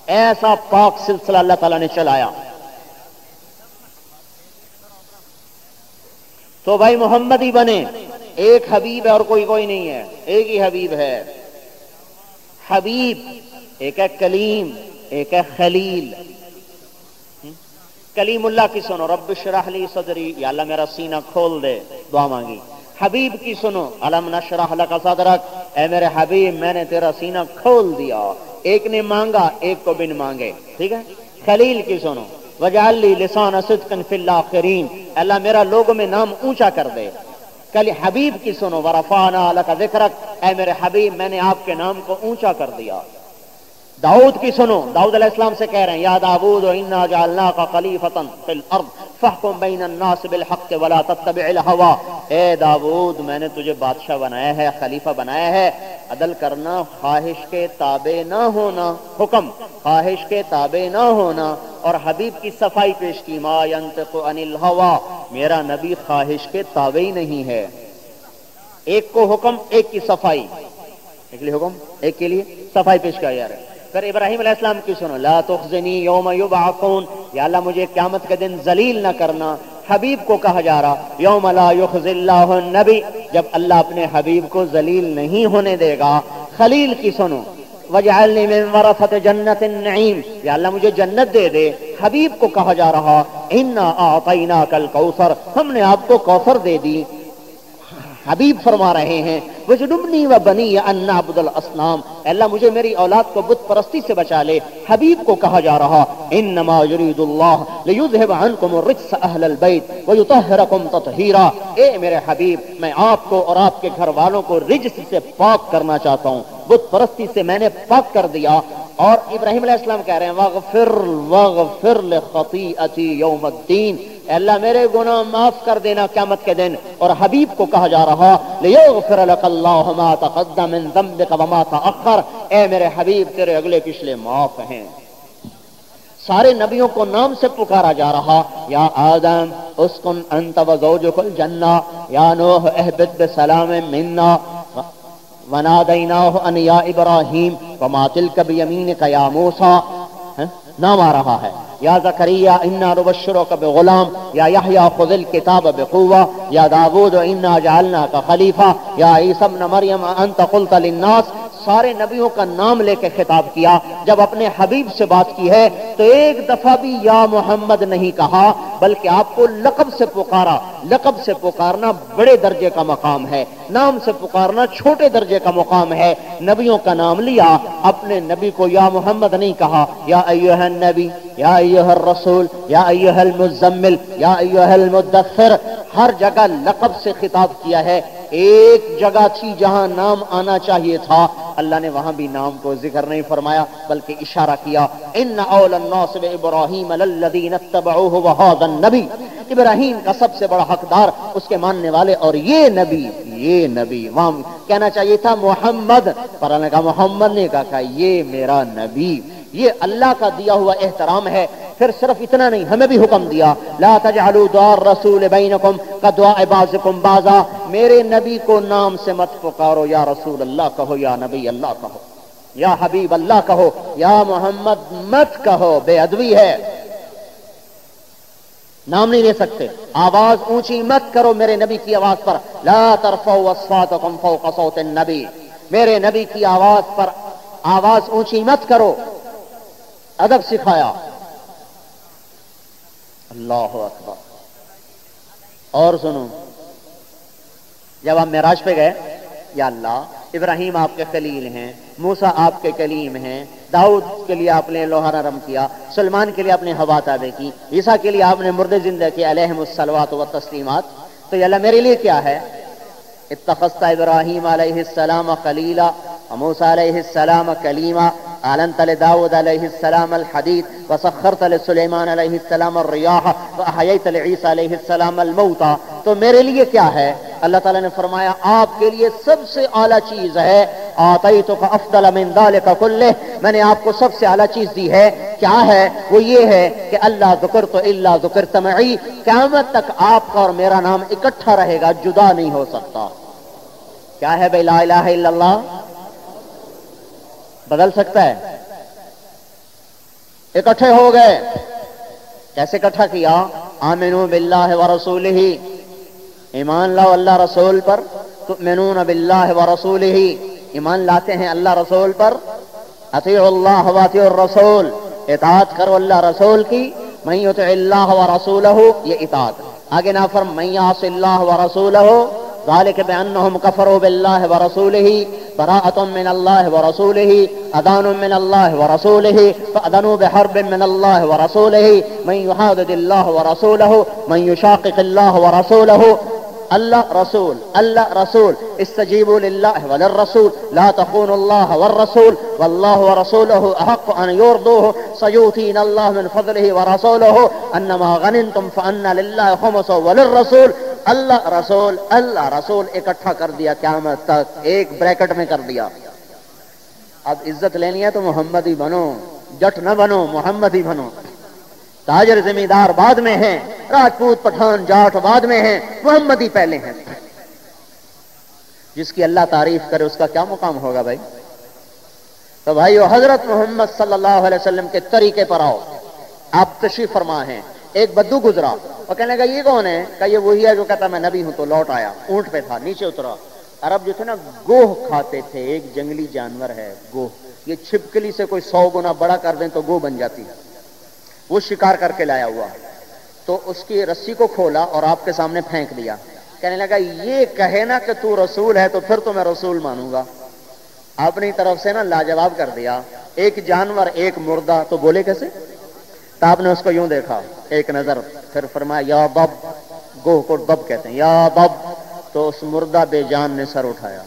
ایسا پاک سلسلہ اللہ تعالیٰ نے چلایا۔ تو بھائی محمد ہی بنے۔ ایک حبیب ہے اور کوئی کوئی نہیں ہے۔ ایک ہی حبیب ہے۔ حبیب، ایک ہے کلیم، ایک ہے خلیل۔ کلیم اللہ کی سنو، رب شرح لی صدری، یا اللہ میرا سینہ کھول دے، دعا مانگی۔ حبیب کی سنو، علم نشرح لکا صدرک۔ اے میرے حبیب، میں نے تیرا سینہ کھول دیا۔ ایک نے مانگا، ایک کو بن مانگے۔ ٹھیک ہے؟ خلیل کی سنو، وجعل لی لسان صدقن فی الاخرین اللہ میرا لوگوں میں نام اونچا کر دے۔ کل حبیب کی سنو ورفانا لکا ذکرک۔ اے میرے حبیب، میں نے آپ کے نام کو اونچا کر دیا۔ داؤد کی سنو، داؤد علیہ السلام سے کہہ رہے ہیں، یا داود انا جعلناک خلیفتا فی الارض فحکم بین الناس بالحق ولا تتبع الہوا اے داود میں نے تجھے بادشاہ بنایا ہے، خلیفہ بنایا ہے۔ عدل کرنا، خواہش کے تابع نہ ہونا۔ حکم، خواہش کے تابع نہ ہونا۔ اور حبیب کی صفائی پیش کی، ما ينطق عن الہوا میرا نبی خواہش کے تابع ہی نہیں ہے۔ ایک کو حکم، ایک کی صفائی۔ ایک لیے حکم، ایک کے لیے صفائی پیش کیا جا رہا ہے۔ پھر ابراہیم علیہ السلام کی سنو، لا تخزنی یوم یبعثون، یا اللہ مجھے قیامت کے دن ذلیل نہ کرنا، حبیب کو کہا جا رہا، یوم لا یخز اللہ النبی، جب اللہ اپنے حبیب کو ذلیل نہیں ہونے دے گا۔ خلیل کی سنو، وجعلنی من ورثت جنت النعیم، یا اللہ مجھے جنت دے دے، حبیب کو کہا جا رہا، انا اعطینا الکوثر، ہم نے آپ کو کوثر دے دی۔ حبیب فرما رہے ہیں، وجنبنی و بنی ان عبد الاسلام اللہ، مجھے میری اولاد کو بت پرستی سے بچا لے۔ حبیب کو کہا جا رہا، انما یرید اللہ لیذهب عنکم الرجس اہل البیت ویطہرکم تطہیرا۔ اے میرے حبیب، میں آپ کو اور آپ کے گھر والوں کو رجس سے پاک کرنا چاہتا ہوں۔ بت پرستی سے میں نے پاک کر دیا۔ اور ابراہیم علیہ السلام کہہ رہے ہیں وغفر وغفر لخطیئتی یوم الدین۔ اے اللہ میرے گناہ معاف کر دینا قیامت کے دن اور حبیب کو کہا جا رہا لیغفر لك الله ما تقدم من ذنبك وما تأخر۔ اے میرے حبیب، تیرے اگلے پچھلے معاف ہیں۔ سارے نبیوں کو نام سے پکارا جا رہا۔ یا آدم، اسکن انت و زوجک الجنہ۔ یا نوح احبت بسلام منا ونادیناہ ان یا ابراہیم۔ وما تلک بیمینک یا موسیٰ۔ نام آ رہا ہے۔ یا زکریہ انا ربشرو کا غلام یا یحییٰ خذ الکتاب بقوہ یا داود، انا جعلنا کا خلیفہ، یا عیسی ابن مریم، انت قلت للناس سارے نبیوں کا نام لے کے خطاب کیا۔ جب اپنے حبیب سے بات کی ہے تو ایک دفعہ بھی یا محمد نہیں کہا، بلکہ آپ کو لقب سے پکارا۔ لقب سے پکارنا بڑے درجے کا مقام ہے۔ نام سے پکارنا چھوٹے درجے کا مقام ہے۔ نبیوں کا نام لیا، اپنے نبی کو یا محمد نہیں کہا۔ یا ایوہ النبی، یا ایوہ الرسول، یا ایوہ المزمل، یا ایوہ المدثر۔ ہر جگہ لقب سے خطاب کیا ہے۔ ایک جگہ تھی جہاں نام آنا چاہیے تھا۔ اللہ نے وہاں بھی نام کو ذکر نہیں فرمایا، بلکہ اشارہ کیا، ان اول الناس ابراہیم الذین اتبعوه وهذا النبی ابراہیم کا سب سے بڑا حقدار اس کے ماننے والے اور یہ نبی یہ نبی، وہاں کہنا چاہیے تھا محمد۔ پر اللہ نے کہا، محمد نے کہا کہ یہ میرا نبی یہ اللہ کا دیا ہوا احترام ہے۔ پھر صرف اتنا نہیں، ہمیں بھی حکم دیا۔ لا تجعلوا دعاء الرسول بینکم کدعاء بعضکم بعضا۔ میرے نبی کو نام سے مت پکارو، یا رسول اللہ کہو، یا نبی اللہ کہو۔ یا حبیب اللہ کہو۔ یا محمد مت کہو، بے ادبی ہے۔ نام نہیں لے سکتے۔ آواز اونچی مت کرو میرے نبی کی آواز پر۔ لا ترفعوا اصواتکم فوق صوت النبی۔ میرے نبی کی آواز پر آواز اونچی مت کرو۔ ادب سکھایا۔ اللہ اکبر۔ اور سنو، جب آپ معراج پہ گئے، یا اللہ، ابراہیم آپ کے خلیل ہیں موسا آپ کے کلیم ہیں، داؤد کے لیے آپ نے لوہا نرم کیا، سلمان کے لیے آپ نے ہوا تابع کی، عیسیٰ کے لیے آپ نے مرد زندہ کی علیہم السلوات و تسلیمات۔ تو یا اللہ، میرے لیے کیا ہے؟ اتخذت ابراہیم علیہ السلام خلیلا موسا علیہ السلام کلیما اعلنت لداود علیہ السلام الحدید وسخرت لسلیمان علیہ السلام الریاح واحییت لعیسی علیہ السلام الموتا تو میرے لیے کیا ہے؟ اللہ تعالیٰ نے فرمایا، آپ کے لیے سب سے اعلیٰ چیز ہے، آتیتک افضل من ذالک کلہ. میں نے آپ کو سب سے اعلیٰ چیز دی ہے، کیا ہے؟ وہ یہ ہے کہ اللہ ذکر تو اللہ ذکر تمعی قیامت تک آپ کا اور میرا نام اکٹھا رہے گا، جدا نہیں ہو سکتا. کیا ہے بھائی لا الہ الا اللہ؟ بدل سکتا ہے۔ اکٹھے ہو گئے۔ کیسے اکٹھا کیا؟ آمنو باللہ و رسول ہی ایمان لاؤ اللہ رسول پر۔ تؤمنون باللہ و رسول ہی ایمان لاتے ہیں اللہ رسول پر۔ اطیع اللہ و اطیع الرسول۔ اطاعت کرو اللہ رسول کی۔ من یطع اللہ و رسولہ، یہ اطاعت۔ آگے نہ فرم من یعص اللہ و رسولہ ذلك بأنهم كفروا بالله ورسوله براءة من الله ورسوله أذان من الله ورسوله فأذنوا بحرب من الله ورسوله من يحادد الله ورسوله من يشاقق الله ورسوله. اللہ رسول اللہ رسول استجیبوا للہ وللرسول لا تخونوا اللہ والرسول واللہ ورسوله أحق أن يرضوه. سيؤتين الله من فضله ورسوله انما غننتم فأن لله خمس وللرسول. اللہ رسول اللہ رسول اکٹھا کر دیا قیامت تک، ایک بریکٹ میں کر دیا۔ اب عزت لینی ہے تو محمد ہی بنو، جٹ نہ بنو، محمد ہی بنو۔ تاجر زمیندار بعد میں ہیں، راجپوت پٹھان جاٹ بعد میں ہیں، محمد ہی پہلے ہیں۔ جس کی اللہ تعریف کرے، اس کا کیا مقام ہوگا بھائی؟ تو بھائی حضرت محمد صلی اللہ علیہ وسلم کے طریقے پر آؤ۔ آپ تشریف فرما ہیں۔ ایک بدو گزرا۔ اور کہنے لگا، یہ کون ہے؟ کہ یہ وہی ہے جو کہتا میں نبی ہوں تو لوٹ آیا۔ اونٹ پہ تھا، نیچے اترا۔ عرب جو تھے نا، گوہ کھاتے تھے۔ ایک جنگلی جانور ہے، گوہ۔ یہ چھپکلی سے کوئی سو گنا بڑا کر دیں تو گو بن جاتی ہے۔ وہ شکار کر کے لایا ہوا۔ تو اس کی رسی کو کھولا اور آپ کے سامنے پھینک دیا۔ کہنے لگا، یہ کہے نا کہ تو رسول ہے تو پھر تو میں رسول مانوں گا۔ اپنی طرف سے نا لاجواب کر دیا۔ ایک جانور، ایک مردہ۔ تو بولے کیسے؟ تو آپ نے اس کو یوں دیکھا۔ ایک نظر، پھر فرمایا، یا بب، گوہ کو بب کہتے ہیں، یا بب، تو اس مردہ بے جان نے سر اٹھایا۔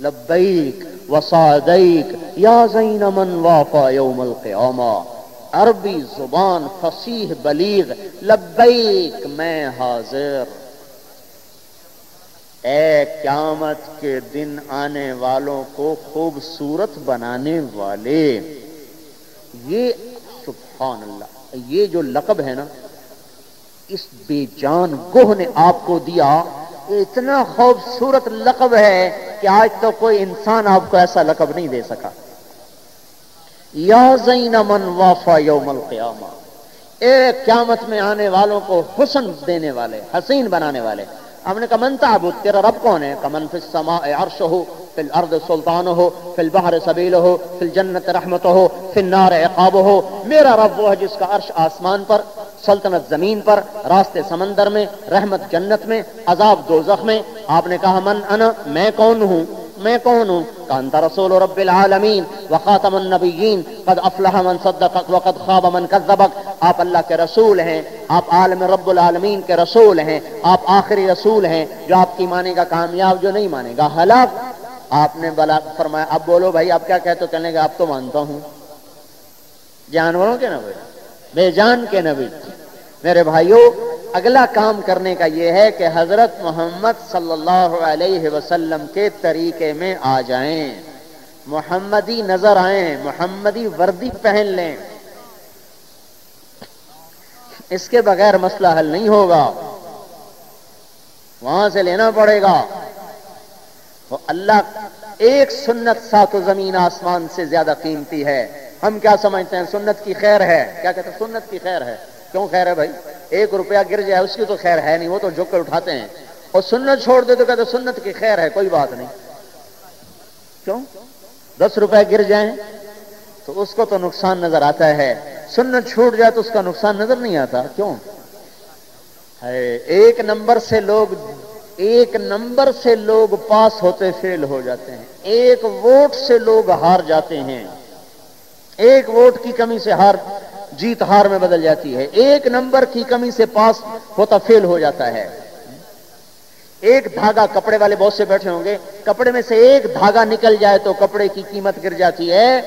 لبیک وسادیک یا زین من وافا یوم القیامہ۔ عربی زبان فصیح بلیغ، لبیک، میں حاضر۔ اے قیامت کے دن آنے والوں کو خوبصورت بنانے والے، یہ سبحان اللہ یہ جو لقب ہے نا، اس بے جان گوہ نے آپ کو دیا، اتنا خوبصورت لقب ہے کہ آج تو کوئی انسان آپ کو ایسا لقب نہیں دے سکا۔ یا زین من وافا یوم القیامہ۔ اے قیامت میں آنے والوں کو حسن دینے والے، حسین بنانے والے۔ ہم نے کہا، من تعبد، تیرا رب کون ہے؟ کمن فی السماء عرش ہو فی الارض سلطان ہو فی البحر سبیل ہو فی الجنت رحمت ہو فی النار عقاب ہو میرا رب وہ ہے جس کا عرش آسمان پر، سلطنت زمین پر، راستے سمندر میں، رحمت جنت میں، عذاب دوزخ میں۔ آپ نے کہا، من انا، میں کون ہوں؟ میں کون ہوں؟ کانتا رسول رب العالمین وخاتم النبیین۔ قد افلح من صدقک وقد خواب من کذبک۔ آپ اللہ کے رسول ہیں، آپ عالم رب العالمین کے رسول ہیں، آپ آخری رسول ہیں۔ جو آپ کی مانے گا کامیاب، جو نہیں مانے گا، ہلاک۔ آپ نے بلا فرمایا، اب بولو بھائی، آپ کیا کہتے ہو؟ کہنے گا آپ تو مانتا ہوں۔ جانوروں کے نبی، بے جان کے نبی۔ میرے بھائیوں اگلا کام کرنے کا یہ ہے کہ حضرت محمد صلی اللہ علیہ وسلم کے طریقے میں آ جائیں۔ محمدی نظر آئیں، محمدی وردی پہن لیں۔ اس کے بغیر مسئلہ حل نہیں ہوگا۔ وہاں سے لینا پڑے گا۔ وہ اللہ ایک سنت سات و زمین آسمان سے زیادہ قیمتی ہے۔ ہم کیا سمجھتے ہیں؟ سنت کی خیر ہے۔ کیا کہتے ہیں؟ سنت کی خیر ہے۔ کیوں خیر ہے بھائی؟ ایک روپیہ گر جائے اس کی تو خیر ہے نہیں، وہ تو جھک کر اٹھاتے ہیں۔ اور سنت چھوڑ دے تو کہتے سنت کی خیر ہے، کوئی بات نہیں۔ کیوں؟ دس روپے گر جائیں تو اس کو تو نقصان نظر آتا ہے۔ سنت چھوٹ جائے تو اس کا نقصان نظر نہیں آتا۔ کیوں؟ ایک نمبر سے لوگ ایک نمبر سے لوگ پاس ہوتے فیل ہو جاتے ہیں۔ ایک ووٹ سے لوگ ہار جاتے ہیں۔ ایک ووٹ کی کمی سے ہار، جیت ہار میں بدل جاتی ہے۔ ایک نمبر کی کمی سے پاس ہوتا فیل ہو جاتا ہے۔ ایک دھاگا کپڑے والے بہت سے بیٹھے ہوں گے۔ کپڑے میں سے ایک دھاگا نکل جائے تو کپڑے کی قیمت گر جاتی ہے۔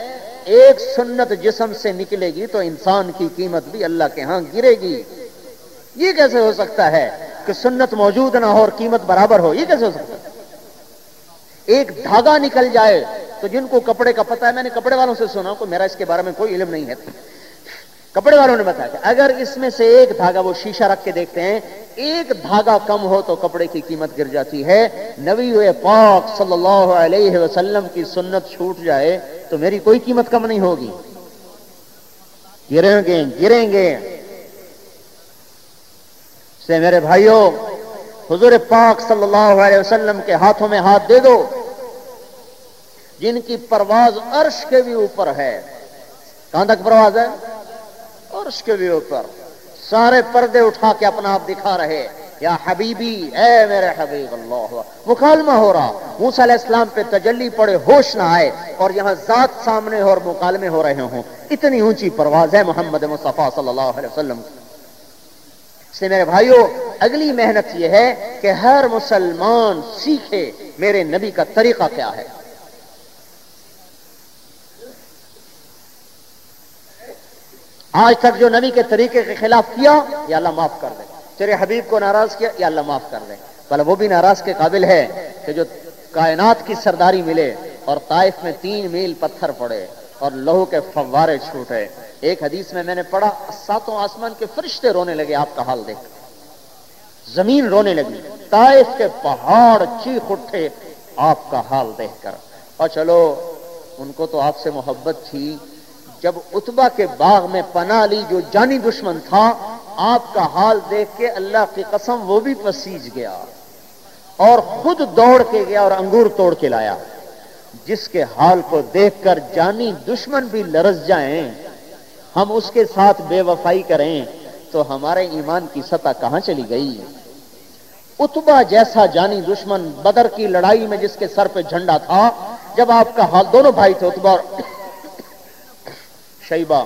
ایک سنت جسم سے نکلے گی تو انسان کی قیمت بھی اللہ کے ہاں گرے گی۔ یہ کیسے ہو سکتا ہے؟ کہ سنت موجود نہ ہو اور قیمت برابر ہو، یہ کیسے ہو سکتا ہے؟ ایک دھاگا نکل جائے تو جن کو کپڑے کا پتہ ہے، میں نے کپڑے والوں سے سنا کو میرا اس کے بارے میں کوئی علم نہیں ہے۔ کپڑے والوں نے بتایا کہ اگر اس میں سے ایک دھاگا وہ شیشہ رکھ کے دیکھتے ہیں، ایک دھاگا کم ہو تو کپڑے کی قیمت گر جاتی ہے۔ نبی پاک صلی اللہ علیہ وسلم کی سنت چھوٹ جائے تو میری کوئی قیمت کم نہیں ہوگی۔ گریں گے گریں گے۔ سے میرے بھائیوں حضور پاک صلی اللہ علیہ وسلم کے ہاتھوں میں ہاتھ دے دو۔ جن کی پرواز عرش کے بھی اوپر ہے۔ کہاں تک پرواز ہے؟ اور اس کے بھی اوپر۔ سارے پردے اٹھا کے اپنا آپ دکھا رہے۔ یا حبیبی، اے میرے حبیب اللہ، مکالمہ ہو رہا۔ موسیٰ علیہ السلام پہ تجلی پڑے، ہوش نہ آئے۔ اور یہاں ذات سامنے ہو اور مکالمے ہو رہے ہوں۔ اتنی اونچی پرواز ہے محمد مصطفیٰ صلی اللہ علیہ وسلم سے میرے بھائیوں اگلی محنت یہ ہے کہ ہر مسلمان سیکھے میرے نبی کا طریقہ کیا ہے۔ آج تک جو نبی کے طریقے کے خلاف کیا، یا اللہ معاف کر دے۔ تیرے حبیب کو ناراض کیا، یا اللہ معاف کر دے۔ بھلا وہ بھی ناراض کے قابل ہے کہ جو کائنات کی سرداری ملے اور طائف میں تین میل پتھر پڑے اور لہو کے فوارے چھوٹے۔ ایک حدیث میں میں نے پڑھا، ساتوں آسمان کے فرشتے رونے لگے، آپ کا حال دیکھ۔ زمین رونے لگی، طائف کے پہاڑ چیخ اٹھے، آپ کا حال دیکھ کر۔ اور چلو، ان کو تو آپ سے محبت تھی۔ جب اتبا کے باغ میں پناہ لی، جو جانی دشمن تھا، آپ کا حال دیکھ کے اللہ کی قسم وہ بھی پسیج گیا۔ اور خود دوڑ کے گیا اور انگور توڑ کے لایا۔ جس کے حال کو دیکھ کر جانی دشمن بھی لرز جائیں ہم اس کے ساتھ بے وفائی کریں تو ہمارے ایمان کی سطح کہاں چلی گئی؟ اتبا جیسا جانی دشمن بدر کی لڑائی میں جس کے سر پہ جھنڈا تھا، جب آپ کا حال دونوں بھائی تھے اتبا اور شیبہ۔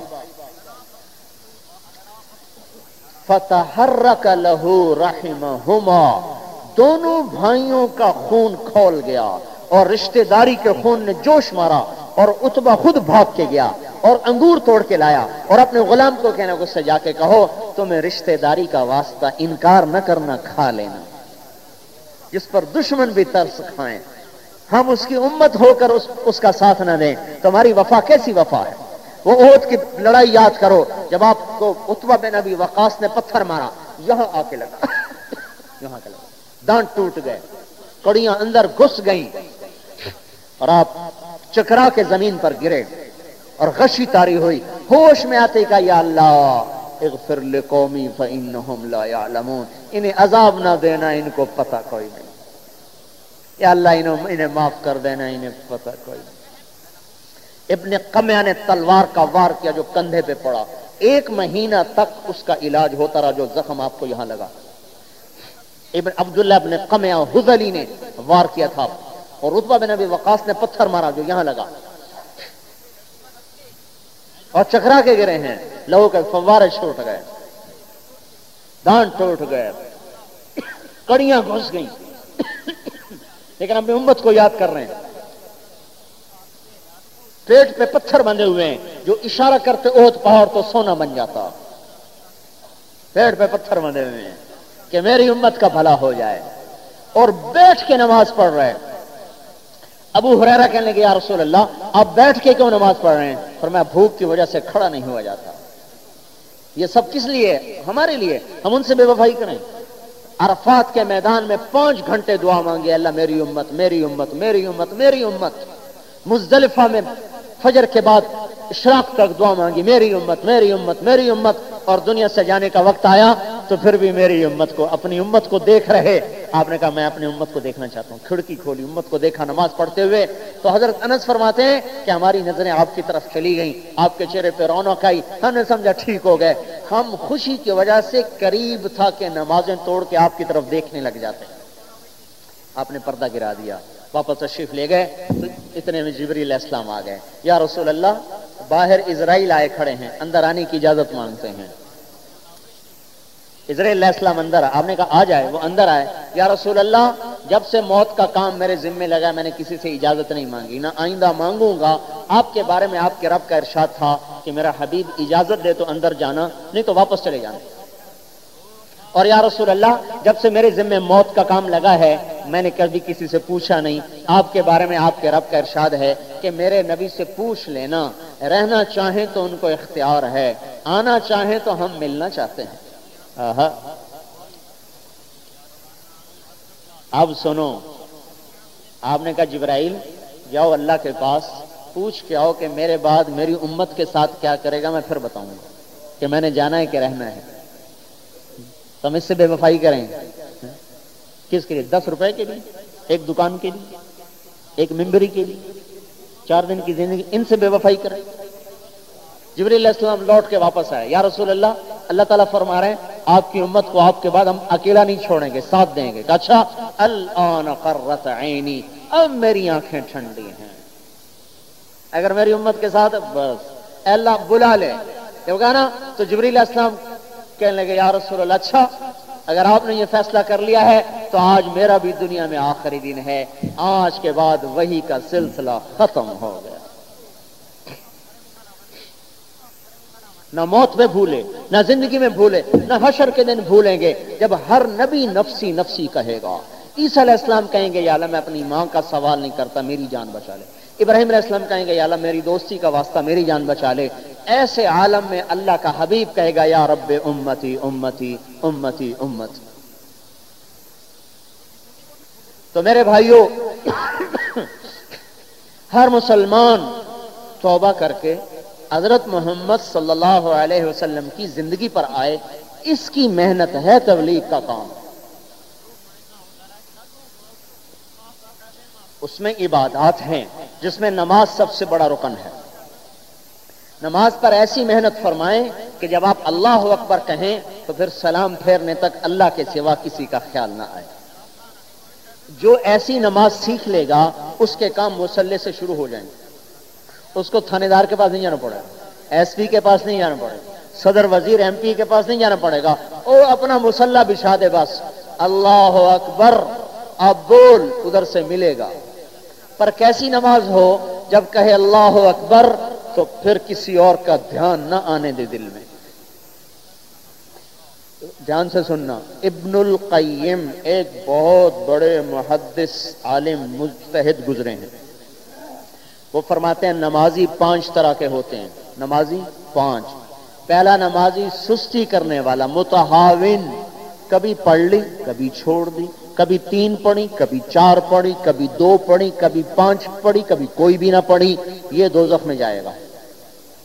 فتح لہو رحم دونوں بھائیوں کا خون کھول گیا اور رشتہ داری کے خون نے جوش مارا اور اتبا خود بھاگ کے گیا۔ اور انگور توڑ کے لایا اور اپنے غلام کو کہنا اس سے جا کے کہو تمہیں رشتہ داری کا واسطہ انکار نہ کرنا کھا لینا۔ جس پر دشمن بھی ترس کھائیں۔ ہم اس کی امت ہو کر اس, اس کا ساتھ نہ دیں۔ تمہاری وفا کیسی وفا ہے؟ وہ عہد کی لڑائی یاد کرو۔ جب آپ کو اتبا بن ابی وقاص نے پتھر مارا یہاں آ کے لگا۔ یہاں کے لگا۔ دانت ٹوٹ گئے۔ کڑیاں اندر گھس گئیں۔ اور آپ چکرا کے زمین پر گرے۔ اور غشی تاری ہوئی۔ ہوش میں آتے کا یا اللہ، اغفر لقومی فإنہم لا يعلمون انہیں عذاب نہ دینا، ان کو پتہ کوئی نہیں۔ یا اللہ، انہوں، انہیں معاف کر دینا، انہیں پتہ کوئی نہیں۔ ابن قمیہ نے تلوار کا وار کیا جو کندھے پہ پڑا۔ ایک مہینہ تک اس کا علاج ہوتا رہا جو زخم آپ کو یہاں لگا۔ ابن عبداللہ ابن قمیہ حضلی نے وار کیا تھا۔ اور رتبہ بن ابی وقاص نے پتھر مارا جو یہاں لگا۔ اور چکرا کے گرے ہیں۔ لہو کے فوارے چھوٹ گئے۔ دان ٹوٹ گئے۔ کڑیاں گھس گئیں۔ لیکن اپنی امت کو یاد کر رہے ہیں۔ پیٹ پہ پتھر بندے ہوئے ہیں۔ جو اشارہ کرتے اوت پہاڑ تو سونا بن جاتا۔ پیٹ پہ پتھر بندے ہوئے ہیں کہ میری امت کا بھلا ہو جائے۔ اور بیٹھ کے نماز پڑھ رہے ابو حریرہ کہنے لگے، یا رسول اللہ، آپ بیٹھ کے کیوں نماز پڑھ رہے ہیں؟ پر میں بھوک کی وجہ سے کھڑا نہیں ہوا جاتا۔ یہ سب کس لیے؟ ہمارے لیے۔ ہم ان سے بے وفائی کریں۔ عرفات کے میدان میں پانچ گھنٹے دعا مانگے، اللہ میری امت میری امت میری امت میری امت. مزدلفہ میں فجر کے بعد اشراق تک دعا مانگی، میری امت میری امت میری امت. اور دنیا سے جانے کا وقت آیا۔ تو پھر بھی میری امت کو، اپنی امت کو دیکھ رہے۔ آپ نے کہا، میں اپنی امت کو دیکھنا چاہتا ہوں۔ کھڑکی کھولی، امت کو دیکھا، نماز پڑھتے ہوئے۔ تو حضرت انس فرماتے ہیں کہ ہماری نظریں آپ کی طرف چلی گئیں۔ آپ کے چہرے پہ رونق آئی۔ ہم نے سمجھا، ٹھیک ہو گئے۔ ہم خوشی کی وجہ سے قریب تھا کہ نمازیں توڑ کے آپ کی طرف دیکھنے لگ جاتے۔ آپ نے پردہ گرا دیا۔ واپس تشریف لے گئے۔ تو اتنے میں جبری علیہ السلام آ گئے۔ یا رسول اللہ، باہر اسرائیل آئے کھڑے ہیں، اندر آنے کی اجازت مانگتے ہیں۔ علیہ السلام اندر آپ نے کہا، آ جائے، وہ اندر آئے۔ یا رسول اللہ، جب سے موت کا کام میرے ذمے لگا، میں نے کسی سے اجازت نہیں مانگی۔ نہ آئندہ مانگوں گا۔ آپ کے بارے میں آپ کے رب کا ارشاد تھا کہ میرا حبیب اجازت دے تو اندر جانا، نہیں تو واپس چلے جانا۔ اور یا رسول اللہ، جب سے میرے ذمے موت کا کام لگا ہے، میں نے کبھی کسی سے پوچھا نہیں۔ آپ کے بارے میں آپ کے رب کا ارشاد ہے کہ میرے نبی سے پوچھ لینا۔ رہنا چاہیں تو ان کو اختیار ہے، آنا چاہیں تو ہم ملنا چاہتے ہیں۔ اب سنو. آپ نے کہا جبرائیل، جاؤ اللہ کے پاس، پوچھ کے آؤ کہ میرے بعد میری امت کے ساتھ کیا کرے گا، میں پھر بتاؤں گا کہ میں نے جانا ہے کہ رہنا ہے. تو ہم اس سے بے وفائی کریں کس کے لیے؟ دس روپے کے لیے، ایک دکان کے لیے، ایک ممبری کے لیے. چار دن کی زندگی ان سے بے وفائی کریں. جبری اللہ السلام لوٹ کے واپس آئے. یا رسول اللہ اللہ تعالیٰ فرما رہے ہیں، آپ کی امت کو آپ کے بعد ہم اکیلا نہیں چھوڑیں گے، ساتھ دیں گے۔ اچھا قرت عینی، اب میری آنکھیں ٹھنڈی ہیں۔ اگر میری امت کے ساتھ، بس۔ اللہ بلا لے نا، تو جبریل السلام کہنے لگے، یا رسول اللہ اچھا اگر آپ نے یہ فیصلہ کر لیا ہے، تو آج میرا بھی دنیا میں آخری دن ہے۔ آج کے بعد وہی کا سلسلہ ختم ہو گیا۔ نہ موت میں بھولے، نہ زندگی میں بھولے، نہ حشر کے دن بھولیں گے جب ہر نبی نفسی نفسی کہے گا۔ عیسیٰ علیہ السلام کہیں گے، یا اللہ، میں اپنی ماں کا سوال نہیں کرتا، میری جان بچا لے۔ ابراہیم علیہ السلام کہیں گے، یا اللہ، میری دوستی کا واسطہ، میری جان بچا لے۔ ایسے عالم میں اللہ کا حبیب کہے گا، یا رب امتی امتی امتی، امت۔ تو میرے بھائیوں ہر مسلمان توبہ کر کے حضرت محمد صلی اللہ علیہ وسلم کی زندگی پر آئے، اس کی محنت ہے تبلیغ کا کام۔ اس میں عبادات ہیں، جس میں نماز سب سے بڑا رکن ہے۔ نماز پر ایسی محنت فرمائیں کہ جب آپ اللہ اکبر کہیں، تو پھر سلام پھیرنے تک اللہ کے سوا کسی کا خیال نہ آئے۔ جو ایسی نماز سیکھ لے گا، اس کے کام مسلح سے شروع ہو جائیں گے۔ اس کو تھانے دار کے پاس نہیں جانا پڑے گا۔ ایس پی کے پاس نہیں جانا پڑے گا۔ صدر وزیر ایم پی کے پاس نہیں جانا پڑے گا۔ وہ اپنا مسلح بچھا دے بس۔ اللہ اکبر۔ اب بول، ادھر سے ملے گا۔ پر کیسی نماز ہو؟ جب کہے اللہ اکبر، تو پھر کسی اور کا دھیان نہ آنے دے دل میں۔ دھیان سے سننا۔ ابن القیم ایک بہت بڑے محدث عالم مستحد گزرے ہیں۔ وہ فرماتے ہیں نمازی پانچ طرح کے ہوتے ہیں۔ نمازی پانچ۔ پہلا نمازی سستی کرنے والا متحاون کبھی پڑھ لی، کبھی چھوڑ دی۔ کبھی تین پڑھی، کبھی چار پڑھی، کبھی دو پڑھی، کبھی پانچ پڑھی، کبھی کوئی بھی نہ پڑھی۔ یہ دو میں جائے گا۔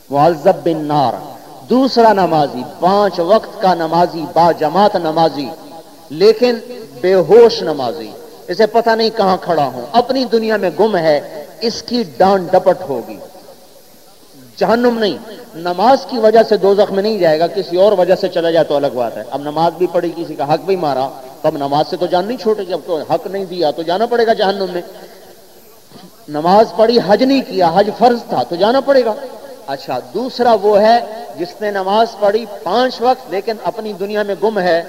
معذب بن نار۔ دوسرا نمازی، پانچ وقت کا نمازی، با جماعت نمازی۔ لیکن بے ہوش نمازی۔ اسے پتہ نہیں کہاں کھڑا ہوں۔ اپنی دنیا میں گم ہے، اس کی ڈانٹ ڈپٹ ہوگی۔ جہنم نہیں، نماز کی وجہ سے دو میں نہیں جائے گا، کسی اور وجہ سے چلا جائے تو الگ بات ہے۔ اب نماز بھی پڑھی، کسی کا حق بھی مارا۔ تو اب نماز سے تو جان نہیں چھوٹے، جب تو حق نہیں دیا تو جانا پڑے گا جہنم میں۔ نماز پڑھی، حج نہیں کیا، حج فرض تھا تو جانا پڑے گا۔ اچھا دوسرا وہ ہے، جس نے نماز پڑھی پانچ وقت لیکن اپنی دنیا میں گم ہے،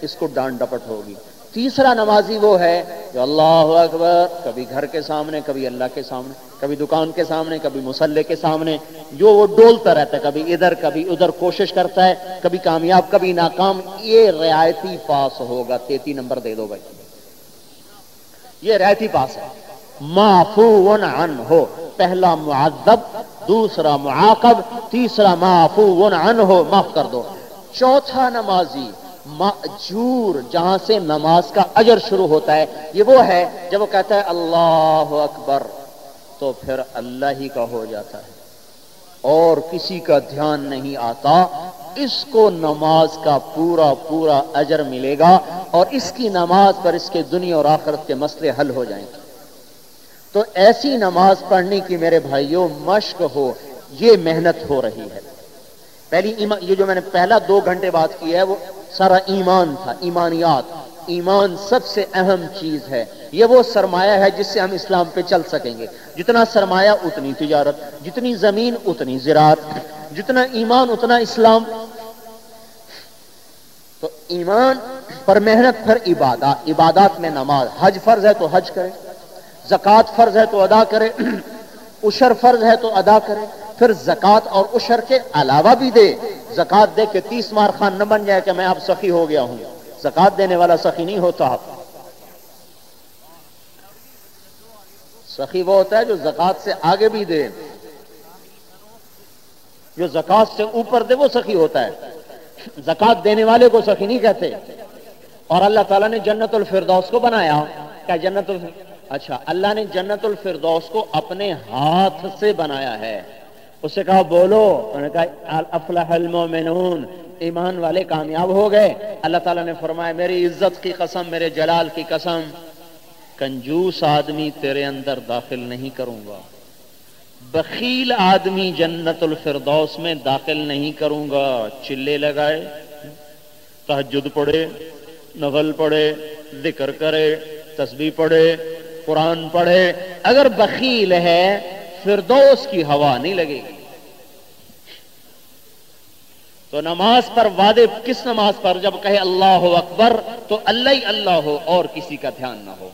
اس کو ڈانٹ ڈپٹ ہوگی۔ تیسرا نمازی وہ ہے جو اللہ اکبر، کبھی گھر کے سامنے، کبھی اللہ کے سامنے، کبھی دکان کے سامنے، کبھی مسلح کے سامنے، جو وہ ڈولتا رہتا ہے، کبھی ادھر کبھی ادھر کوشش کرتا ہے، کبھی کامیاب، کبھی ناکام، یہ رعایتی پاس ہوگا۔ تیتی نمبر دے دو بھائی۔ یہ رعایتی پاس ہے۔ معفو عن ہو پہلا معذب، دوسرا معاقب، تیسرا معفو عن ہو معاف کر دو۔ چوتھا نمازی ماجور جہاں سے نماز کا اجر شروع ہوتا ہے۔ یہ وہ ہے جب وہ کہتا ہے اللہ اکبر، تو پھر اللہ ہی کا ہو جاتا ہے۔ اور کسی کا دھیان نہیں آتا، اس کو نماز کا پورا پورا اجر ملے گا اور اس کی نماز پر اس کے دنیا اور آخرت کے مسئلے حل ہو جائیں گے۔ تو ایسی نماز پڑھنے کی میرے بھائیوں، مشق ہو، یہ محنت ہو رہی ہے۔ پہلی یہ جو میں نے پہلا دو گھنٹے بات کی ہے، وہ سارا ایمان تھا، ایمانیات۔ ایمان سب سے اہم چیز ہے۔ یہ وہ سرمایہ ہے جس سے ہم اسلام پہ چل سکیں گے۔ جتنا سرمایہ اتنی تجارت، جتنی زمین اتنی زراعت، جتنا ایمان اتنا اسلام۔ تو ایمان پر محنت، پر عبادات عبادات میں نماز، حج فرض ہے تو حج کرے۔ زکوٰۃ فرض ہے تو ادا کرے۔ اشر فرض ہے تو ادا کرے۔ پھر زکات اور اشر کے علاوہ بھی دے۔ زکات دے کے تیس مار خان نہ بن جائے کہ میں اب سخی ہو گیا ہوں۔ زکات دینے والا سخی نہیں ہوتا۔ سخی وہ ہوتا ہے جو زکات سے آگے بھی دے۔ جو زکات سے اوپر دے وہ سخی ہوتا ہے۔ زکات دینے والے کو سخی نہیں کہتے۔ اور اللہ تعالیٰ نے جنت الفردوس کو بنایا۔ کیا جنت اچھا اللہ نے جنت الفردوس کو اپنے ہاتھ سے بنایا ہے۔ اس سے کہا، بولو۔ انہوں نے کہا، افلح المومنون ایمان والے کامیاب ہو گئے۔ اللہ تعالیٰ نے فرمایا، میری عزت کی قسم، میرے جلال کی قسم، کنجوس آدمی تیرے اندر داخل نہیں کروں گا۔ بخیل آدمی جنت الفردوس میں داخل نہیں کروں گا۔ چلے لگائے تحجد پڑھے، نغل پڑھے، ذکر کرے، تسبیح پڑھے، قرآن پڑھے۔ اگر بخیل ہے، فردوس کی ہوا نہیں لگے گی۔ تو نماز پر وعدے کس نماز پر؟ جب کہے اللہ اکبر تو اللہ ہی اللہ ہو، اور کسی کا دھیان نہ ہو۔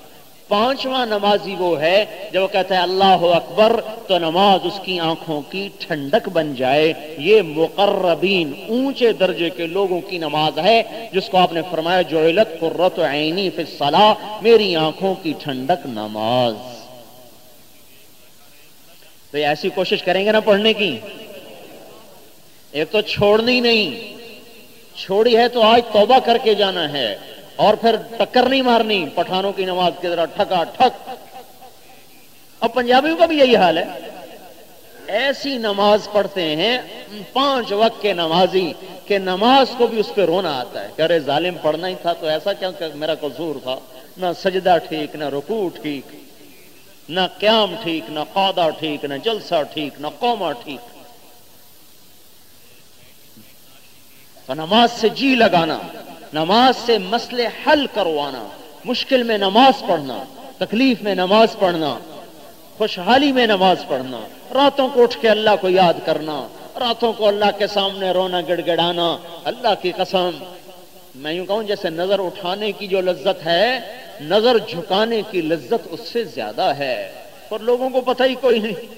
پانچواں نمازی وہ ہے، جب کہتا ہے اللہ ہو اکبر تو نماز اس کی آنکھوں کی ٹھنڈک بن جائے۔ یہ مقربین اونچے درجے کے لوگوں کی نماز ہے، جس کو آپ نے فرمایا جو علت قرت عینی فی الصلاح، میری آنکھوں کی ٹھنڈک نماز۔ تو ایسی کوشش کریں گے نا پڑھنے کی؟ ایک تو چھوڑنی نہیں۔ چھوڑی ہے تو آج توبہ کر کے جانا ہے۔ اور پھر ٹکر نہیں مارنی، پٹھانوں کی نماز کی طرح ٹھکا ٹھک۔ اب پنجابیوں کا بھی یہی حال ہے۔ ایسی نماز پڑھتے ہیں، پانچ وقت کے نمازی، کہ نماز کو بھی اس پہ رونا آتا ہے۔ کہ ارے ظالم پڑھنا ہی تھا تو ایسا کیا کہ میرا قصور تھا؟ نہ سجدہ ٹھیک، نہ رکوع ٹھیک، نہ قیام ٹھیک، نہ قادہ ٹھیک، نہ جلسہ ٹھیک، نہ قوما ٹھیک۔ تو نماز سے جی لگانا، نماز سے مسئلے حل کروانا، مشکل میں نماز پڑھنا، تکلیف میں نماز پڑھنا، خوشحالی میں نماز پڑھنا، راتوں کو اٹھ کے اللہ کو یاد کرنا، راتوں کو اللہ کے سامنے رونا گڑ گڑانا اللہ کی قسم۔ میں یوں کہوں جیسے نظر اٹھانے کی جو لذت ہے، نظر جھکانے کی لذت اس سے زیادہ ہے۔ پر لوگوں کو پتہ ہی کوئی نہیں۔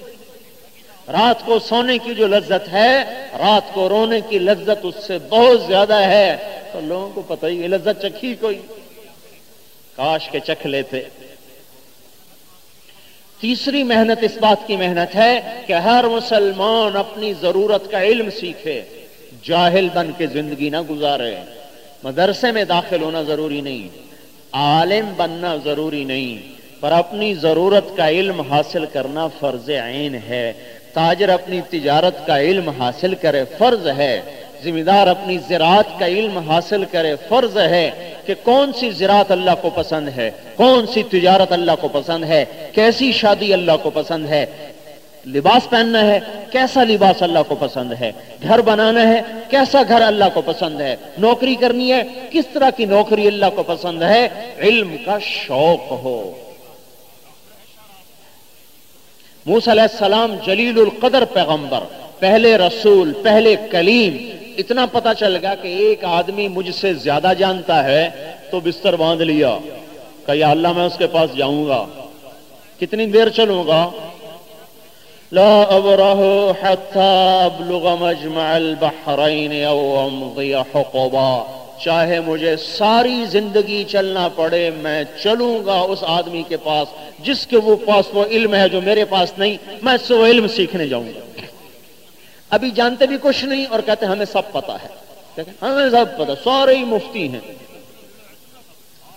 رات کو سونے کی جو لذت ہے، رات کو رونے کی لذت اس سے بہت زیادہ ہے۔ تو لوگوں کو پتہ ہی لذت چکھی کوئی؟ کاش کے چکھ لیتے۔ تیسری محنت اس بات کی محنت ہے کہ ہر مسلمان اپنی ضرورت کا علم سیکھے۔ جاہل بن کے زندگی نہ گزارے۔ مدرسے میں داخل ہونا ضروری نہیں۔ عالم بننا ضروری نہیں۔ پر اپنی ضرورت کا علم حاصل کرنا فرض عین ہے۔ تاجر اپنی تجارت کا علم حاصل کرے فرض ہے۔ ذمہ دار اپنی زراعت کا علم حاصل کرے فرض ہے کہ کون سی زراعت اللہ کو پسند ہے، کون سی تجارت اللہ کو پسند ہے، کیسی شادی اللہ کو پسند ہے، لباس پہننا ہے، کیسا لباس اللہ کو پسند ہے، گھر بنانا ہے، کیسا گھر اللہ کو پسند ہے، نوکری کرنی ہے، کس طرح کی نوکری اللہ کو پسند ہے، علم کا شوق ہو۔ موس علیہ السلام جلیل القدر پیغمبر، پہلے رسول، پہلے کلیم۔ اتنا پتا چل گیا کہ ایک آدمی مجھ سے زیادہ جانتا ہے، تو بستر باندھ لیا۔ کہ یا اللہ، میں اس کے پاس جاؤں گا۔ کتنی دیر چلوں گا؟ لا مجمع البحرین او امضی حقبا۔ چاہے مجھے ساری زندگی چلنا پڑے، میں چلوں گا اس آدمی کے پاس جس کے وہ پاس وہ علم ہے جو میرے پاس نہیں، میں اس سے وہ علم سیکھنے جاؤں گا۔ ابھی جانتے بھی کچھ نہیں اور کہتے ہمیں سب پتا ہے۔ ہمیں سب پتا سارے ہی مفتی ہیں۔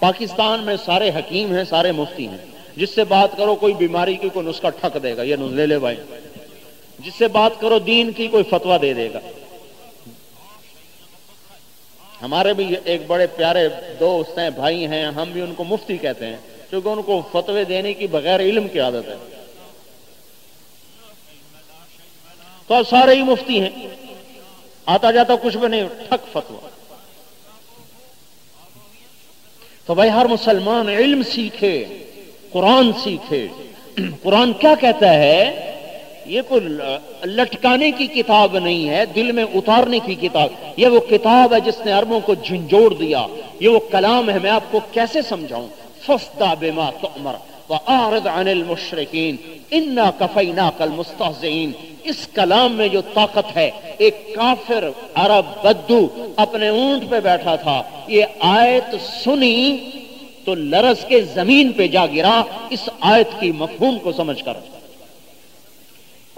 پاکستان میں سارے حکیم ہیں، سارے مفتی ہیں۔ جس سے بات کرو کوئی بیماری کی، کوئی نسخہ ٹھک دے گا، یہ لے لے بھائی۔ جس سے بات کرو دین کی، کوئی فتوا دے دے گا۔ ہمارے بھی ایک بڑے پیارے دوست ہیں، بھائی ہیں، ہم بھی ان کو مفتی کہتے ہیں، کیونکہ ان کو فتوے دینے کی بغیر علم کی عادت ہے۔ تو سارے ہی مفتی ہیں۔ آتا جاتا کچھ بھی نہیں ٹھک فتوا تو بھائی، ہر مسلمان علم سیکھے، قرآن سیکھے۔ قرآن کیا کہتا ہے؟ یہ کوئی لٹکانے کی کتاب نہیں ہے، دل میں اتارنے کی کتاب۔ یہ وہ کتاب ہے جس نے عربوں کو جھنجھوڑ دیا۔ یہ وہ کلام ہے، میں آپ کو کیسے سمجھاؤں؟ فستا بما تؤمر وآرد عن المشرکین انا کفیناک المستہزئین اس کلام میں جو طاقت ہے، ایک کافر عرب بدو اپنے اونٹ پہ بیٹھا تھا۔ یہ آیت سنی تو لرز کے زمین پہ جا گرا۔ اس آیت کی مفہوم کو سمجھ کر۔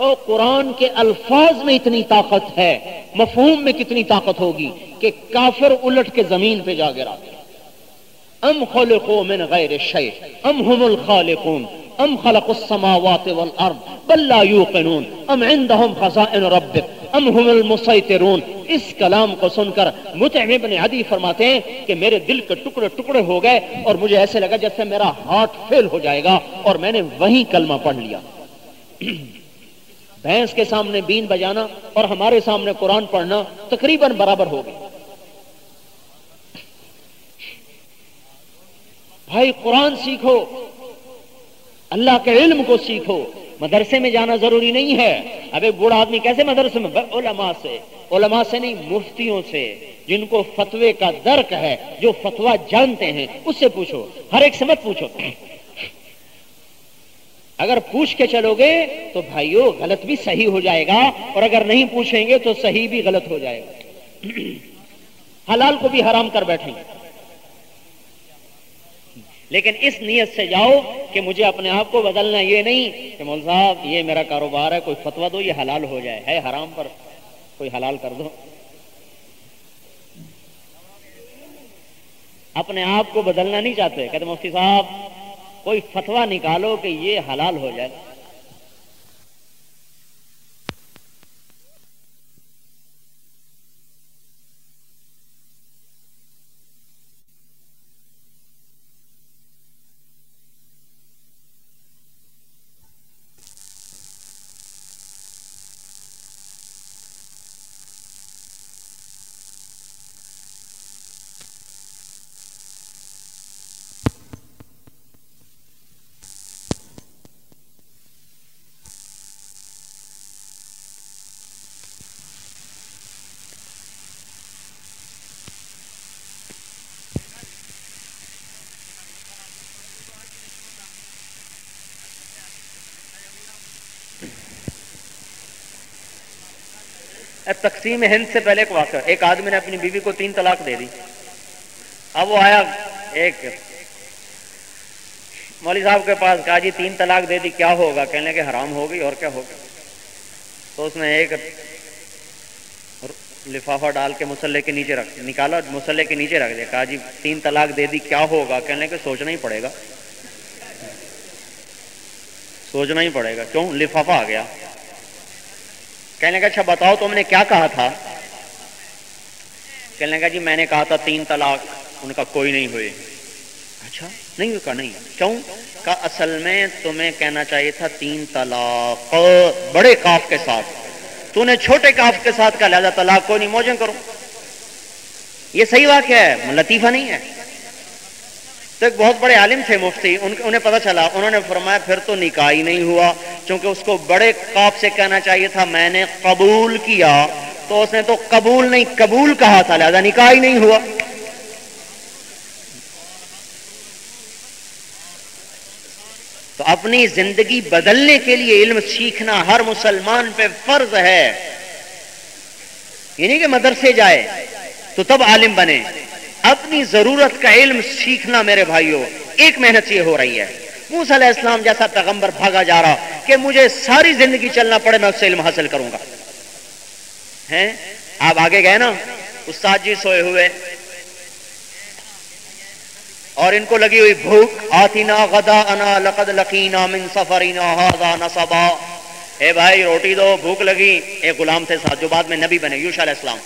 اور قرآن کے الفاظ میں اتنی طاقت ہے، مفہوم میں کتنی طاقت ہوگی کہ کافر الٹ کے زمین پہ جا گرا ام خلقو من غیر شیء، ام هم الخالقون، ام خلق السماوات والارض، بل لا يوقنون ام عندهم خزائن ربك ام هم المسيطرون اس کلام کو سن کر متعم ابن عدی فرماتے ہیں کہ میرے دل کے ٹکڑے ٹکڑے ہو گئے اور مجھے ایسے لگا جیسے میرا ہارٹ فیل ہو جائے گا اور میں نے وہی کلمہ پڑھ لیا۔ بھینس کے سامنے بین بجانا اور ہمارے سامنے قرآن پڑھنا تقریباً برابر ہو گیا بھائی قرآن سیکھو، اللہ کے علم کو سیکھو۔ مدرسے میں جانا ضروری نہیں ہے۔ اب ایک بوڑھا آدمی کیسے مدرسے میں علماء سے۔ علماء سے نہیں، مفتیوں سے۔ جن کو فتوے کا درک ہے، جو فتوا جانتے ہیں، اس سے پوچھو۔ ہر ایک سے مت پوچھو۔ اگر پوچھ کے چلو گے تو بھائیو غلط بھی صحیح ہو جائے گا، اور اگر نہیں پوچھیں گے تو صحیح بھی غلط ہو جائے گا۔ حلال کو بھی حرام کر بیٹھیں گے۔ لیکن اس نیت سے جاؤ کہ مجھے اپنے آپ کو بدلنا یہ نہیں کہ مول صاحب، یہ میرا کاروبار ہے، کوئی فتوا دو، یہ حلال ہو جائے۔ ہے حرام پر کوئی حلال کر دو۔ اپنے آپ کو بدلنا نہیں چاہتے۔ کہتے مفتی صاحب کوئی فتوا نکالو کہ یہ حلال ہو جائے۔ تقسیم ہند سے پہلے ایک واقعہ، ایک آدمی نے اپنی بیوی کو تین طلاق دے دی۔ اب وہ آیا ایک مولوی صاحب کے پاس، کہا جی تین طلاق دے دی، کیا ہوگا؟ کہنے کے حرام ہوگی اور کیا ہوگا؟ تو اس نے ایک لفافہ ڈال کے مسلح کے نیچے رکھ، نکالا مسلح کے نیچے رکھ دیا۔ کہا جی تین طلاق دے دی، کیا ہوگا؟ کہنے کے سوچنا ہی پڑے گا۔ سوچنا ہی پڑے گا۔ کیوں؟ لفافہ آ گیا۔ کہنے کا اچھا بتاؤ تم نے کیا کہا تھا؟ کہنے کا جی میں نے کہا تھا تین طلاق ان کا کوئی نہیں ہوئے۔ اچھا نہیں ہوگا نہیں۔ کیوں؟ کا اصل میں تمہیں کہنا چاہیے تھا تین طلاق بڑے کاف کے ساتھ۔ تو نے چھوٹے کاف کے ساتھ کا لہذا طلاق کو نہیں، موجن کرو۔ یہ صحیح واقعہ ہے، لطیفہ نہیں ہے۔ تو ایک بہت بڑے عالم تھے مفتی انہیں پتا چلا، انہوں نے فرمایا، پھر تو نکاح ہی نہیں ہوا، چونکہ اس کو بڑے کاف سے کہنا چاہیے تھا، میں نے قبول کیا، تو اس نے تو قبول نہیں، قبول کہا تھا، لہذا نکاح ہی نہیں ہوا۔ تو اپنی زندگی بدلنے کے لیے علم سیکھنا ہر مسلمان پہ فرض ہے۔ یعنی کہ مدرسے جائے تو تب عالم بنے۔ اپنی ضرورت کا علم سیکھنا میرے بھائیوں ایک محنت یہ ہو رہی ہے۔ موس علیہ السلام جیسا پیغمبر بھاگا جا رہا، کہ مجھے ساری زندگی چلنا پڑے، میں اس سے علم حاصل کروں گا۔ ہیں؟ آپ آگے گئے نا؟ استاد جی سوئے ہوئے۔ اور ان کو لگی ہوئی بھوک، آتینا غدا انا لقد لقینا من سفرینا ہادا نصبا۔ اے بھائی، روٹی دو، بھوک لگی۔ ایک غلام تھے، ساتھ جو بعد میں نبی بنے یوشا علیہ السلام۔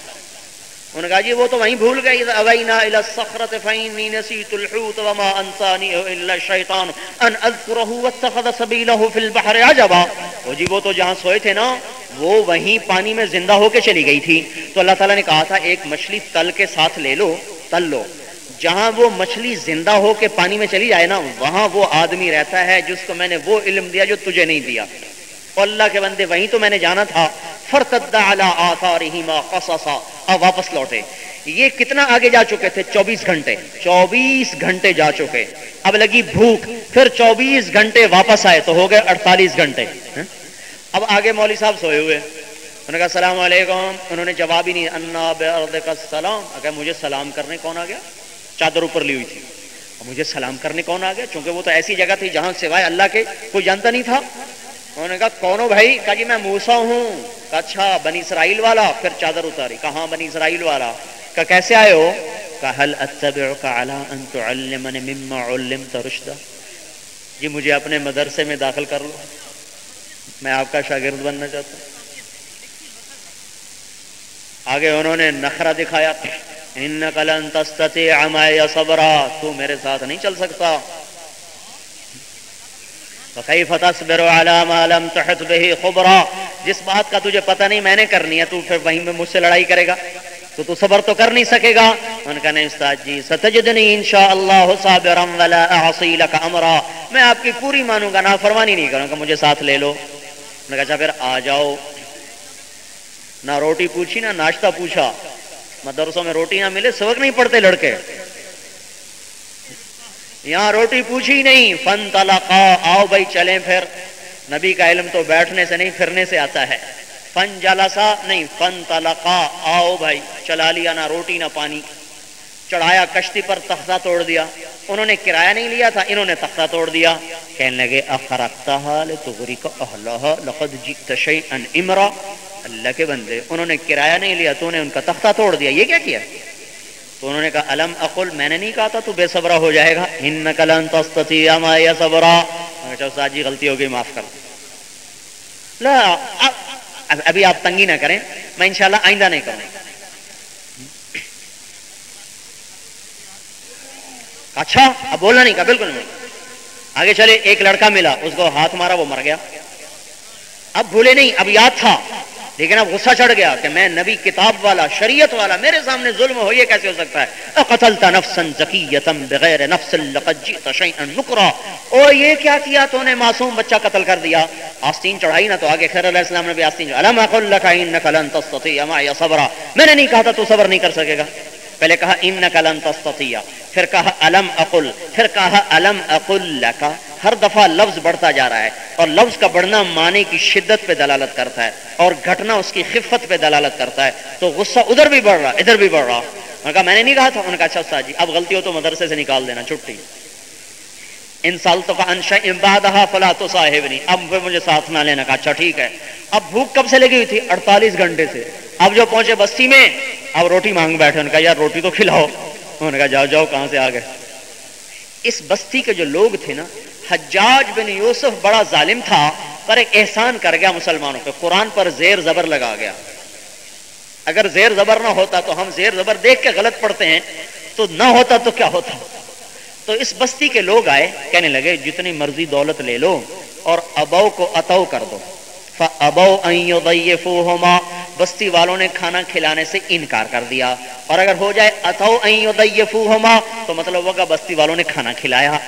انہوں نے کہا جی وہ تو وہیں بھول گئی اوینا الى الصخرة فإني نسيت الحوت وما انساني الا الشيطان ان اذكره واتخذ سبيله في البحر عجبا۔ وہ جی وہ تو جہاں سوئے تھے نا، وہ وہیں پانی میں زندہ ہو کے چلی گئی تھی۔ تو اللہ تعالیٰ نے کہا تھا، ایک مچھلی تل کے ساتھ لے لو، تل لو۔ جہاں وہ مچھلی زندہ ہو کے پانی میں چلی جائے نا، وہاں وہ آدمی رہتا ہے جس کو میں نے وہ علم دیا جو تجھے نہیں دیا۔ اور اللہ کے بندے وہیں تو میں نے جانا تھا۔ فرتد قصصا۔ اب واپس لوٹے۔ یہ کتنا آگے جا چکے تھے؟ چوبیس گھنٹے۔ چوبیس گھنٹے جا چکے۔ اب لگی بھوک۔ پھر چوبیس گھنٹے واپس آئے تو ہو گئے اڑتالیس گھنٹے۔ ہاں؟ اب آگے مولوی صاحب سوئے ہوئے۔ انہوں نے کہا، السلام علیکم۔ انہوں نے جواب ہی نہیں۔ انا برد کا سلام اگر مجھے سلام کرنے کون آ گیا؟ چادر اوپر لی ہوئی تھی۔ مجھے سلام کرنے کون آ گیا؟ چونکہ وہ تو ایسی جگہ تھی جہاں سوائے اللہ کے کوئی جانتا نہیں تھا۔ انہوں نے کہا کونو بھائی؟ کہا جی میں موسا ہوں۔ کہا اچھا بنی اسرائیل والا، پھر چادر اتاری۔ کہاں بنی اسرائیل والا۔ کہا کیسے آئے ہو؟ کہا حل اتبعک علی ان تعلمن مما علمت رشدا جی مجھے اپنے مدرسے میں داخل کر لو۔ میں آپ کا شاگرد بننا چاہتا ہوں۔ آگے انہوں نے نخرہ دکھایا۔ ان کلن تستتی عمائی صبرا، تو میرے ساتھ نہیں چل سکتا۔ فکیف تصبر على ما لم تحط به خبرا؟ جس بات کا تجھے پتہ نہیں، میں نے کرنی ہے، تو پھر وہیں میں مجھ سے لڑائی کرے گا۔ تو تو صبر تو کر نہیں سکے گا۔ ان کا نہیں، استاد جی ستجدنی انشاءاللہ صابرا ولا اعصی لك امرا۔ میں آپ کی پوری مانوں گا، نافرمانی نہیں کروں گا، مجھے ساتھ لے لو۔ میں کہا اچھا پھر آ جاؤ۔ نہ روٹی پوچھی، نہ ناشتہ پوچھا۔ مدرسوں میں روٹی نہ ملے، سبق نہیں پڑتے لڑکے۔ یہاں روٹی پوچھی نہیں، فن تلقا آؤ بھائی چلیں پھر۔ نبی کا علم تو بیٹھنے سے نہیں، پھرنے سے آتا ہے۔ فن جلسا نہیں، فن تلقا آؤ بھائی، چلا لیا نہ روٹی نہ پانی۔ چڑھایا کشتی پر، تختہ توڑ دیا۔ انہوں نے کرایہ نہیں لیا تھا، انہوں نے تختہ توڑ دیا۔ کہنے لگے لقد جئت شيئا امرا۔ اللہ کے بندے، انہوں نے کرایہ نہیں لیا، تو نے ان کا تختہ توڑ دیا۔ یہ کیا کیا؟ تو انہوں نے کہا، الم اقل، میں نے نہیں کہا تھا تو بے صبرا ہو جائے گا۔ ان کلن تستطيع ما صبرا۔ اچھا استاد جی غلطی ہو گئی، معاف کر لا ابھی آپ تنگی نہ کریں، میں انشاءاللہ آئندہ نہیں کروں اچھا اب بولنا نہیں کہا، بالکل نہیں۔ آگے چلے، ایک لڑکا ملا، اس کو ہاتھ مارا، وہ مر گیا۔ اب بھولے نہیں، اب یاد تھا۔ لیکن اب غصہ چڑھ گیا کہ میں نبی کتاب والا، شریعت والا، میرے سامنے ظلم ہو، یہ کیسے ہو سکتا ہے؟ قتلت نفسا زکیتم بغیر نفس لقد جئت شیئا نکرا۔ او یہ کیا کیا تو نے معصوم بچہ قتل کر دیا؟ آستین چڑھائی نہ تو آگے خیر علیہ السلام نے بھی آستین علم اقل لك انك لن تستطيع معي صبرا۔ میں نے نہیں کہا تھا تو صبر نہیں کر سکے گا۔ پہلے کہا انك لن تستطيع پھر کہا الم اقل، پھر کہا الم اقل لك ہر دفعہ لفظ بڑھتا جا رہا ہے اور لفظ کا بڑھنا معنی کی شدت پہ دلالت کرتا ہے اور گھٹنا اس کی خفت پہ دلالت کرتا ہے تو غصہ ادھر بھی بڑھ رہا، ادھر بھی بڑھ رہا۔ میں کہا، میں نے نہیں کہا تھا، انہوں نے کہا اچھا استاد جی اب غلطی ہو تو مدرسے سے نکال دینا، چھٹی۔ ان سال تو کا انشا امباد فلا تو صاحب نہیں اب پھر مجھے ساتھ نہ لینا۔ کہا اچھا ٹھیک ہے۔ اب بھوک کب سے لگی ہوئی تھی؟ اڑتالیس گھنٹے سے۔ اب جو پہنچے بستی میں، اب روٹی مانگ بیٹھے۔ انہوں نے کہا، یار روٹی تو کھلاؤ۔ انہوں نے کہا، جاؤ جاؤ، کہاں سے آ گئے اس بستی کے جو لوگ تھے نا حجاج بن یوسف بڑا ظالم تھا، پر ایک احسان کر گیا مسلمانوں پہ۔ قرآن پر زیر زبر لگا گیا۔ اگر زیر زبر نہ ہوتا تو ہم زیر زبر دیکھ کے غلط پڑھتے ہیں۔ تو نہ ہوتا تو کیا ہوتا؟ تو اس بستی کے لوگ آئے، کہنے لگے، جتنی مرضی دولت لے لو اور ابو کو اتو کر دو۔ ابو بستی والوں نے کھانا کھلانے سے انکار کر دیا۔ اور اگر ہو جائے اتو ہوما تو مطلب ہوگا، بستی والوں نے کھانا کھلایا۔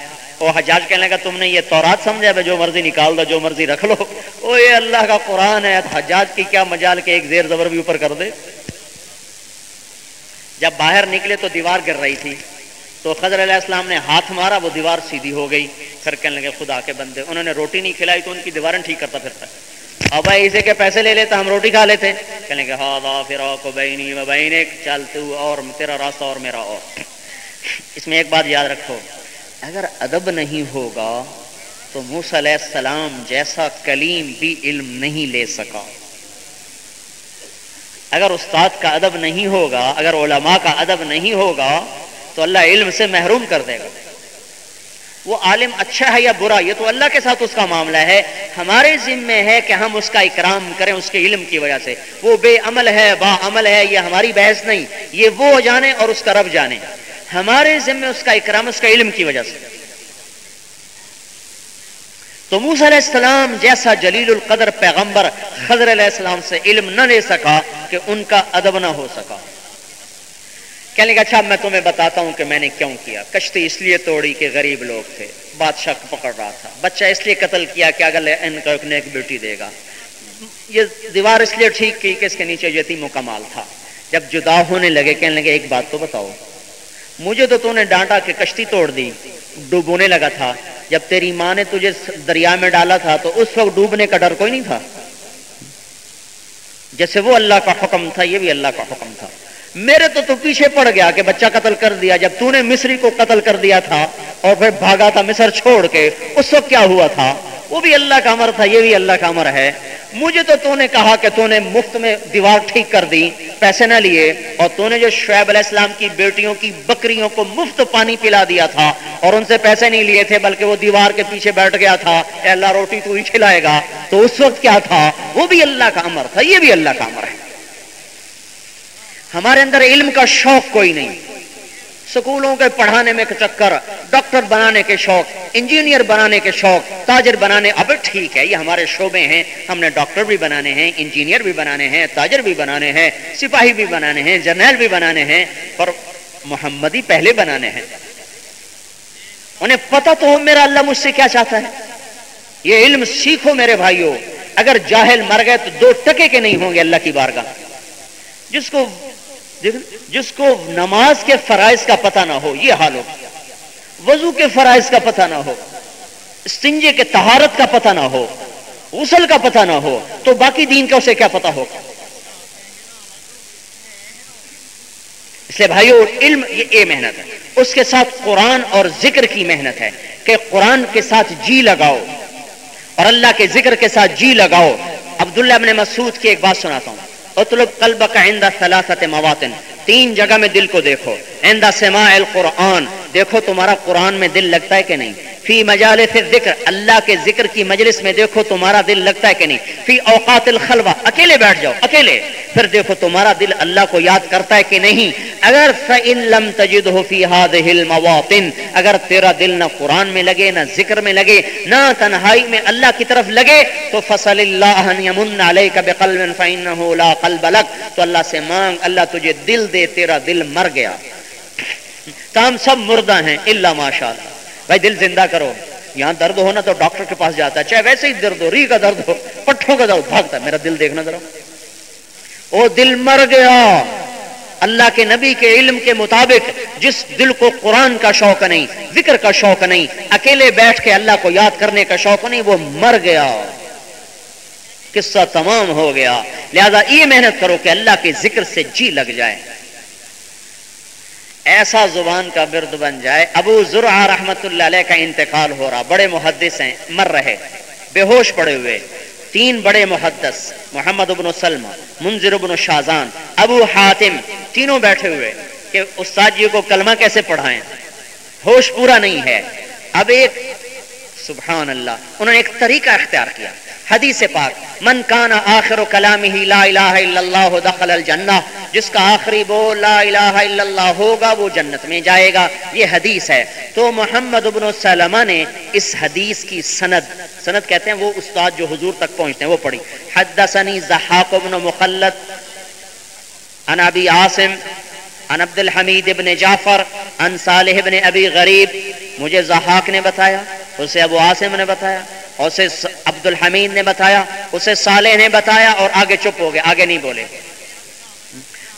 وہ حجاج کہنے لگا، تم نے یہ تورات سمجھا بھائی جو مرضی نکال دو، جو مرضی رکھ لو۔ او یہ اللہ کا قرآن ہے، حجاج کی کیا مجال کے ایک زیر زبر بھی اوپر کر دے۔ جب باہر نکلے تو دیوار گر رہی تھی۔ تو خضر علیہ السلام نے ہاتھ مارا، وہ دیوار سیدھی ہو گئی۔ پھر کہنے لگے، خدا کے بندے، انہوں نے روٹی نہیں کھلائی تو ان کی دیواریں ٹھیک کرتا پھرتا۔ اب اسے کے پیسے لے لیتا، ہم روٹی کھا لیتے۔ کہنے لگے ہاں پھر کو بہنی بہن چل تو اور تیرا راستہ اور میرا اور۔ اس میں ایک بات یاد رکھو۔ اگر ادب نہیں ہوگا تو موس علیہ السلام جیسا کلیم بھی علم نہیں لے سکا۔ اگر استاد کا ادب نہیں ہوگا، اگر علماء کا ادب نہیں ہوگا، تو اللہ علم سے محروم کر دے گا۔ وہ عالم اچھا ہے یا برا، یہ تو اللہ کے ساتھ اس کا معاملہ ہے۔ ہمارے ذمے ہے کہ ہم اس کا اکرام کریں اس کے علم کی وجہ سے۔ وہ بے عمل ہے، با عمل ہے، یہ ہماری بحث نہیں۔ یہ وہ جانے اور اس کا رب جانے۔ ہمارے ذمے اس کا اکرام، اس کا علم کی وجہ سے۔ تو موس علیہ السلام جیسا جلیل القدر پیغمبر خضر علیہ السلام سے علم نہ لے سکا کہ ان کا ادب نہ ہو سکا۔ کہنے لگا اچھا میں تمہیں بتاتا ہوں کہ میں نے کیوں کیا۔ کشتی اس لیے توڑی کہ غریب لوگ تھے۔ بادشاہ پکڑ رہا تھا۔ بچہ اس لیے قتل کیا کہ اگر ان کا ایک نیک بیٹی دے گا۔ یہ دیوار اس لیے ٹھیک کی کہ اس کے نیچے یتیم و کمال تھا۔ جب جدا ہونے لگے، کہنے لگے، ایک بات تو بتاؤ۔ مجھے تو تو نے ڈانٹا کہ کشتی توڑ دی۔ ڈوبونے لگا تھا۔ جب تیری ماں نے تجھے دریا میں ڈالا تھا تو اس وقت ڈوبنے کا ڈر کوئی نہیں تھا۔ جیسے وہ اللہ کا حکم تھا، یہ بھی اللہ کا حکم تھا۔ میرے تو تو پیچھے پڑ گیا کہ بچہ قتل کر دیا، جب تو نے مصری کو قتل کر دیا تھا اور پھر بھاگا تھا مصر چھوڑ کے، اس وقت کیا ہوا تھا؟ وہ بھی اللہ کا امر تھا، یہ بھی اللہ کا امر ہے۔ مجھے تو تو نے کہا کہ تو نے مفت میں دیوار ٹھیک کر دی، پیسے نہ لیے۔ اور تو نے جو شعیب علیہ السلام کی بیٹیوں کی بکریوں کو مفت پانی پلا دیا تھا اور ان سے پیسے نہیں لیے تھے، بلکہ وہ دیوار کے پیچھے بیٹھ گیا تھا۔ اے اللہ، روٹی تو ہی کھلائے گا۔ تو اس وقت کیا تھا؟ وہ بھی اللہ کا امر تھا، یہ بھی اللہ کا امر ہے۔ ہمارے اندر علم کا شوق کوئی نہیں۔ سکولوں کے پڑھانے میں چکر، ڈاکٹر بنانے کے شوق، انجینئر بنانے کے شوق، تاجر بنانے۔ اب ٹھیک ہے، یہ ہمارے شعبے ہیں۔ ہم نے ڈاکٹر بھی بنانے ہیں، انجینئر بھی بنانے ہیں، تاجر بھی بنانے ہیں، سپاہی بھی بنانے ہیں، جرنیل بھی بنانے ہیں اور محمدی پہلے بنانے ہیں۔ انہیں پتا تو ہو میرا اللہ مجھ سے کیا چاہتا ہے۔ یہ علم سیکھو میرے بھائیوں اگر جاہل مر گئے تو دو ٹکے کے نہیں ہوں گے اللہ کی بارگاہ۔ جس کو جس کو نماز کے فرائض کا پتہ نہ ہو، یہ حال ہو۔ وضو کے فرائض کا پتہ نہ ہو استنجے کے تہارت کا پتہ نہ ہو، غسل کا پتہ نہ ہو، تو باقی دین کا اسے کیا پتہ ہوگا اس لیے بھائیو، علم یہ اے محنت ہے۔ اس کے ساتھ قرآن اور ذکر کی محنت ہے کہ قرآن کے ساتھ جی لگاؤ۔ اور اللہ کے ذکر کے ساتھ جی لگاؤ۔ عبداللہ ابن مسعود کی ایک بات سناتا ہوں۔ اطلب قلب کا عندہ ثلاثت مواطن، تین جگہ میں دل کو دیکھو۔ عندہ سماع القرآن، دیکھو تمہارا قرآن میں دل لگتا ہے کہ نہیں؟ فی مجالس ذکر اللہ کے ذکر کی مجلس میں دیکھو تمہارا دل لگتا ہے کہ نہیں۔ فی اوقات الخلوہ، اکیلے بیٹھ جاؤ، اکیلے۔ پھر دیکھو تمہارا دل اللہ کو یاد کرتا ہے کہ نہیں۔ اگر فَإِن لَمْ تَجِدْهُ فِي هَذِهِ الْمَوَاطِن، اگر تیرا دل نہ قرآن میں لگے، نہ ذکر میں لگے، نہ تنہائی میں اللہ کی طرف لگے، تو فصل اللہ یمن علیک بقلب فإنه لا قلب لك۔ تو اللہ سے مانگ، اللہ تجھے دل دے، تیرا دل مر گیا۔ کام سب مردہ ہیں اللہ ماشاء اللہ بھائی دل زندہ کرو۔ یہاں درد ہونا تو ڈاکٹر کے پاس جاتا ہے۔ چاہے ویسے ہی درد ہو ری کا درد ہو، پٹھوں کا درد بھاگتا ہے۔ میرا دل دیکھنا ذرا۔ وہ دل مر گیا۔ اللہ کے نبی کے علم کے مطابق جس دل کو قرآن کا شوق نہیں، ذکر کا شوق نہیں، اکیلے بیٹھ کے اللہ کو یاد کرنے کا شوق نہیں، وہ مر گیا۔ قصہ تمام ہو گیا۔ لہذا یہ محنت کرو کہ اللہ کے ذکر سے جی لگ جائے۔ ایسا زبان کا برد بن جائے۔ ابو ذرا رحمت اللہ علیہ کا انتقال ہو رہا۔ بڑے محدث ہیں، مر رہے۔ بے ہوش پڑے ہوئے۔ تین بڑے محدث، محمد ابن سلم منظر ابن شازان ابو حاتم، تینوں بیٹھے ہوئے کہ استاد جی کو کلمہ کیسے پڑھائیں؟ ہوش پورا نہیں ہے۔ اب ایک، سبحان اللہ، انہوں نے ایک طریقہ اختیار کیا۔ حدیث پاک، من کان آخر کلام ہی لا الہ الا اللہ دخل الجنہ جس کا آخری بول لا الہ الا اللہ ہوگا وہ جنت میں جائے گا۔ یہ حدیث ہے۔ تو محمد ابن سلمہ نے اس حدیث کی سند سند کہتے ہیں وہ استاد جو حضور تک پہنچتے ہیں، وہ پڑھی۔ حدثنی زحاق ابن مخلط عن ابی عاصم، عن عبد الحمید ابن جعفر، عن صالح ابن ابی غریب مجھے زحاق نے بتایا، اسے ابو عاصم نے بتایا، اسے عبد الحمید نے بتایا، اسے صالح نے بتایا اور آگے چپ ہو گئے، آگے نہیں بولے۔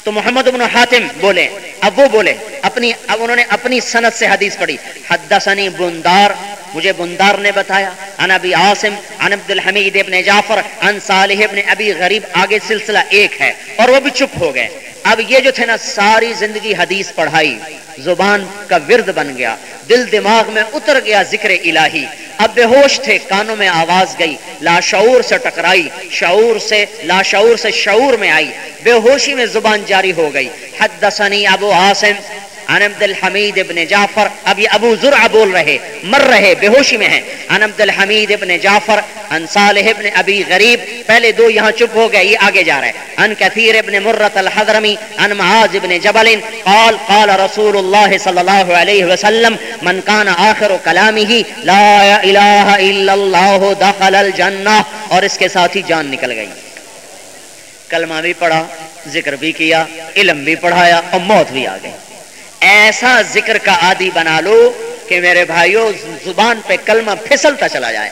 تو محمد بن حاتم بولے، اب وہ بولے، اپنی اب انہوں نے اپنی سنت سے حدیث پڑھی۔ حدثنی بندار، مجھے بندار نے بتایا ان ابی عاصم ان عبد الحمید ابن جعفر ان صالح ابن ابی غریب، آگے سلسلہ ایک ہے اور وہ بھی چپ ہو گئے۔ اب یہ جو تھے نا، ساری زندگی حدیث پڑھائی۔ زبان کا ورد بن گیا۔ دل دماغ میں اتر گیا ذکر الہی۔ اب بے ہوش تھے، کانوں میں آواز گئی۔ لاشعور سے ٹکرائی۔ شعور سے لاشعور سے شعور میں آئی۔ بے ہوشی میں زبان جاری ہو گئی۔ حدثنی ابو عاصم عن عبد الحمید ابن جعفر اب یہ ابو ذرع بول رہے، مر رہے، بے ہوشی میں ہیں۔ عن عبد الحمید ابن جعفر، عن صالح ابن ابی غریب، پہلے دو یہاں چپ ہو گئے، یہ آگے جا رہے ہیں۔ عن کثیر ابن مرت الحضرمی، عن معاذ ابن جبل، قال قال رسول اللہ صلی اللہ علیہ وسلم، من کان آخر کلامه لا الہ الا اللہ، دخل الجنہ. اور اس کے ساتھ ہی جان نکل گئی۔ کلمہ بھی پڑھا، ذکر بھی کیا، علم بھی پڑھایا اور موت بھی آ گئی۔ ایسا ذکر کا عادی بنا لو کہ میرے بھائیوں، زبان پہ کلمہ پھسلتا چلا جائے۔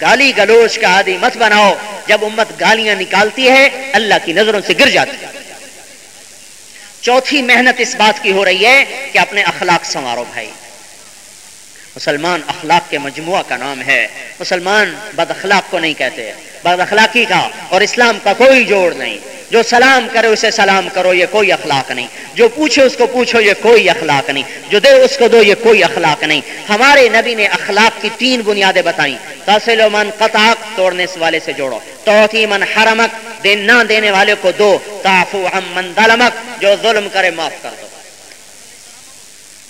گالی گلوچ کا عادی مت بناؤ۔ جب امت گالیاں نکالتی ہے، اللہ کی نظروں سے گر جاتی ہے۔ چوتھی محنت اس بات کی ہو رہی ہے کہ اپنے اخلاق سنوارو بھائی۔ مسلمان اخلاق کے مجموعہ کا نام ہے۔ مسلمان بد اخلاق کو نہیں کہتے۔ بد اخلاقی کا اور اسلام کا کوئی جوڑ نہیں۔ جو سلام کرے اسے سلام کرو، یہ کوئی اخلاق نہیں۔ جو پوچھے اس کو پوچھو، یہ کوئی اخلاق نہیں۔ جو دے اس کو دو، یہ کوئی اخلاق نہیں۔ ہمارے نبی نے اخلاق کی تین بنیادیں بتائیں۔ تحصیل من قطع توڑنے والے سے جوڑو۔ توتی من حرمک دین نہ دینے والے کو دو۔ تعفو عم من ظلمک، جو ظلم کرے، معاف کر دو۔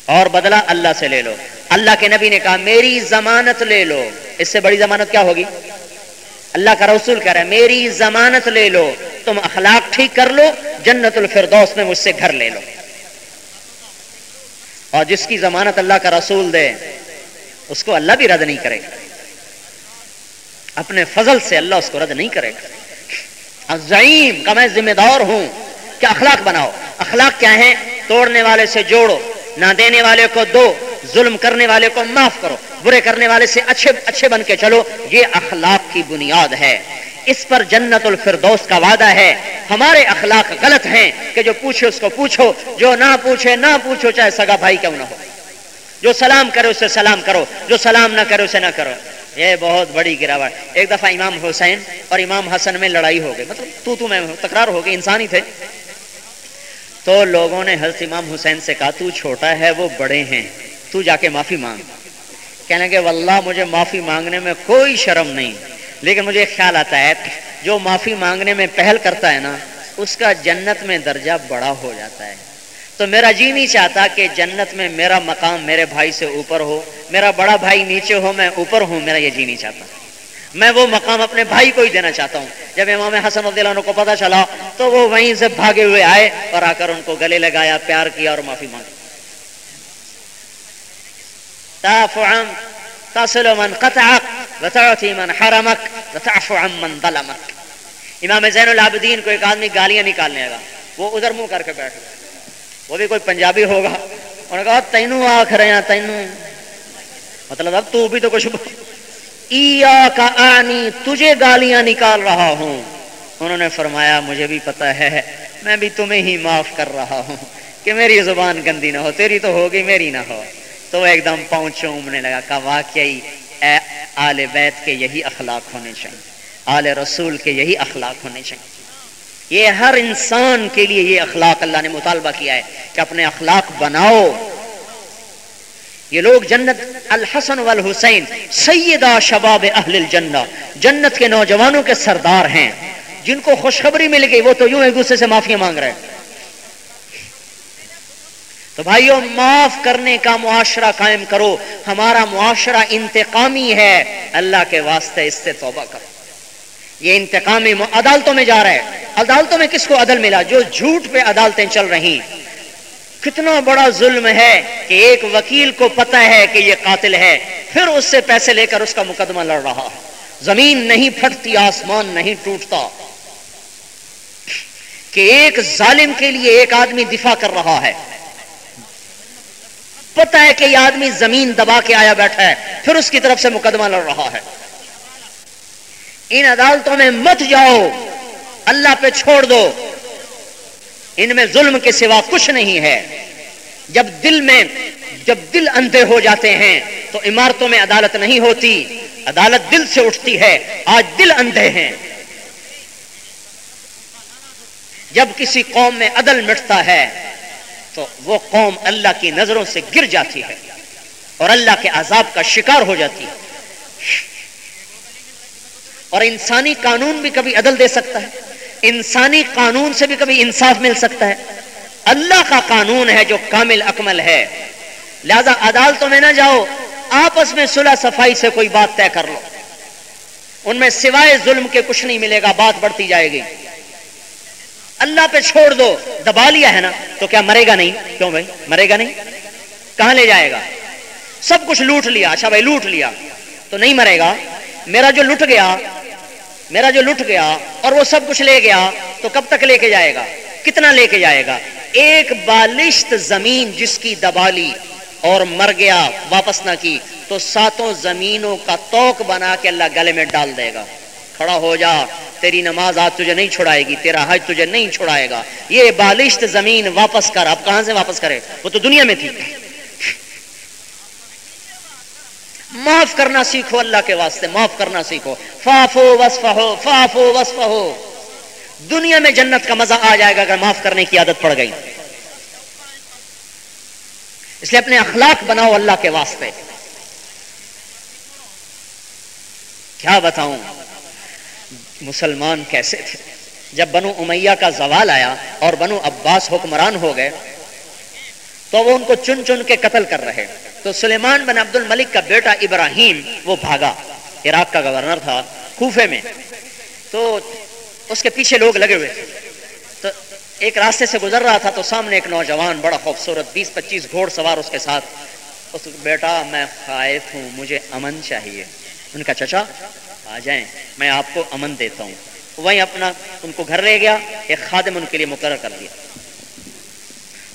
اور بدلہ اللہ سے لے لو۔ اللہ کے نبی نے کہا، میری ضمانت لے لو۔ اس سے بڑی ضمانت کیا ہوگی؟ اللہ کا رسول کہہ رہا ہے، میری ضمانت لے لو۔ تم اخلاق ٹھیک کر لو، جنت الفردوس میں مجھ سے گھر لے لو۔ اور جس کی ضمانت اللہ کا رسول دے، اس کو اللہ بھی رد نہیں کرے۔ گا اپنے فضل سے اللہ اس کو رد نہیں کرے گا۔ ضعیم کا میں ذمہ دار ہوں۔ کہ اخلاق بناؤ؟ اخلاق کیا ہے توڑنے والے سے جوڑو۔ نہ دینے والے کو دو، ظلم کرنے والے کو معاف کرو، برے کرنے والے سے اچھے اچھے بن کے چلو۔ یہ اخلاق کی بنیاد ہے۔ اس پر جنت الفردوس کا وعدہ ہے۔ ہمارے اخلاق غلط ہیں کہ جو پوچھے اس کو پوچھو، جو نہ پوچھے، نہ پوچھو چاہے سگا بھائی کیوں نہ ہو۔ جو سلام کرے اسے سلام کرو، جو سلام نہ کرے اسے نہ کرو۔ یہ بہت بڑی گراوٹ۔ ایک دفعہ امام حسین اور امام حسن میں لڑائی ہو گئی۔ مطلب تو تو میں تکرار ہو گئی انسان ہی تھے۔ تو لوگوں نے حضرت امام حسین سے کہا، تو چھوٹا ہے، وہ بڑے ہیں، تو جا کے معافی مانگ۔ کہنے لگے واللہ، مجھے معافی مانگنے میں کوئی شرم نہیں، لیکن مجھے خیال آتا ہے، جو معافی مانگنے میں پہل کرتا ہے نا، اس کا جنت میں درجہ بڑا ہو جاتا ہے۔ تو میرا جی نہیں چاہتا کہ جنت میں میرا مقام میرے بھائی سے اوپر ہو، میرا بڑا بھائی نیچے ہو، میں اوپر ہوں، میرا یہ جی نہیں چاہتا۔ میں وہ مقام اپنے بھائی کو ہی دینا چاہتا ہوں۔ جب امام حسن رضی اللہ عنہ کو پتا چلا، تو وہ وہیں سے بھاگے ہوئے آئے اور آ کر ان کو گلے لگایا، پیار کیا اور معافی مانگی۔ تعفو تصل من قطعك وتعطي من حرمك وتعفو عن من ظلمك امام زین العابدین کو ایک آدمی گالیاں نکالنے گا وہ ادھر منہ کر کے بیٹھ گیا۔ وہ بھی کوئی پنجابی ہوگا۔ انہوں نے کہا، تینوں آخ رہے ہیں، تینوں۔ مطلب اب تو بھی تو کچھ ایا کا آنی، تجھے گالیاں نکال رہا ہوں۔ انہوں نے فرمایا، مجھے بھی پتا ہے، میں بھی تمہیں ہی معاف کر رہا ہوں کہ میری زبان گندی نہ ہو۔ تیری تو ہوگی، میری نہ ہو۔ تو وہ ایک دم پہنچ چومنے لگا کہ واقعی، اے آل بیت کے یہی اخلاق ہونے چاہیے۔ آل رسول کے یہی اخلاق ہونے چاہیے۔ یہ ہر انسان کے لیے یہ اخلاق اللہ نے مطالبہ کیا ہے کہ اپنے اخلاق بناؤ۔ یہ لوگ جنت الحسن والحسین، سیدہ شباب اہل الجنہ۔ جنت کے نوجوانوں کے سردار ہیں۔ جن کو خوشخبری مل گئی، وہ تو یوں ایک دوسرے سے معافی مانگ رہے تو بھائیوں معاف کرنے کا معاشرہ قائم کرو۔ ہمارا معاشرہ انتقامی ہے۔ اللہ کے واسطے اس سے توبہ کرو۔ یہ انتقامی عدالتوں میں جا رہا ہے عدالتوں میں کس کو عدل ملا؟ جو جھوٹ پہ عدالتیں چل رہی۔ کتنا بڑا ظلم ہے کہ ایک وکیل کو پتا ہے کہ یہ قاتل ہے، پھر اس سے پیسے لے کر اس کا مقدمہ لڑ رہا۔ ہے زمین نہیں پھٹتی، آسمان نہیں ٹوٹتا۔ کہ ایک ظالم کے لیے ایک آدمی دفاع کر رہا ہے۔ پتا ہے کہ یہ آدمی زمین دبا کے آیا بیٹھا ہے، پھر اس کی طرف سے مقدمہ لڑ رہا ہے۔ ان عدالتوں میں مت جاؤ۔ اللہ پہ چھوڑ دو۔ ان میں ظلم کے سوا کچھ نہیں ہے۔ جب دل میں جب دل اندھے ہو جاتے ہیں، تو عمارتوں میں عدالت نہیں ہوتی۔ عدالت دل سے اٹھتی ہے، آج دل اندھے ہیں۔ جب کسی قوم میں عدل مٹتا ہے، تو وہ قوم اللہ کی نظروں سے گر جاتی ہے اور اللہ کے عذاب کا شکار ہو جاتی ہے۔ اور انسانی قانون بھی کبھی عدل دے سکتا ہے۔ انسانی قانون سے بھی کبھی انصاف مل سکتا ہے۔ اللہ کا قانون ہے جو کامل اکمل ہے۔ لہذا عدالتوں میں نہ جاؤ، آپس میں صلح صفائی سے کوئی بات طے کر لو۔ ان میں سوائے ظلم کے کچھ نہیں ملے گا، بات بڑھتی جائے گی۔ اللہ پہ چھوڑ دو، دبا لیا ہے نا، تو کیا مرے گا نہیں؟ کیوں بھائی؟ مرے گا نہیں؟ کہاں لے جائے گا؟ سب کچھ لوٹ لیا اچھا بھائی، لوٹ لیا۔ تو نہیں مرے گا۔ میرا جو لٹ گیا میرا جو لٹ گیا اور وہ سب کچھ لے گیا تو کب تک لے کے جائے گا؟ کتنا لے کے جائے گا؟ ایک بالشت زمین جس کی دبالی اور مر گیا واپس نہ کی تو ساتوں زمینوں کا توک بنا کے اللہ گلے میں ڈال دے گا۔ کھڑا ہو جا، تیری نماز آج تجھے نہیں چھڑائے گی، تیرا حج تجھے نہیں چھڑائے گا۔ یہ بالشت زمین واپس کر، اب کہاں سے واپس کرے؟ وہ تو دنیا میں تھی۔ معاف کرنا سیکھو اللہ کے واسطے، معاف کرنا سیکھو۔ فافو وسفہ ہو فافو وسفہ ہو دنیا میں جنت کا مزہ آ جائے گا اگر معاف کرنے کی عادت پڑ گئی۔ اس لیے اپنے اخلاق بناؤ اللہ کے واسطے۔ کیا بتاؤں؟ مسلمان کیسے تھے؟ جب بنو امیہ کا زوال آیا اور بنو عباس حکمران ہو گئے تو وہ ان کو چن چن کے قتل کر رہے تو سلیمان بن عبد الملک کا بیٹا ابراہیم، وہ بھاگا۔ عراق کا گورنر تھا کوفے میں۔ تو اس کے پیچھے لوگ لگے ہوئے۔ تو ایک راستے سے گزر رہا تھا تو سامنے ایک نوجوان، بڑا خوبصورت، بیس پچیس گھوڑ سوار اس کے ساتھ۔ اس بیٹا، میں خائف ہوں، مجھے امن چاہیے۔ ان کا چچا، آ جائیں، میں آپ کو امن دیتا ہوں۔ وہیں اپنا ان کو گھر لے گیا، ایک خادم ان کے لیے مقرر کر دیا۔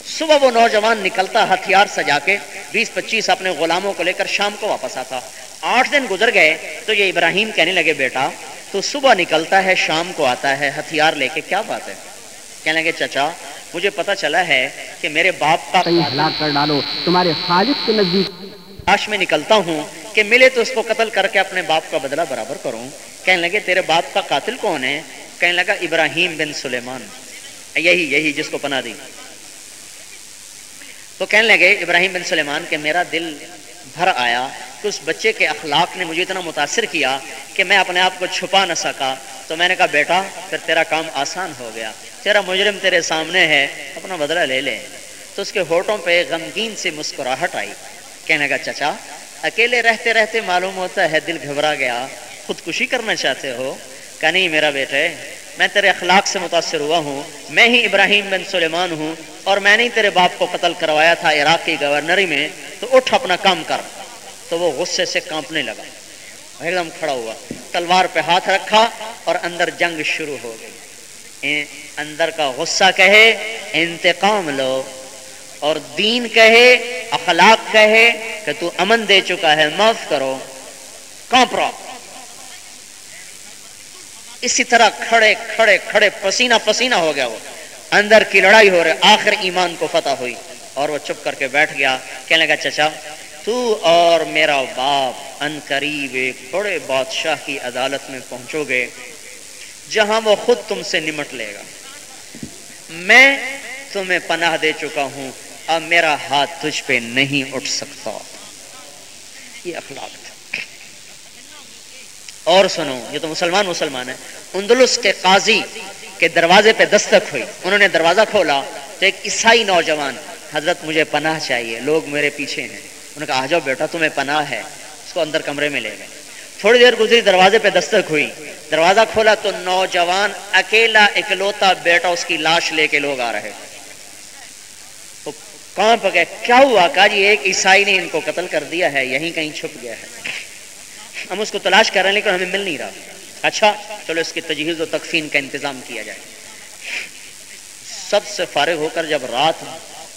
صبح وہ نوجوان نکلتا ہتھیار سجا کے بیس پچیس اپنے غلاموں کو لے کر شام کو واپس آتا۔ آٹھ دن گزر گئے تو یہ ابراہیم کہنے لگے بیٹا تو صبح نکلتا ہے شام کو آتا ہے ہتھیار لے کے کیا بات ہے؟ کہنے لگے چچا مجھے پتا چلا ہے کہ میرے باپ کا ہلاک کر ڈالو تمہارے خالق کے نزدیک۔ آش میں نکلتا ہوں کہ ملے تو اس کو قتل کر کے اپنے باپ کا بدلہ برابر کروں۔ کہنے لگے تیرے باپ کا قاتل کون ہے؟ کہنے لگا ابراہیم بن سلیمان۔ یہی یہی جس کو پناہ دی۔ تو کہنے لگے، ابراہیم بن سلیمان، کہ میرا دل بھر آیا کہ اس بچے کے اخلاق نے مجھے اتنا متاثر کیا کہ میں اپنے آپ کو چھپا نہ سکا۔ تو میں نے کہا، بیٹا، پھر تیرا کام آسان ہو گیا۔ تیرا مجرم تیرے سامنے ہے، اپنا بدلہ لے لے۔ تو اس کے ہوٹوں پہ غمگین سے مسکراہٹ آئی۔ کہنے کا چچا، اکیلے رہتے رہتے معلوم ہوتا ہے دل گھبرا گیا۔ خودکشی کرنا چاہتے ہو۔ کہ نہیں میرا بیٹے میں تیرے اخلاق سے متاثر ہوا ہوں، میں ہی ابراہیم بن سلیمان ہوں، اور میں نے تیرے باپ کو قتل کروایا تھا عراق کی گورنری میں، تو اٹھ اپنا کام کر۔ تو وہ غصے سے کانپنے لگا۔ ایک دم کھڑا ہوا۔ تلوار پہ ہاتھ رکھا اور اندر جنگ شروع ہو گئی۔ اندر کا غصہ کہے، انتقام لو۔ اور دین کہے، اخلاق کہے کہ تو امن دے چکا ہے، معاف کرو۔ کانپ رہا۔ اسی طرح کھڑے کھڑے کھڑے پسینہ پسینہ ہو گیا وہ۔ اندر کی لڑائی ہو رہی، آخر ایمان کو فتح ہوئی۔ اور وہ چپ کر کے بیٹھ گیا، کہنے لگا، چچا، تو اور میرا باپ ان قریب ایک بڑے بادشاہ کی عدالت میں پہنچو گے، جہاں وہ خود تم سے نمٹ لے گا۔ میں تمہیں پناہ دے چکا ہوں، اب میرا ہاتھ تجھ پہ نہیں اٹھ سکتا۔ یہ اخلاق تھا اور سنو، یہ تو مسلمان مسلمان ہے اندلس کے قاضی کے دروازے پہ دستک ہوئی۔ انہوں نے دروازہ کھولا تو ایک عیسائی نوجوان، حضرت مجھے پناہ چاہیے، لوگ میرے پیچھے ہیں۔ انہوں نے کہا، آ جاؤ بیٹا، تمہیں پناہ ہے۔ اس کو اندر کمرے میں لے گئے۔ تھوڑی دیر گزری، دروازے پہ دستک ہوئی۔ دروازہ کھولا تو نوجوان، اکیلا، اکلوتا بیٹا، اس کی لاش لے کے لوگ آ رہے۔ وہ کہاں پہ گئے کیا ہوا؟ کہا جی ایک عیسائی نے ان کو قتل کر دیا ہے، یہیں کہیں چھپ گیا ہے۔ ہم اس کو تلاش کر رہے ہیں لیکن ہمیں مل نہیں رہا۔ اچھا چلو اس کی تجہیز و تقسیم کا انتظام کیا جائے۔ سب سے فارغ ہو کر جب رات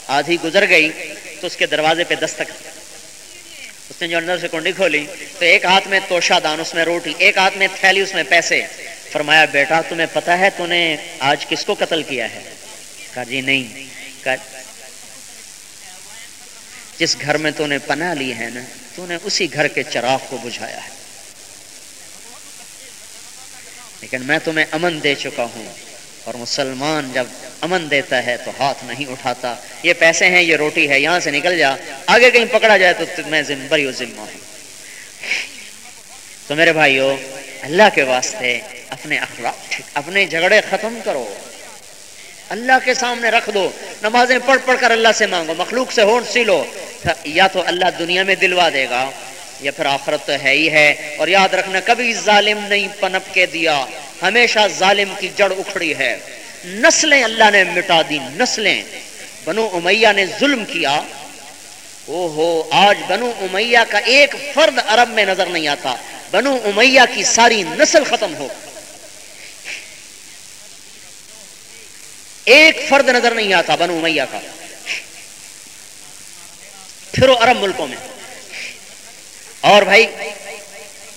آدھی گزر گئی تو اس کے دروازے پہ دستک۔ اس نے جو اندر سے کنڈی کھولی تو ایک ہاتھ میں توشا دان، اس میں روٹی، ایک ہاتھ میں تھیلی، اس میں پیسے۔ فرمایا، بیٹا، تمہیں پتا ہے تو نے آج کس کو قتل کیا ہے؟ کہا جی نہیں۔ کہا جس گھر میں تو نے پناہ لی ہے نا، تو نے اسی گھر کے چراغ کو بجھایا ہے۔ لیکن میں تمہیں امن دے چکا ہوں۔ اور مسلمان جب امن دیتا ہے تو ہاتھ نہیں اٹھاتا۔ یہ پیسے ہیں، یہ روٹی ہے، یہاں سے نکل جا۔ آگے کہیں پکڑا جائے تو میں بری ذمہ ہوں۔ تو میرے بھائیو، اللہ کے واسطے اپنے اخلاق اپنے جھگڑے ختم کرو۔ اللہ کے سامنے رکھ دو، نمازیں پڑھ پڑھ کر اللہ سے مانگو، مخلوق سے ہونٹ سی لو۔ یا تو اللہ دنیا میں دلوا دے گا، یا پھر آخرت تو ہے ہی ہے۔ اور یاد رکھنا، کبھی ظالم نہیں پنپ کے دیا، ہمیشہ ظالم کی جڑ اکھڑی ہے۔ نسلیں اللہ نے مٹا دی، نسلیں۔ بنو امیہ نے ظلم کیا۔ او ہو آج بنو امیہ کا ایک فرد عرب میں نظر نہیں آتا۔ بنو امیہ کی ساری نسل ختم ہو۔ ایک فرد نظر نہیں آتا، بنو امیہ کا۔ پھر وہ عرب ملکوں میں۔ اور بھائی،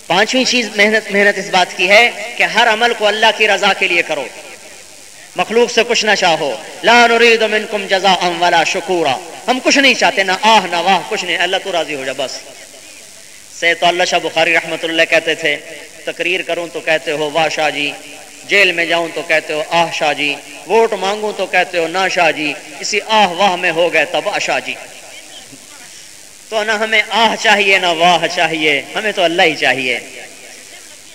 پانچویں چیز محنت محنت اس بات کی ہے کہ ہر عمل کو اللہ کی رضا کے لیے کرو۔ مخلوق سے کچھ نہ چاہو۔ لا نريد منکم جزاء ولا شکورا۔ ہم کچھ نہیں چاہتے، نہ آہ، نہ واہ، کچھ نہیں۔ اللہ تو راضی ہو جا، بس۔ سے تو اللہ شاہ بخاری رحمت اللہ کہتے تھے، تقریر کروں تو کہتے ہو، واہ شاہ جی جیل میں جاؤں تو کہتے ہو، آہ شاہ جی ووٹ مانگوں تو کہتے ہو، نہ شاہ جی اسی آہ واہ میں ہو گئے تب آشا جی. تو نہ ہمیں آہ چاہیے، نہ واہ چاہیے، ہمیں تو اللہ ہی چاہیے۔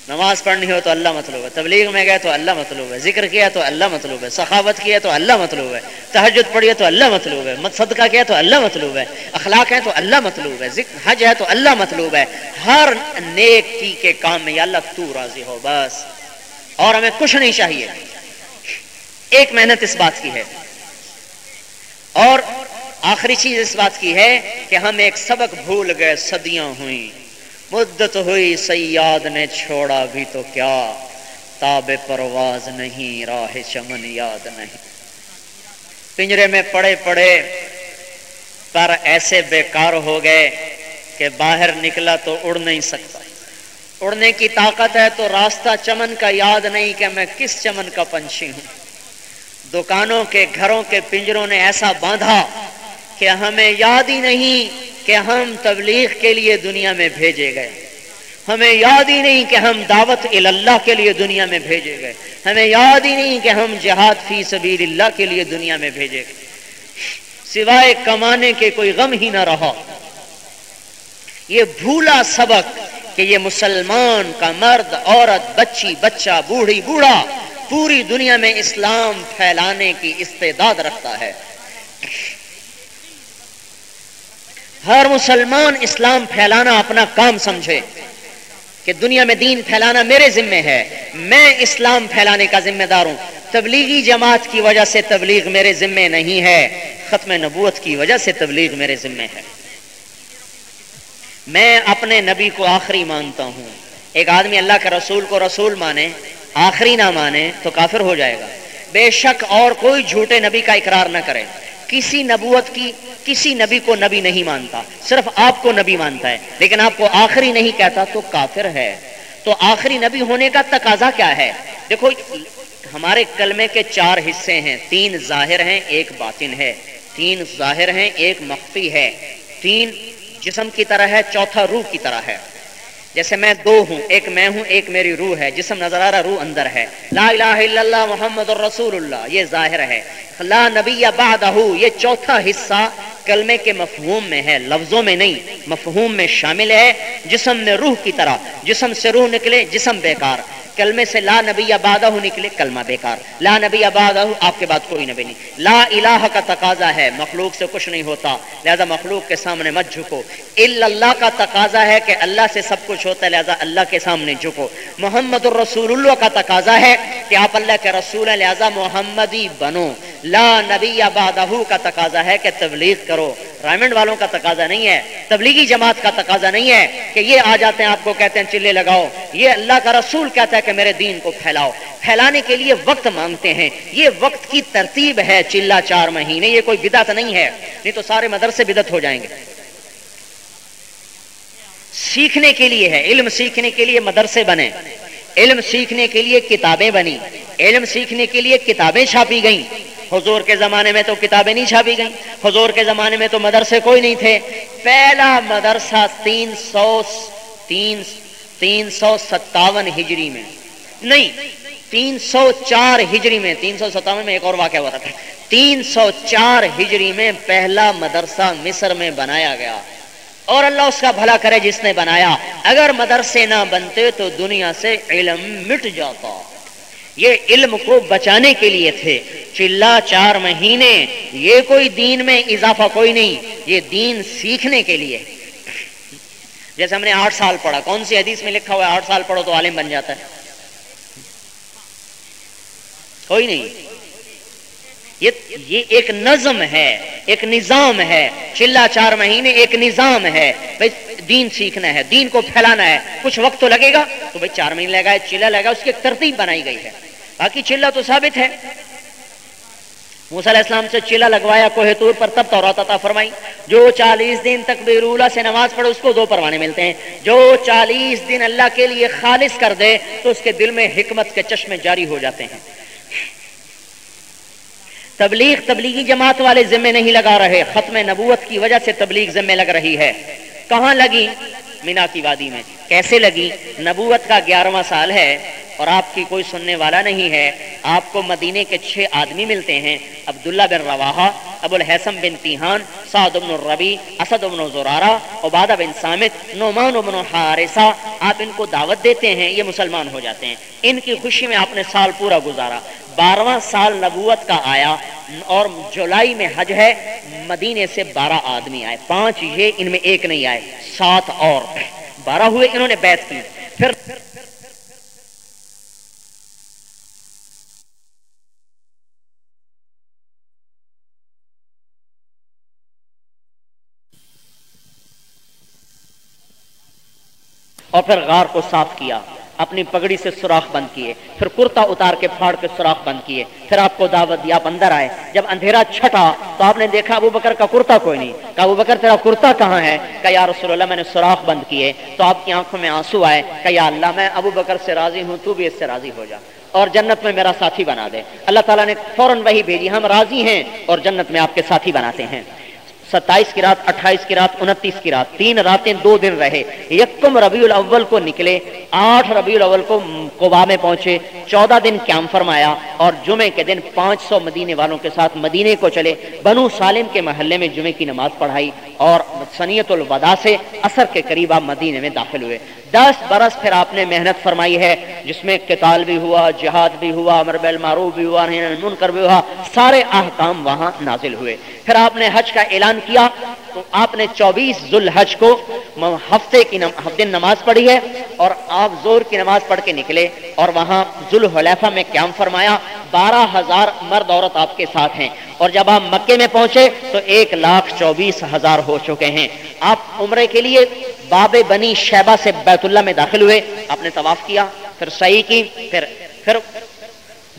نماز پڑھنی ہو تو اللہ مطلوب ہے، تبلیغ میں گئے تو اللہ مطلوب ہے، ذکر کیا تو اللہ مطلوب ہے، سخاوت کیا تو اللہ مطلوب ہے تحجد پڑھی تو اللہ مطلوب ہے صدقہ کیا تو اللہ مطلوب ہے، اخلاق ہے تو اللہ مطلوب ہے، ذکر، حج ہے تو اللہ مطلوب ہے۔ ہر نیکی کے کام میں یا اللہ تو راضی ہو، بس۔ اور ہمیں کچھ نہیں چاہیے۔ ایک محنت اس بات کی ہے۔ اور آخری چیز اس بات کی ہے کہ ہم ایک سبق بھول گئے، صدیاں ہوئی مدت ہوئی، سیاد نے چھوڑا بھی تو کیا؟ تاب پرواز نہیں، راہ چمن یاد نہیں۔ پنجرے میں پڑے پڑے پر ایسے بیکار ہو گئے کہ باہر نکلا تو اڑ نہیں سکتا۔ اڑنے کی طاقت ہے تو راستہ چمن کا یاد نہیں کہ میں کس چمن کا پنچھی ہوں۔ دکانوں کے گھروں کے پنجروں نے ایسا باندھا کہ ہمیں یاد ہی نہیں کہ ہم تبلیغ کے لیے دنیا میں بھیجے گئے۔ ہمیں یاد ہی نہیں کہ ہم دعوت اللہ کے لیے دنیا میں بھیجے گئے۔ ہمیں یاد ہی نہیں کہ ہم جہاد فی سبیل اللہ کے لیے دنیا میں بھیجے گئے۔ سوائے کمانے کے کوئی غم ہی نہ رہا۔ یہ بھولا سبق کہ یہ مسلمان کا مرد، عورت، بچی، بچہ، بوڑھی، بوڑھا، پوری دنیا میں اسلام پھیلانے کی استعداد رکھتا ہے۔ ہر مسلمان اسلام پھیلانا اپنا کام سمجھے کہ دنیا میں دین پھیلانا میرے ذمے ہے۔ میں اسلام پھیلانے کا ذمہ دار ہوں۔ تبلیغی جماعت کی وجہ سے تبلیغ میرے ذمے نہیں ہے۔ ختم نبوت کی وجہ سے تبلیغ میرے ذمے ہے۔ میں اپنے نبی کو آخری مانتا ہوں۔ ایک آدمی اللہ کے رسول کو رسول مانے، آخری نہ مانے تو کافر ہو جائے گا۔ بے شک اور کوئی جھوٹے نبی کا اقرار نہ کرے۔ کسی نبوت کی، کسی نبی کو نبی نہیں مانتا۔ صرف آپ کو نبی مانتا ہے۔ لیکن آپ کو آخری نہیں کہتا تو کافر ہے۔ تو آخری نبی ہونے کا تقاضا کیا ہے؟ دیکھو، ہمارے کلمے کے چار حصے ہیں۔ تین ظاہر ہیں، ایک باطن ہے۔ تین ظاہر ہیں، ایک مخفی ہے۔ تین جسم کی طرح ہے چوتھا روح کی طرح ہے۔ جیسے میں دو ہوں، ایک میں ہوں، ایک میری روح ہے، جسم نظر آ رہا روح اندر ہے۔ لا الہ الا اللہ محمد الرسول اللہ، یہ ظاہر ہے۔ لا نبی بعدہ، یہ چوتھا حصہ کلمے کے مفہوم میں ہے، لفظوں میں نہیں، مفہوم میں شامل ہے۔ جسم میں روح کی طرح، جسم سے روح نکلے، جسم بیکار۔ کلمے سے لا نبی آبادہ نکلے، کلمہ بیکار۔ لا نبی آبادہ آپ کے بعد کوئی نبی نہیں۔ لا الہ کا تقاضا ہے، مخلوق سے کچھ نہیں ہوتا۔ لہذا مخلوق کے سامنے مت جھکو۔ اللہ کا تقاضا ہے کہ اللہ سے سب کچھ ہوتا ہے، لہذا اللہ کے سامنے جھکو۔ محمد الرسول اللہ کا تقاضا ہے کہ آپ اللہ کے رسول ہیں، لہذا محمدی بنو۔ لا نبی آبادہ کا تقاضا ہے کہ تبلیغ کرو۔ رائمنڈ والوں کا تقاضا نہیں ہے، تبلیغی جماعت کا تقاضا نہیں ہے کہ یہ آ جاتے ہیں، آپ کو کہتے ہیں چلے لگاؤ۔ یہ اللہ کا رسول کہتا ہے کہ میرے دین کو پھیلاؤ۔ پھیلانے کے لیے وقت مانگتے ہیں۔ یہ وقت کی ترتیب ہے، چلا چار مہینے، یہ کوئی بدت نہیں ہے۔ نہیں تو سارے مدرسے بدت ہو جائیں گے۔ سیکھنے کے لیے ہے۔ علم سیکھنے کے لیے مدرسے بنے۔ علم سیکھنے کے لیے کتابیں بنی۔ علم سیکھنے کے لیے کتابیں چھاپی گئیں۔ حضور کے زمانے میں تو کتابیں نہیں چھاپی گئیں۔ حضور کے زمانے میں تو مدرسے کوئی نہیں تھے۔ پہلا مدرسہ تین سو تین تین سو ستاون ہجری میں۔ نہیں، تین سو چار ہجری میں۔ تین سو ستاون میں ایک اور واقعہ ہوا تھا۔ تین سو چار ہجری میں پہلا مدرسہ مصر میں بنایا گیا۔ اور اللہ اس کا بھلا کرے جس نے بنایا۔ اگر مدرسے نہ بنتے تو دنیا سے علم مٹ جاتا۔ یہ علم کو بچانے کے لیے تھے۔ چلا چار مہینے، یہ کوئی دین میں اضافہ کوئی نہیں، یہ دین سیکھنے کے لیے۔ جیسے ہم نے آٹھ سال پڑھا، کون سی حدیث میں لکھا ہوا ہے، آٹھ سال پڑھو تو عالم بن جاتا ہے۔ کوئی نہیں۔ یہ ایک نظم ہے، ایک نظام ہے۔ چلا چار مہینے ایک نظام ہے۔ دین سیکھنا ہے، دین کو پھیلانا ہے۔ کچھ وقت تو لگے گا، تو بھائی چار مہینے لگا ہے، چلا لگا اس کی ایک ترتیب بنائی گئی ہے۔ باقی چلا تو ثابت ہے۔ موسیٰ علیہ السلام سے چلا لگوایا کوہ تور پر تب تورات عطا فرمائی۔ جو چالیس دن تک بیرولا سے نماز پڑھے اس کو دو پروانے ملتے ہیں۔ جو چالیس دن اللہ کے لیے خالص کر دے، تو اس کے دل میں حکمت کے چشمے جاری ہو جاتے ہیں۔ تبلیغ تبلیغی جماعت والے ذمے نہیں لگا رہے، ختم نبوت کی وجہ سے تبلیغ ذمے لگ رہی ہے۔ کہاں لگی؟ مینا کی وادی میں۔ کیسے لگی؟ نبوت کا گیارہواں سال ہے اور آپ کی کوئی سننے والا نہیں ہے۔ آپ کو مدینے کے چھ آدمی ملتے ہیں، عبداللہ بن رواحہ ابو الحسم بن تیحان سعد بن الربی اسد بن زرارہ، عبادہ بن سامت، نعمان بن حارثہ۔ آپ ان کو دعوت دیتے ہیں، یہ مسلمان ہو جاتے ہیں۔ ان کی خوشی میں آپ نے سال پورا گزارا۔ بارہواں سال نبوت کا آیا اور جولائی میں حج ہے، مدینے سے بارہ آدمی آئے، پانچ یہ ان میں ایک نہیں آئے، سات اور۔ بارہ ہوئے انہوں نے بیعت کی۔ پھر اور پھر غار کو صاف کیا۔ اپنی پگڑی سے سوراخ بند کیے، پھر کرتا اتار کے پھاڑ کے سوراخ بند کیے۔ پھر آپ کو دعوت دیا آپ اندر آئے۔ جب اندھیرا چھٹا تو آپ نے دیکھا ابو بکر کا کرتا کوئی نہیں۔ کہا، ابو بکر، تیرا کرتا کہاں ہے؟ کہ یا رسول اللہ، میں نے سوراخ بند کیے تو آپ کی آنکھوں میں آنسو آئے۔ کہ یا اللہ، میں ابو بکر سے راضی ہوں، تو بھی اس سے راضی ہو جا۔ اور جنت میں میرا ساتھی بنا دے۔ اللہ تعالیٰ نے فوراً وہی بھیجی، ہم راضی ہیں اور جنت میں آپ کے ساتھی بناتے ہیں۔ ستائیس کی رات، اٹھائیس کی رات، انتیس کی رات، تین راتیں دو دن رہے۔ یکم ربیع الاول کو نکلے، آٹھ ربیع الاول کو قبا میں پہنچے، چودہ دن قیام فرمایا اور جمعے کے دن پانچ سو مدینے والوں کے ساتھ مدینے کو چلے، بنو سالم کے محلے میں جمعے کی نماز پڑھائی اور سنیت الوداع سے اثر کے قریب آپ مدینے میں داخل ہوئے۔ دس برس پھر آپ نے محنت فرمائی ہے، جس میں قتال بھی ہوا، جہاد بھی ہوا، امر بالمعروف بھی ہوا نہیں المنکر بھی ہوا، سارے احکام وہاں نازل ہوئے۔ پھر آپ نے حج کا اعلان کیا، تو آپ نے چوبیس ذوالحج کو ہفتے کی دن نماز پڑھی ہے، اور آپ زور کی نماز پڑھ کے نکلے، اور وہاں ذوالحلیفہ میں قیام فرمایا، بارہ ہزار مرد عورت آپ کے ساتھ ہیں۔ اور جب آپ مکے میں پہنچے، تو ایک لاکھ چوبیس ہزار ہو چکے ہیں۔ آپ عمرے کے لیے باب بنی شیبہ سے بیت بیت اللہ میں داخل ہوئے، آپ نے طواف کیا، پھر صحیح کی، پھر پھر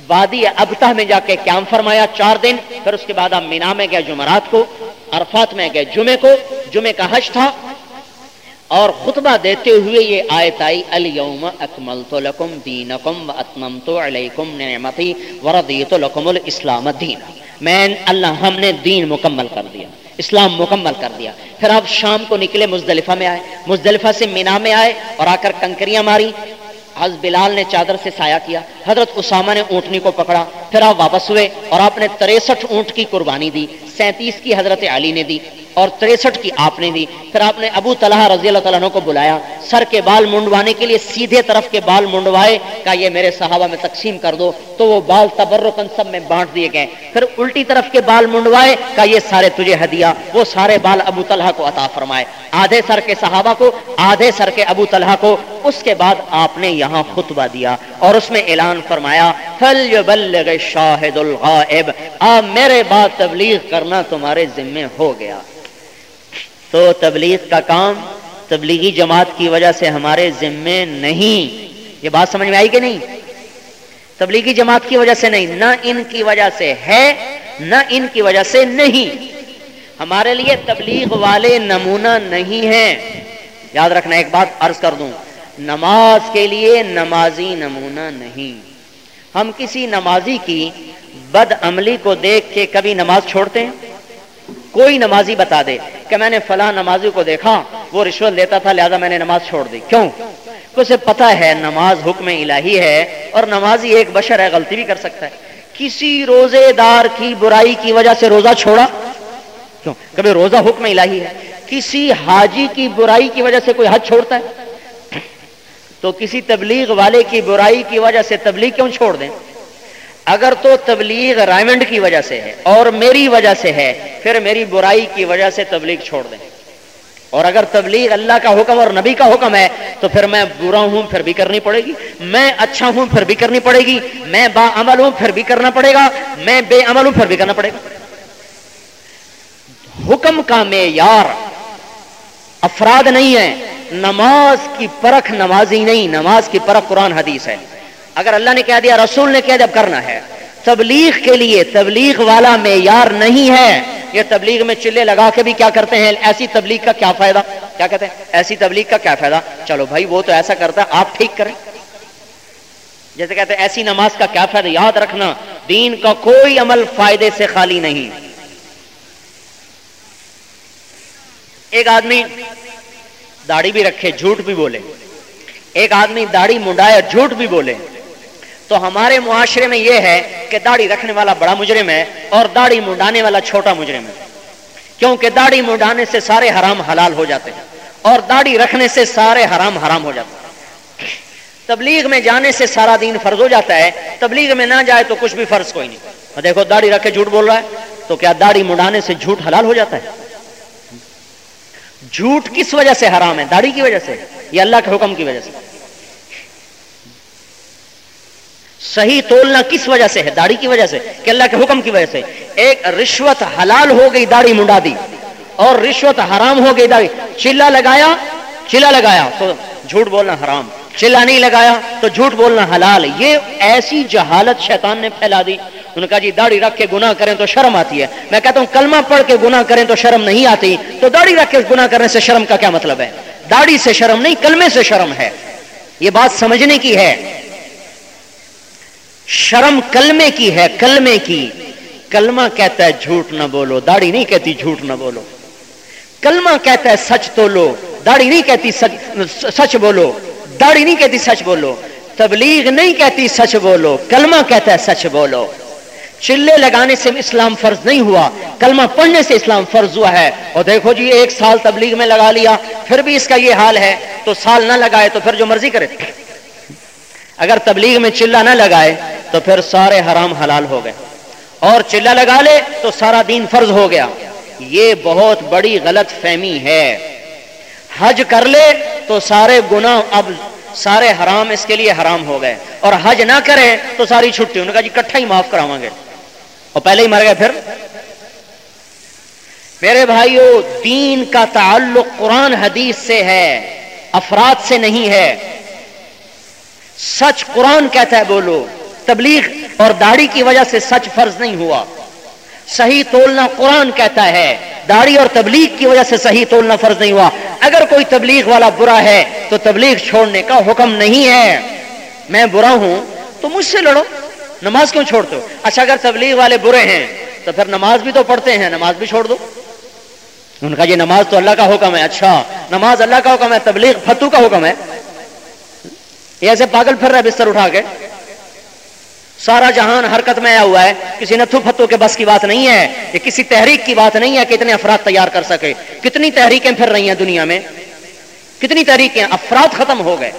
وادی ابتہ میں جا کے قیام فرمایا چار دن، پھر اس کے بعد آپ مینا میں گئے جمعرات کو، عرفات میں گئے جمعے کو، جمعے کا حج تھا۔ اور خطبہ دیتے ہوئے یہ آیت آئی، الیوم اکملت لکم دینکم و اتممت علیکم نعمتی وردیت لکم الاسلام دین میں، اللہ ہم نے دین مکمل کر دیا۔ اسلام مکمل کر دیا۔ پھر آپ شام کو نکلے، مزدلفہ میں آئے۔ مزدلفہ سے مینا میں آئے اور آ کر کنکریاں ماری۔ حضرت بلال نے چادر سے سایہ کیا۔ حضرت اسامہ نے اونٹنی کو پکڑا۔ پھر آپ واپس ہوئے اور آپ نے تریسٹھ اونٹ کی قربانی دی۔ سینتیس کی حضرت علی نے دی۔ اور تریسٹھ کی آپ نے دی۔ پھر آپ نے ابو طلحہ رضی اللہ تعالیٰ کو بلایا۔ سر کے بال منڈوانے کے لیے سیدھے طرف کے بال منڈوائے، کہا، یہ میرے صحابہ میں تقسیم کر دو۔ تو وہ بال تبرکن سب میں بانٹ دیے گئے۔ پھر الٹی طرف کے بال منڈوائے، کہا، یہ سارے تجھے ہدیہ۔ وہ سارے بال ابو طلحہ کو عطا فرمائے۔ آدھے سر کے صحابہ کو، آدھے سر کے ابو طلحہ کو۔ اس کے بعد آپ نے یہاں خطبہ دیا اور اس میں اعلان فرمایا شاہد الغائب آپ میرے بعد تبلیغ کرنا تمہارے ذمے ہو گیا۔ تو تبلیغ کا کام تبلیغی جماعت کی وجہ سے ہمارے ذمے نہیں۔ یہ بات سمجھ میں آئی کہ نہیں؟ تبلیغی جماعت کی وجہ سے نہیں، نہ ان کی وجہ سے ہے، نہ ان کی وجہ سے نہیں۔ ہمارے لیے تبلیغ والے نمونہ نہیں ہیں۔ یاد رکھنا، ایک بات عرض کر دوں۔ نماز کے لیے نمازی نمونہ نہیں۔ ہم کسی نمازی کی بد عملی کو دیکھ کے کبھی نماز چھوڑتے ہیں؟ کوئی نمازی بتا دے کہ میں نے فلاں نمازی کو دیکھا، وہ رشوت لیتا تھا، لہذا میں نے نماز چھوڑ دی۔ کیوں؟ اسے پتا ہے، نماز حکم الہی ہے اور نمازی ایک بشر ہے، غلطی بھی کر سکتا ہے۔ کسی روزے دار کی برائی کی وجہ سے روزہ چھوڑا؟ کیوں؟ کبھی روزہ حکم الہی ہے؟ کسی حاجی کی برائی کی وجہ سے کوئی حج چھوڑتا ہے؟ تو کسی تبلیغ والے کی برائی کی وجہ سے تبلیغ کیوں چھوڑ دیں؟ اگر تو تبلیغ رائمنڈ کی وجہ سے ہے اور میری وجہ سے ہے، پھر میری برائی کی وجہ سے تبلیغ چھوڑ دیں۔ اور اگر تبلیغ اللہ کا حکم اور نبی کا حکم ہے، تو پھر میں برا ہوں، پھر بھی کرنی پڑے گی۔ میں اچھا ہوں، پھر بھی کرنی پڑے گی۔ میں با عمل ہوں، پھر بھی کرنا پڑے گا۔ میں بے عمل ہوں، پھر بھی کرنا پڑے گا۔ حکم کا معیار افراد نہیں ہے۔ نماز کی پرکھ نمازی نہیں، نماز کی پرکھ قرآن حدیث ہے۔ اگر اللہ نے کہہ دیا، رسول نے کہا جب کرنا ہے۔ تبلیغ کے لیے، تبلیغ والا معیار نہیں ہے۔ یہ تبلیغ میں چلے لگا کے بھی کیا کرتے ہیں؟ ایسی تبلیغ کا کیا فائدہ؟ کیا کہتے ہیں؟ ایسی تبلیغ کا کیا فائدہ؟ چلو بھائی، وہ تو ایسا کرتا ہے، آپ ٹھیک کریں۔ جیسے کہتے ہیں، ایسی نماز کا کیا فائدہ؟ یاد رکھنا، دین کا کوئی عمل فائدے سے خالی نہیں۔ ایک آدمی داڑھی بھی رکھے، جھوٹ بھی بولے۔ ایک آدمی داڑھی منڈائے، جھوٹ بھی بولے۔ تو ہمارے معاشرے میں یہ ہے کہ داڑھی رکھنے والا بڑا مجرم ہے اور داڑھی منڈانے والا چھوٹا مجرم ہے۔ کیونکہ داڑھی منڈانے سے سارے حرام حلال ہو جاتے ہیں اور داڑھی رکھنے سے سارے حرام حرام ہو جاتے ہیں۔ تبلیغ میں جانے سے سارا دین فرض ہو جاتا ہے، تبلیغ میں نہ جائے تو کچھ بھی فرض کوئی نہیں۔ دیکھو، داڑھی رکھ کے جھوٹ بول رہا ہے تو کیا داڑھی منڈانے سے جھوٹ حلال ہو جاتا ہے؟ جھوٹ کس وجہ سے حرام ہے؟ داڑھی کی وجہ سے؟ یا اللہ کے حکم کی وجہ سے۔ صحیح تولنا کس وجہ سے ہے؟ داڑھی کی وجہ سے، کہ اللہ کے حکم کی وجہ سے۔ ایک رشوت حلال ہو گئی داڑھی منڈا دی، اور رشوت حرام ہو گئی داڑھی۔ چلا لگایا چلا لگایا، تو جھوٹ بولنا حرام۔ چلا نہیں لگایا، تو جھوٹ بولنا حلال۔ یہ ایسی جہالت شیطان نے پھیلا دی۔ انہوں نے کہا جی داڑھی رکھ کے گناہ کریں تو شرم آتی ہے۔ میں کہتا ہوں، کلمہ پڑھ کے گناہ کریں تو شرم نہیں آتی۔ تو داڑھی رکھ کے گناہ کرنے سے شرم کا کیا مطلب ہے؟ داڑھی سے شرم نہیں، کلمے سے شرم ہے۔ یہ بات سمجھنے کی ہے۔ شرم کلمے کی ہے، کلمے کی۔ کلمہ کہتا ہے جھوٹ نہ بولو، داڑھی نہیں کہتی جھوٹ نہ بولو۔ کلمہ کہتا ہے سچ تو لو داڑھی نہیں کہتی سچ بولو۔ داڑھی نہیں کہتی سچ بولو۔ تبلیغ نہیں کہتی سچ بولو۔ کلمہ کہتا ہے سچ بولو۔ چلے لگانے سے اسلام فرض نہیں ہوا۔ کلمہ پڑھنے سے اسلام فرض ہوا ہے۔ اور دیکھو جی ایک سال تبلیغ میں لگا لیا، پھر بھی اس کا یہ حال ہے۔ تو سال نہ لگائے تو پھر جو مرضی کرے۔ اگر تبلیغ میں چلا نہ لگائے تو پھر سارے حرام حلال ہو گئے۔ اور چلا لگا لے تو سارا دین فرض ہو گیا۔ یہ بہت بڑی غلط فہمی ہے۔ حج کر لے تو سارے گنا اب سارے حرام اس کے لیے حرام ہو گئے۔ اور حج نہ کرے تو ساری چھٹی۔ انہوں نے کہا جی کٹھا ہی معاف کراؤں گے۔ اور پہلے ہی مر گئے پھر۔ میرے بھائیو، دین کا تعلق قرآن حدیث سے ہے، افراد سے نہیں ہے۔ سچ قرآن کہتا ہے بولو تبلیغ اور داڑھی کی وجہ سے سچ فرض نہیں ہوا۔ صحیح تولنا قرآن کہتا ہے۔ داڑھی اور تبلیغ کی وجہ سے صحیح تولنا فرض نہیں ہوا۔ اگر کوئی تبلیغ والا برا ہے تو تبلیغ چھوڑنے کا حکم نہیں ہے۔ میں برا ہوں تو مجھ سے لڑو۔ نماز کیوں چھوڑتے ہو؟ اچھا اگر تبلیغ والے برے ہیں تو پھر نماز بھی تو پڑھتے ہیں، نماز بھی چھوڑ دو۔ ان کا یہ نماز تو اللہ کا حکم ہے اچھا نماز اللہ کا حکم ہے، تبلیغ فتو کا حکم ہے۔ یہ ایسے پاگل پھر رہا ہے بستر اٹھا کے۔ سارا جہان حرکت میں آیا ہوا ہے۔ کسی نتھو فتو کے بس کی بات نہیں ہے یہ کسی تحریک کی بات نہیں ہے کہ اتنے افراد تیار کر سکے۔ کتنی تحریکیں پھر رہی ہیں دنیا میں؟ کتنی تحریکیں؟ افراد ختم ہو گئے۔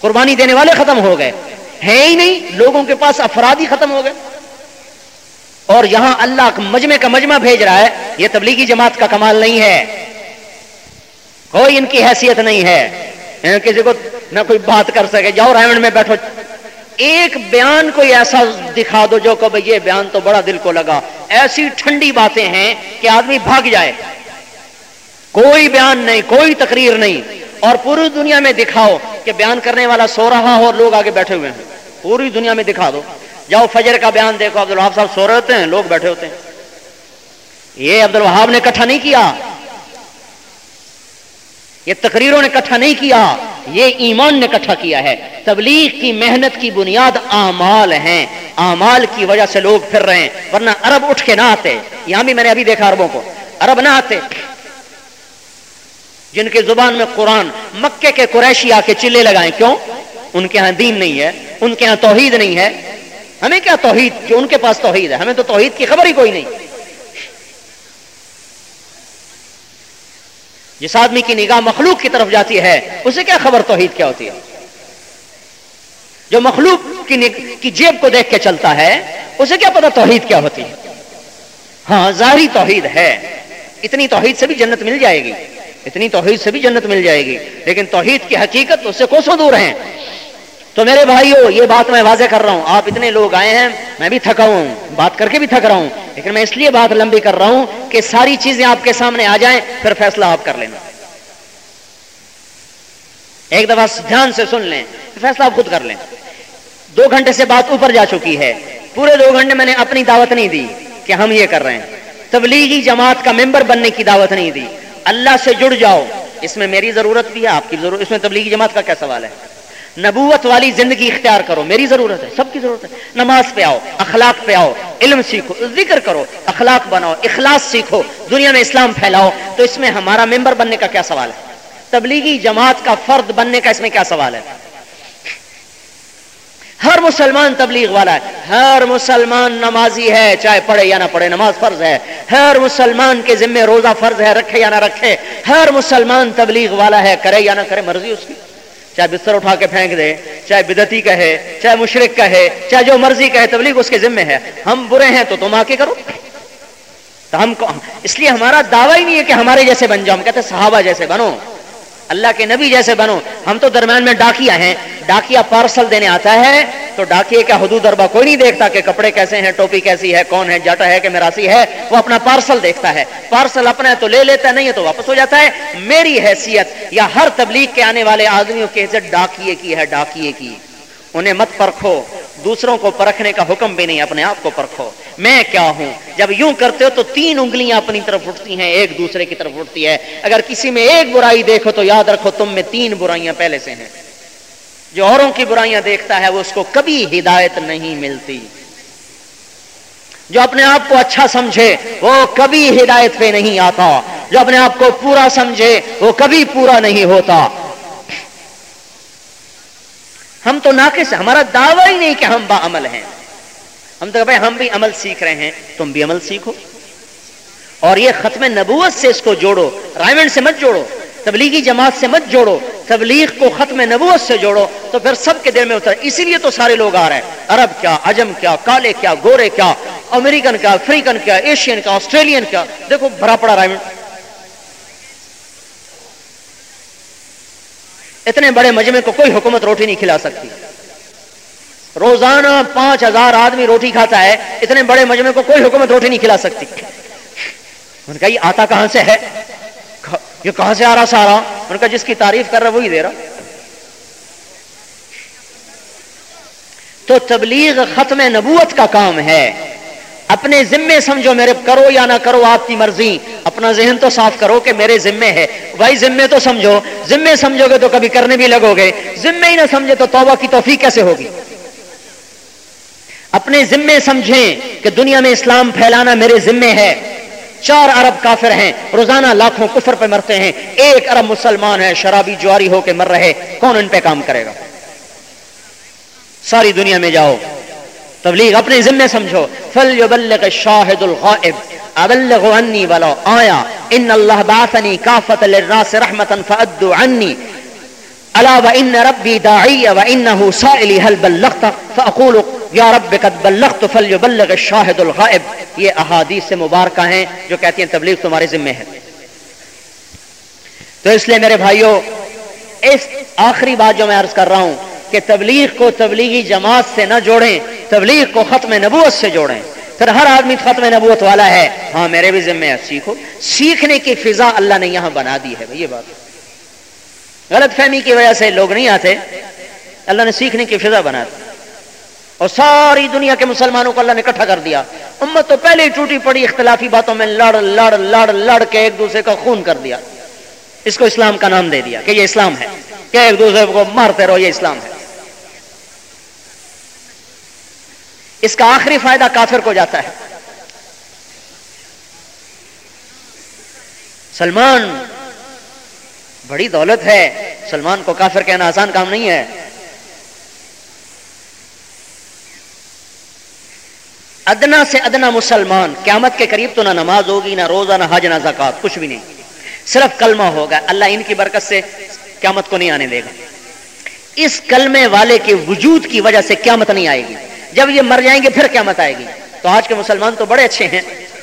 قربانی دینے والے ختم ہو گئے۔ ہیں ہی نہیں، لوگوں کے پاس افراد ہی ختم ہو گئے۔ اور یہاں اللہ مجمع کا مجمع بھیج رہا ہے۔ یہ تبلیغی جماعت کا کمال نہیں ہے۔ کوئی ان کی حیثیت نہیں ہے۔ کسی کو نہ کوئی بات کر سکے۔ جاؤ رائمنڈ میں بیٹھو۔ ایک بیان کوئی ایسا دکھا دو جو کہ یہ بیان تو بڑا دل کو لگا۔ ایسی ٹھنڈی باتیں ہیں کہ آدمی بھاگ جائے۔ کوئی بیان نہیں، کوئی تقریر نہیں۔ اور پوری دنیا میں دکھاؤ کہ بیان کرنے والا سو رہا ہو اور لوگ آگے بیٹھے ہوئے ہیں۔ پوری دنیا میں دکھا دو۔ جاؤ فجر کا بیان دیکھو۔ عبد صاحب سو رہے ہوتے ہیں، لوگ بیٹھے ہوتے ہیں۔ یہ عبد الوہاب نے کٹھا نہیں کیا۔ یہ تقریروں نے کٹھا نہیں کیا، یہ ایمان نے کٹھا کیا ہے۔ تبلیغ کی محنت کی بنیاد اعمال ہیں۔ اعمال کی وجہ سے لوگ پھر رہے ہیں۔ ورنہ عرب اٹھ کے نہ آتے۔ یہاں بھی میں نے ابھی دیکھا عربوں کو۔ عرب نہ آتے۔ جن کے زبان میں قرآن، مکے کے قریشی آ کے چلے لگائیں۔ کیوں؟ ان کے ہاں دین نہیں ہے۔ ان کے ہاں توحید نہیں ہے۔ ہمیں کیا توحید؟ جو ان کے پاس توحید ہے، ہمیں تو توحید کی خبر ہی کوئی نہیں۔ جس آدمی کی نگاہ مخلوق کی طرف جاتی ہے اسے کیا خبر توحید کیا ہوتی ہے؟ جو مخلوق کی, کی جیب کو دیکھ کے چلتا ہے اسے کیا پتا توحید کیا ہوتی ہے؟ ہاں ظاہری توحید ہے۔ اتنی توحید سے بھی جنت مل جائے گی۔ اتنی توحید سے بھی جنت مل جائے گی۔ لیکن توحید کی حقیقت اس سے کوسوں دور ہیں۔ تو میرے بھائیو، یہ بات میں واضح کر رہا ہوں۔ آپ اتنے لوگ آئے ہیں، میں بھی تھکا ہوں، بات کر کے بھی تھک رہا ہوں، لیکن میں اس لیے بات لمبی کر رہا ہوں کہ ساری چیزیں آپ کے سامنے آ جائیں، پھر فیصلہ آپ کر لینا۔ ایک دفعہ دھیان سے سن لیں، فیصلہ آپ خود کر لیں۔ دو گھنٹے سے بات اوپر جا چکی ہے۔ پورے دو گھنٹے میں نے اپنی دعوت نہیں دی کہ ہم یہ کر رہے ہیں۔ تبلیغی جماعت کا ممبر بننے کی دعوت نہیں دی۔ اللہ سے جڑ جاؤ۔ اس میں میری ضرورت بھی ہے، آپ کی ضرورت اس میں تبلیغی جماعت کا کیا سوال ہے؟ نبوت والی زندگی اختیار کرو، میری ضرورت ہے، سب کی ضرورت ہے۔ نماز پہ آؤ، اخلاق پہ آؤ، علم سیکھو، ذکر کرو، اخلاق بناؤ، اخلاص سیکھو، دنیا میں اسلام پھیلاؤ۔ تو اس میں ہمارا ممبر بننے کا کیا سوال ہے؟ تبلیغی جماعت کا فرد بننے کا اس میں کیا سوال ہے؟ ہر مسلمان تبلیغ والا ہے، ہر مسلمان نمازی ہے، چاہے پڑھے یا نہ پڑھے، نماز فرض ہے۔ ہر مسلمان کے ذمے روزہ فرض ہے، رکھے یا نہ رکھے۔ ہر مسلمان تبلیغ والا ہے، کرے یا نہ کرے مرضی اس کی۔ چاہے بستر اٹھا کے پھینک دے، چاہے بدتی کہے، چاہے مشرق کہے، چاہے جو مرضی کہے، تبلیغ اس کے ذمے ہے۔ ہم برے ہیں تو تم آ کے کرو۔ تو ہم اس لیے ہمارا دعویٰ ہی نہیں ہے کہ ہمارے جیسے بن جاؤ ہم کہتے ہیں صحابہ جیسے بنو۔ اللہ کے نبی جیسے بنو۔ ہم تو درمیان میں ڈاکیا ہیں۔ ڈاکیا پارسل دینے آتا ہے۔ تو ڈاکیے کا حدود دربا کوئی نہیں دیکھتا کہ کپڑے کیسے ہیں، ٹوپی کیسی ہے، کون ہے، جاٹا ہے کہ میراسی ہے۔ وہ اپنا پارسل دیکھتا ہے۔ پارسل اپنا ہے تو لے لیتا ہے، نہیں ہے تو واپس ہو جاتا ہے۔ میری حیثیت یا ہر تبلیغ کے آنے والے آدمیوں کی حیثیت ڈاکیے کی ہے ڈاکیے کی۔ انہیں مت پرکھو۔ دوسروں کو پرکھنے کا حکم بھی نہیں، اپنے آپ کو پرکھو۔ میں کیا ہوں؟ جب یوں کرتے ہو تو تین انگلیاں اپنی طرف اٹھتی ہیں، ایک دوسرے کی طرف اٹھتی ہے۔ اگر کسی میں ایک برائی دیکھو تو یاد رکھو، تم میں تین برائیاں پہلے سے ہیں۔ جو اوروں کی برائیاں دیکھتا ہے، وہ اس کو کبھی ہدایت نہیں ملتی۔ جو اپنے آپ کو اچھا سمجھے، وہ کبھی ہدایت پہ نہیں آتا۔ جو اپنے آپ کو پورا سمجھے، وہ کبھی پورا نہیں ہوتا۔ ہم تو ناقص ہمارا دعویٰ ہی نہیں کہ ہم با عمل ہیں۔ ہم تو بھائی ہم بھی عمل سیکھ رہے ہیں، تم بھی عمل سیکھو۔ اور یہ ختم نبوت سے اس کو جوڑو، رائمنڈ سے مت جوڑو، تبلیغی جماعت سے مت جوڑو، تبلیغ کو ختم نبوت سے جوڑو، تو پھر سب کے دل میں اتر، اسی لیے تو سارے لوگ آ رہے ہیں۔ عرب کیا، عجم کیا، کالے کیا، گورے کیا، امریکن کیا، افریقن کیا، ایشین کیا، آسٹریلین کیا۔ دیکھو بھرا پڑا رائمنڈ۔ اتنے بڑے مجمے کو کوئی حکومت روٹی نہیں کھلا سکتی۔ روزانہ پانچ ہزار آدمی روٹی کھاتا ہے، اتنے بڑے مجمے کو کوئی حکومت روٹی نہیں کھلا سکتی۔ ان کا یہ آتا کہاں سے ہے؟ یہ کہاں سے آ رہا سارا؟ ان کا جس کی تعریف کر رہا وہی دے رہا۔ تو تبلیغ ختم نبوت کا کام ہے۔ اپنے ذمے سمجھو میرے، کرو یا نہ کرو، آپ کی مرضی۔ اپنا ذہن تو صاف کرو کہ میرے ذمے ہے۔ بھائی، ذمے تو سمجھو۔ ذمے سمجھو گے تو کبھی کرنے بھی لگو گے۔ ذمے ہی نہ سمجھے تو توبہ کی توفیق کیسے ہوگی؟ اپنے ذمے سمجھیں کہ دنیا میں اسلام پھیلانا میرے ذمے ہے۔ چار ارب کافر ہیں۔ روزانہ لاکھوں کفر پہ مرتے ہیں۔ ایک ارب مسلمان ہے، شرابی جواری ہو کے مر رہے۔ کون ان پہ کام کرے گا؟ ساری دنیا میں جاؤ۔ تبلیغ، اپنے ذمے سمجھو۔ فل یبلغ شاہد الغائب۔ ابلغ عنی ولو آیا ان اللہ بعثنی کافت للناس رحمتا فادو عنی الا وان ربی داعی وانه سائلی هل بلغت؟ فاقول یا رب قد بلغت فلیبلغ الشاہد الغائب۔ یہ احادیث مبارکہ ہیں جو کہتی ہیں تبلیغ تمہارے ذمے ہے۔ تو اس لیے میرے بھائیوں اس آخری بات جو میں عرض کر رہا ہوں کہ تبلیغ کو تبلیغی جماعت سے نہ جوڑیں، تبلیغ کو ختم نبوت سے جوڑیں۔ پھر ہر آدمی ختم نبوت والا ہے۔ ہاں میرے بھی ذمہ ہے، سیکھو۔ سیکھنے کی فضا اللہ نے یہاں بنا دی ہے یہ بات۔ غلط فہمی کی وجہ سے لوگ نہیں آتے۔ اللہ نے سیکھنے کی فضا بنا دی۔ اور ساری دنیا کے مسلمانوں کو اللہ نے اکٹھا کر دیا۔ امت تو پہلے ہی ٹوٹی پڑی، اختلافی باتوں میں لڑ لڑ لڑ لڑ کے ایک دوسرے کا خون کر دیا۔ اس کو اسلام کا نام دے دیا کہ یہ اسلام ہے۔ کہ ایک دوسرے کو مارتے رہو، یہ اسلام ہے۔ اس کا آخری فائدہ کافر کو جاتا ہے۔ سلمان، بڑی دولت ہے۔ سلمان کو کافر کہنا آسان کام نہیں ہے۔ ادنا سے ادنا مسلمان، قیامت کے قریب تو نہ نماز ہوگی، نہ روزہ، نہ حج، نہ زکات کچھ بھی نہیں۔ صرف کلمہ ہوگا۔ اللہ ان کی برکت سے قیامت کو نہیں آنے دے گا۔ اس کلمے والے کے وجود کی وجہ سے قیامت نہیں آئے گی۔ جب یہ مر جائیں گے، پھر قیامت آئے گی۔ تو آج کے مسلمان تو بڑے اچھے ہیں۔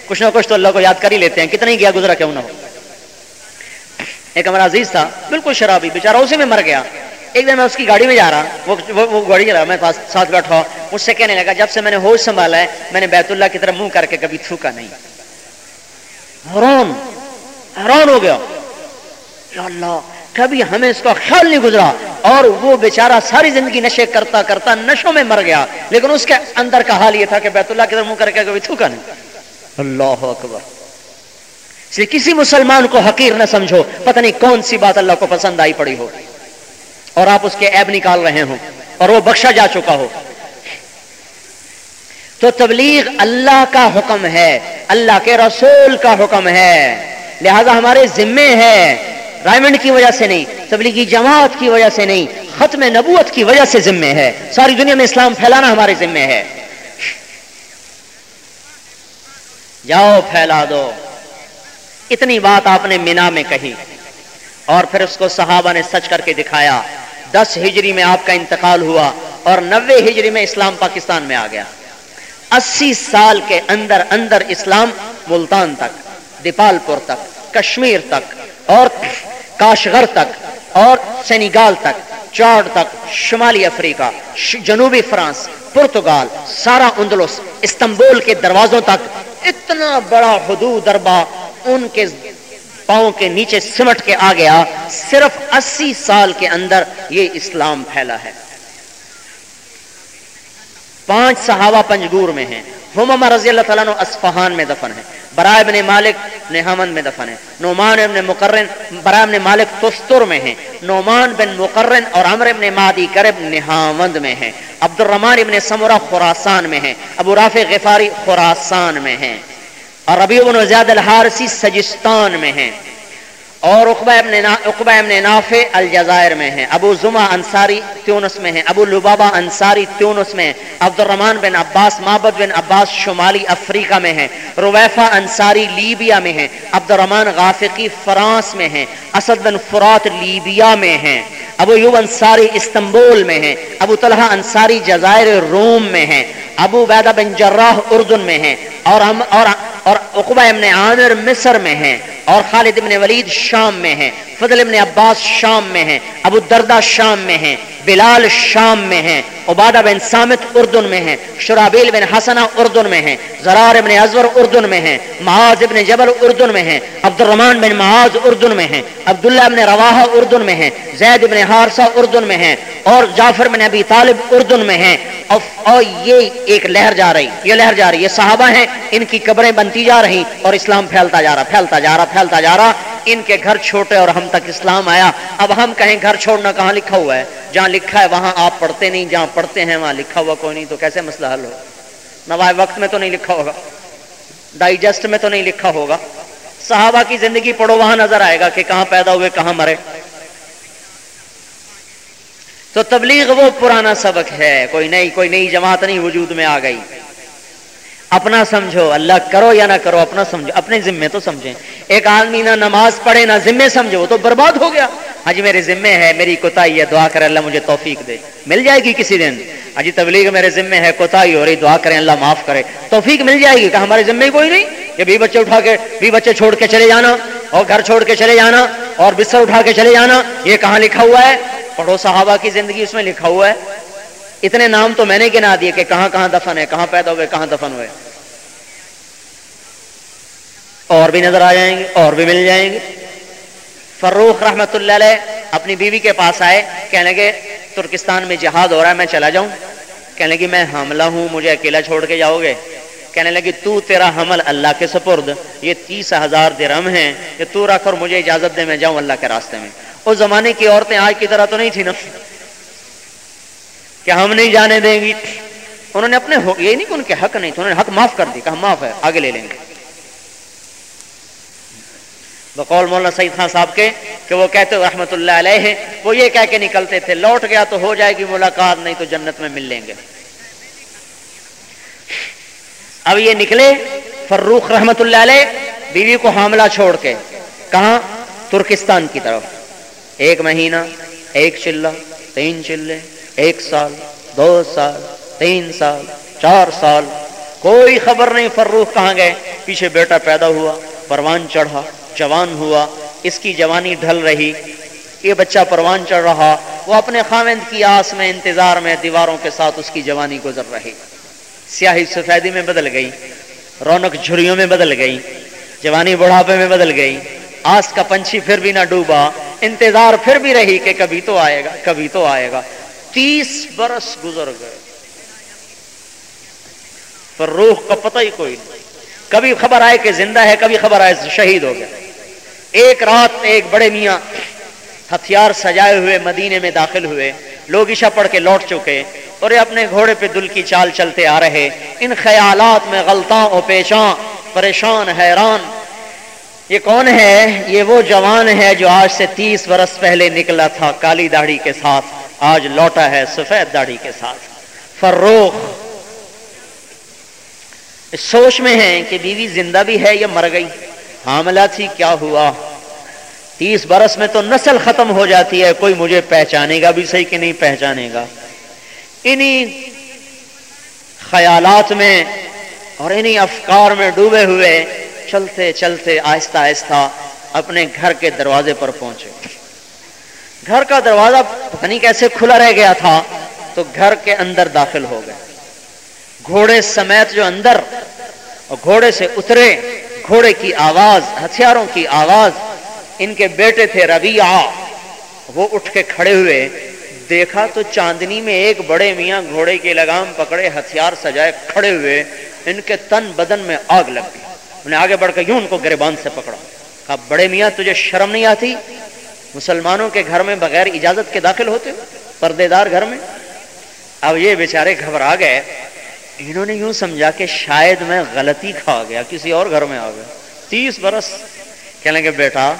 کچھ نہ کچھ تو اللہ کو یاد کر ہی لیتے ہیں۔ کتنا ہی گیا گزرا کیوں نہ ہو۔ ایک ہمارا عزیز تھا، بالکل شرابی بےچارا اسی میں مر گیا۔ ایک دن میں اس کی گاڑی میں جا رہا، وہ گاڑی رہا، میں ساتھ بیٹھا۔ مجھ سے کہنے لگا، جب سے میں نے ہوش سنبھالا ہے، میں نے بیت اللہ کی طرف منہ کر کے کبھی تھوکا نہیں۔ حرام حیران ہو گیا۔ اللہ کبھی ہمیں اس کا خیال نہیں گزرا اور وہ بیچارہ ساری زندگی نشے کرتا کرتا نشوں میں مر گیا لیکن اس کے اندر کا حال یہ تھا کہ بیت اللہ کی طرف منہ کر کے کبھی تھوکا نہیں۔ اللہ اکبر۔ اس لیے کسی مسلمان کو حقیر نہ سمجھو، پتہ نہیں کون سی بات اللہ کو پسند آئی پڑی ہو۔ اور آپ اس کے عیب نکال رہے ہوں اور وہ بخشا جا چکا ہو۔ تو تبلیغ اللہ کا حکم ہے، اللہ کے رسول کا حکم ہے۔ لہذا ہمارے ذمے ہے رائمنڈ کی وجہ سے نہیں، تبلیغی جماعت کی وجہ سے نہیں، ختم نبوت کی وجہ سے ذمے ہے۔ ساری دنیا میں اسلام پھیلانا ہمارے ذمے ہے۔ جاؤ، پھیلا دو۔ اتنی بات آپ نے مینا میں کہی۔ اور پھر اس کو صحابہ نے سچ کر کے دکھایا۔ دس ہجری میں آپ کا انتقال ہوا اور نوے ہجری میں اسلام پاکستان میں آ گیا۔ اسی سال کے اندر اندر اسلام ملتان تک، دیپال پور تک، کشمیر تک اور کاشغر تک اور سینیگال تک چارڈ تک، شمالی افریقہ جنوبی فرانس، پرتگال، سارا اندلس، استنبول کے دروازوں تک اتنا بڑا حدود دربا ان کے پاؤں کے نیچے سمٹ کے آ گیا۔ صرف اسی سال کے اندر یہ اسلام پھیلا ہے۔ پانچ صحابہ پنجگور میں ہیں۔ ہمما رضی اللہ تعالیٰ اسفہان میں دفن ہے برائے ابن مالک نحمن میں دفن ہے نعمان ابن مقرن، برائے ابن مالک تستر میں ہیں، نعمان بن مقرن اور عمر ابن مادی کرب نحامند میں ہیں عبد الرحمن ابن سمرہ خراسان میں ہیں، ابو رافع غفاری خراسان میں ہیں، اور ربیع بن زیاد الحارسی سجستان میں ہیں۔ اور اقبا ابن نافع الجزائر میں ہیں ابو زما انصاری تیونس میں ہیں ابو لبابا انصاری تیونس میں ہیں عبد الرحمن بن عباس محبت بن عباس شمالی افریقہ میں ہیں رویفہ انصاری لیبیا میں ہیں عبد الرحمن غافقی فرانس میں ہیں اسد بن فرات لیبیا میں ہیں ابو یوب انصاری استنبول میں ہیں ابو طلحہ انصاری جزائر روم میں ہیں ابو بیدہ بن جراح اردن میں ہیں اور ہم اور اور عقبہ ابن عامر مصر میں ہیں اور خالد ابن ولید شام میں ہیں فضل ابن عباس شام میں ہیں ابو دردہ شام میں ہیں بلال شام میں ہیں عبادہ بن سامت اردن میں ہیں شرابیل بن حسنہ اردن میں ہیں زرار بن ازور اردن میں ہیں معاذ ابن جبل اردن میں ہیں عبد الرحمان بن معاذ اردن میں ہیں عبداللہ بن رواحہ اردن میں ہیں زید بن حارثہ اردن میں ہیں اور جعفر بن ابی طالب اردن میں ہیں اور یہ ایک لہر جا رہی یہ لہر جا رہی یہ صحابہ ہیں ان کی قبریں بنتی جا رہی اور اسلام پھیلتا جا رہا، پھیلتا جا رہا، پھیلتا جا رہا۔ ان کے گھر چھوٹے اور ہم تک اسلام آیا۔ اب ہم کہیں گھر چھوڑنا کہاں لکھا ہوا ہے؟ جہاں لکھا ہے وہاں آپ پڑھتے نہیں، جہاں پڑھتے ہیں وہاں لکھا ہوا کوئی نہیں، تو کیسے مسئلہ حل ہو نوائے وقت میں تو نہیں لکھا ہوگا ڈائجسٹ میں تو نہیں لکھا ہوگا۔ صحابہ کی زندگی پڑھو، وہاں نظر آئے گا کہ کہاں پیدا ہوئے، کہاں مرے۔ تو تبلیغ وہ پرانا سبق ہے، کوئی نئی کوئی نئی جماعت نہیں وجود میں آ گئی۔ اپنا سمجھو، اللہ کرو یا نہ کرو، اپنا سمجھو، اپنے ذمے تو سمجھیں۔ ایک آدمی نہ نماز پڑھے، نہ ذمے سمجھو وہ تو برباد ہو گیا۔ حجی میرے ذمے ہے، میری کوتا ہے، دعا کرے اللہ مجھے توفیق دے۔ مل جائے گی کسی دن۔ حجی تبلیغ میرے ذمے ہے کوتا ہو رہی، دعا کریں اللہ معاف کرے۔ توفیق مل جائے گی، کہ ہمارے ذمے کوئی نہیں۔ کہ بھی بچے اٹھا کے، بھی بچے چھوڑ کے چلے جانا، اور گھر چھوڑ کے چلے جانا، اور بستر اٹھا کے چلے جانا۔ یہ کہاں لکھا ہوا ہے؟ پڑھو صحابہ کی زندگی اس میں لکھا ہوا ہے۔ اتنے نام تو میں نے گنا دیے کہ کہاں کہاں دفن ہے، کہاں پیدا ہوئے، کہاں دفن ہوئے۔ اور بھی نظر آ جائیں گے، اور بھی مل جائیں گے۔ فروخ رحمت اللہ علیہ اپنی بیوی کے پاس آئے، کہنے لگے، ترکستان میں جہاد ہو رہا ہے، میں چلا جاؤں۔ کہنے لگی میں حاملہ ہوں، مجھے اکیلا چھوڑ کے جاؤ گے۔ کہنے لگی تو تیرا حمل اللہ کے سپرد، یہ تیس ہزار درم ہیں کہ تو رکھ اور مجھے اجازت دے، میں جاؤں اللہ کے راستے میں۔ اس زمانے کی عورتیں آج کی طرح تو نہیں تھی نا۔ کہ ہم نہیں جانے دیں گی۔ انہوں نے اپنے یہ نہیں کہ ان کے حق نہیں تھے، انہوں نے حق معاف کر دی، کہا معاف ہے، آگے لے لیں گے۔ بقول مولانا سعید خان صاحب کے کہ وہ کہتے رحمت اللہ علیہ، وہ یہ کہہ کے نکلتے تھے، لوٹ گیا تو ہو جائے گی ملاقات، نہیں تو جنت میں مل لیں گے۔ اب یہ نکلے، فروخ رحمت اللہ علیہ، بیوی کو حاملہ چھوڑ کے، کہاں؟ ترکستان کی طرف۔ ایک مہینہ، ایک چلہ، تین چلے۔ ایک سال، دو سال، تین سال، چار سال، کوئی خبر نہیں فروخ کہاں گئے؟ پیچھے بیٹا پیدا ہوا، پروان چڑھا، جوان ہوا، اس کی جوانی ڈھل رہی۔ یہ بچہ پروان چڑھ رہا، وہ اپنے خامند کی آس میں، انتظار میں، دیواروں کے ساتھ اس کی جوانی گزر رہی۔ سیاہی سفیدی میں بدل گئی، رونق جھریوں میں بدل گئی، جوانی بڑھاپے میں بدل گئی۔ آس کا پنچھی پھر بھی نہ ڈوبا، انتظار پھر بھی رہی کہ کبھی تو آئے گا، کبھی تو آئے گا۔ تیس برس گزر گئے۔ پر روح کا پتہ ہی کوئی نہیں۔ کبھی خبر آئے کہ زندہ ہے، کبھی خبر آئے شہید ہو گیا۔ ایک رات ایک بڑے میاں ہتھیار سجائے ہوئے مدینے میں داخل ہوئے۔ لوگ عشا پڑھ کے لوٹ چکے۔ اور یہ اپنے گھوڑے پہ دل کی چال چلتے آ رہے۔ ان خیالات میں غلطاں و پیشاں، پریشان، حیران۔ یہ کون ہے؟ یہ وہ جوان ہے جو آج سے تیس برس پہلے نکلا تھا کالی داڑھی کے ساتھ۔ آج لوٹا ہے سفید داڑھی کے ساتھ۔ فروخ۔ سوچ میں ہے کہ بیوی زندہ بھی ہے یا مر گئی۔ حاملہ تھی، کیا ہوا؟ تیس برس میں تو نسل ختم ہو جاتی ہے۔ کوئی مجھے پہچانے گا بھی صحیح کہ نہیں پہچانے گا؟ انہی خیالات میں اور انہی افکار میں ڈوبے ہوئے چلتے چلتے آہستہ آہستہ اپنے گھر کے دروازے پر پہنچے۔ گھر کا دروازہ پتہ نہیں کیسے کھلا رہ گیا تھا تو گھر کے اندر داخل ہو گئے۔ گھوڑے سمیت جو اندر اور گھوڑے سے اترے، گھوڑے کی آواز، ہتھیاروں کی آواز، ان کے بیٹے تھے ربیع وہ اٹھ کے کھڑے ہوئے۔ دیکھا تو چاندنی میں ایک بڑے میاں گھوڑے کی لگام پکڑے، ہتھیار سجائے کھڑے ہوئے۔ ان کے تن بدن میں آگ لگ گئی۔ انہیں آگے بڑھ کے یوں ان کو گریبان سے پکڑا۔ کہا، بڑے میاں، تجھے شرم نہیں آتی؟ مسلمانوں کے گھر میں بغیر اجازت کے داخل ہوتے ہو؟ پردے دار گھر میں؟ اب یہ بیچارے گھبرا گئے۔ انہوں نے یوں سمجھا کہ شاید میں غلطی کھا گیا، کسی اور گھر میں آ گیا۔ تیس برس۔ کہنے کے بیٹا،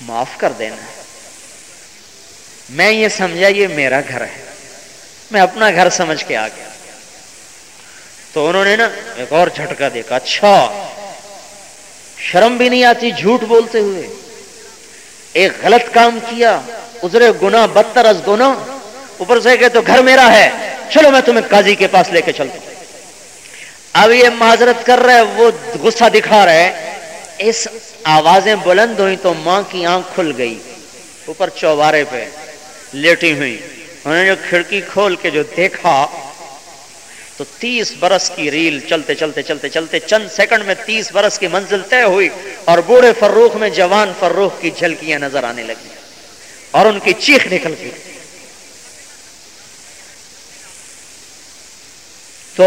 معاف کر دینا۔ میں یہ سمجھا، یہ میرا گھر ہے۔ میں اپنا گھر سمجھ کے آ گیا۔ تو انہوں نے نا ایک اور جھٹکا دیکھا۔ اچھا شرم بھی نہیں آتی جھوٹ بولتے ہوئے۔ ایک غلط کام کیا ازرے گنا بدتر از گنا اوپر سے کہ تو گھر میرا ہے، چلو میں تمہیں قاضی کے پاس لے کے چلتا ہوں۔ اب یہ معذرت کر رہے وہ غصہ دکھا رہے اس آوازیں بلند ہوئی تو ماں کی آنکھ کھل گئی۔ اوپر چوبارے پہ لیٹی ہوئی انہوں نے جو کھڑکی کھول کے جو دیکھا تو تیس برس کی ریل چلتے چلتے چلتے چلتے چند سیکنڈ میں تیس برس کی منزل طے ہوئی اور بوڑھے فروخ میں جوان فروخ کی جھلکیاں نظر آنے لگی اور ان کی چیخ نکل گئی۔ تو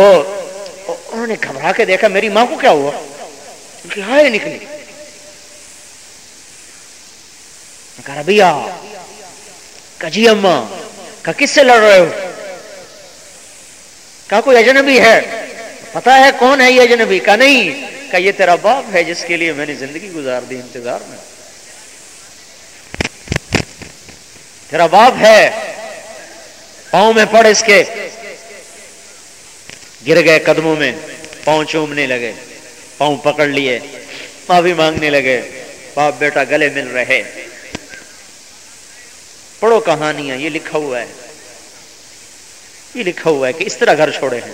انہوں نے گھبرا کے دیکھا، میری ماں کو کیا ہوا؟ ان کی ہائے نکلی کہا ربیہ کجی اما، کہا، کس سے لڑ رہے ہو؟ کہا کوئی اجنبی ہے؟ پتا ہے کون ہے یہ اجنبی؟ کہا نہیں، کہا یہ تیرا باپ ہے جس کے لیے میں نے زندگی گزار دی انتظار میں۔ تیرا باپ ہے، پاؤں میں پڑ اس کے۔ گر گئے قدموں میں، پاؤں چومنے لگے، پاؤں پکڑ لیے، معافی مانگنے لگے۔ باپ بیٹا گلے مل رہے۔ پڑھو کہانیاں، یہ لکھا ہوا ہے۔ یہ لکھا ہوا ہے کہ اس طرح گھر چھوڑے ہیں۔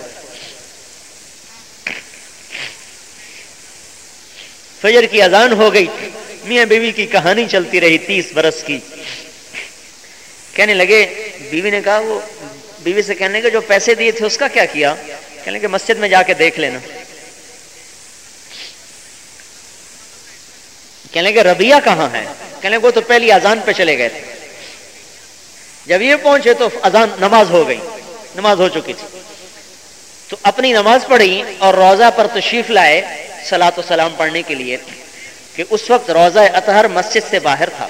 فجر کی اذان ہو گئی، میاں بیوی کی کہانی چلتی رہی تیس برس کی۔ کہنے لگے، بیوی نے کہا، وہ بیوی سے کہنے کے جو پیسے دیے تھے اس کا کیا کیا؟ کہنے کہ مسجد میں جا کے دیکھ لینا۔ کہنے کہ ربیہ کہاں ہے؟ کہنے وہ تو پہلی اذان پہ چلے گئے تھے۔ جب یہ پہنچے تو اذان نماز ہو گئی۔ نماز ہو چکی تھی۔ تو اپنی نماز پڑھی اور روزہ پر تشریف لائے سلاۃ و سلام پڑھنے کے لیے کہ اس وقت روزہ اطہر مسجد سے باہر تھا۔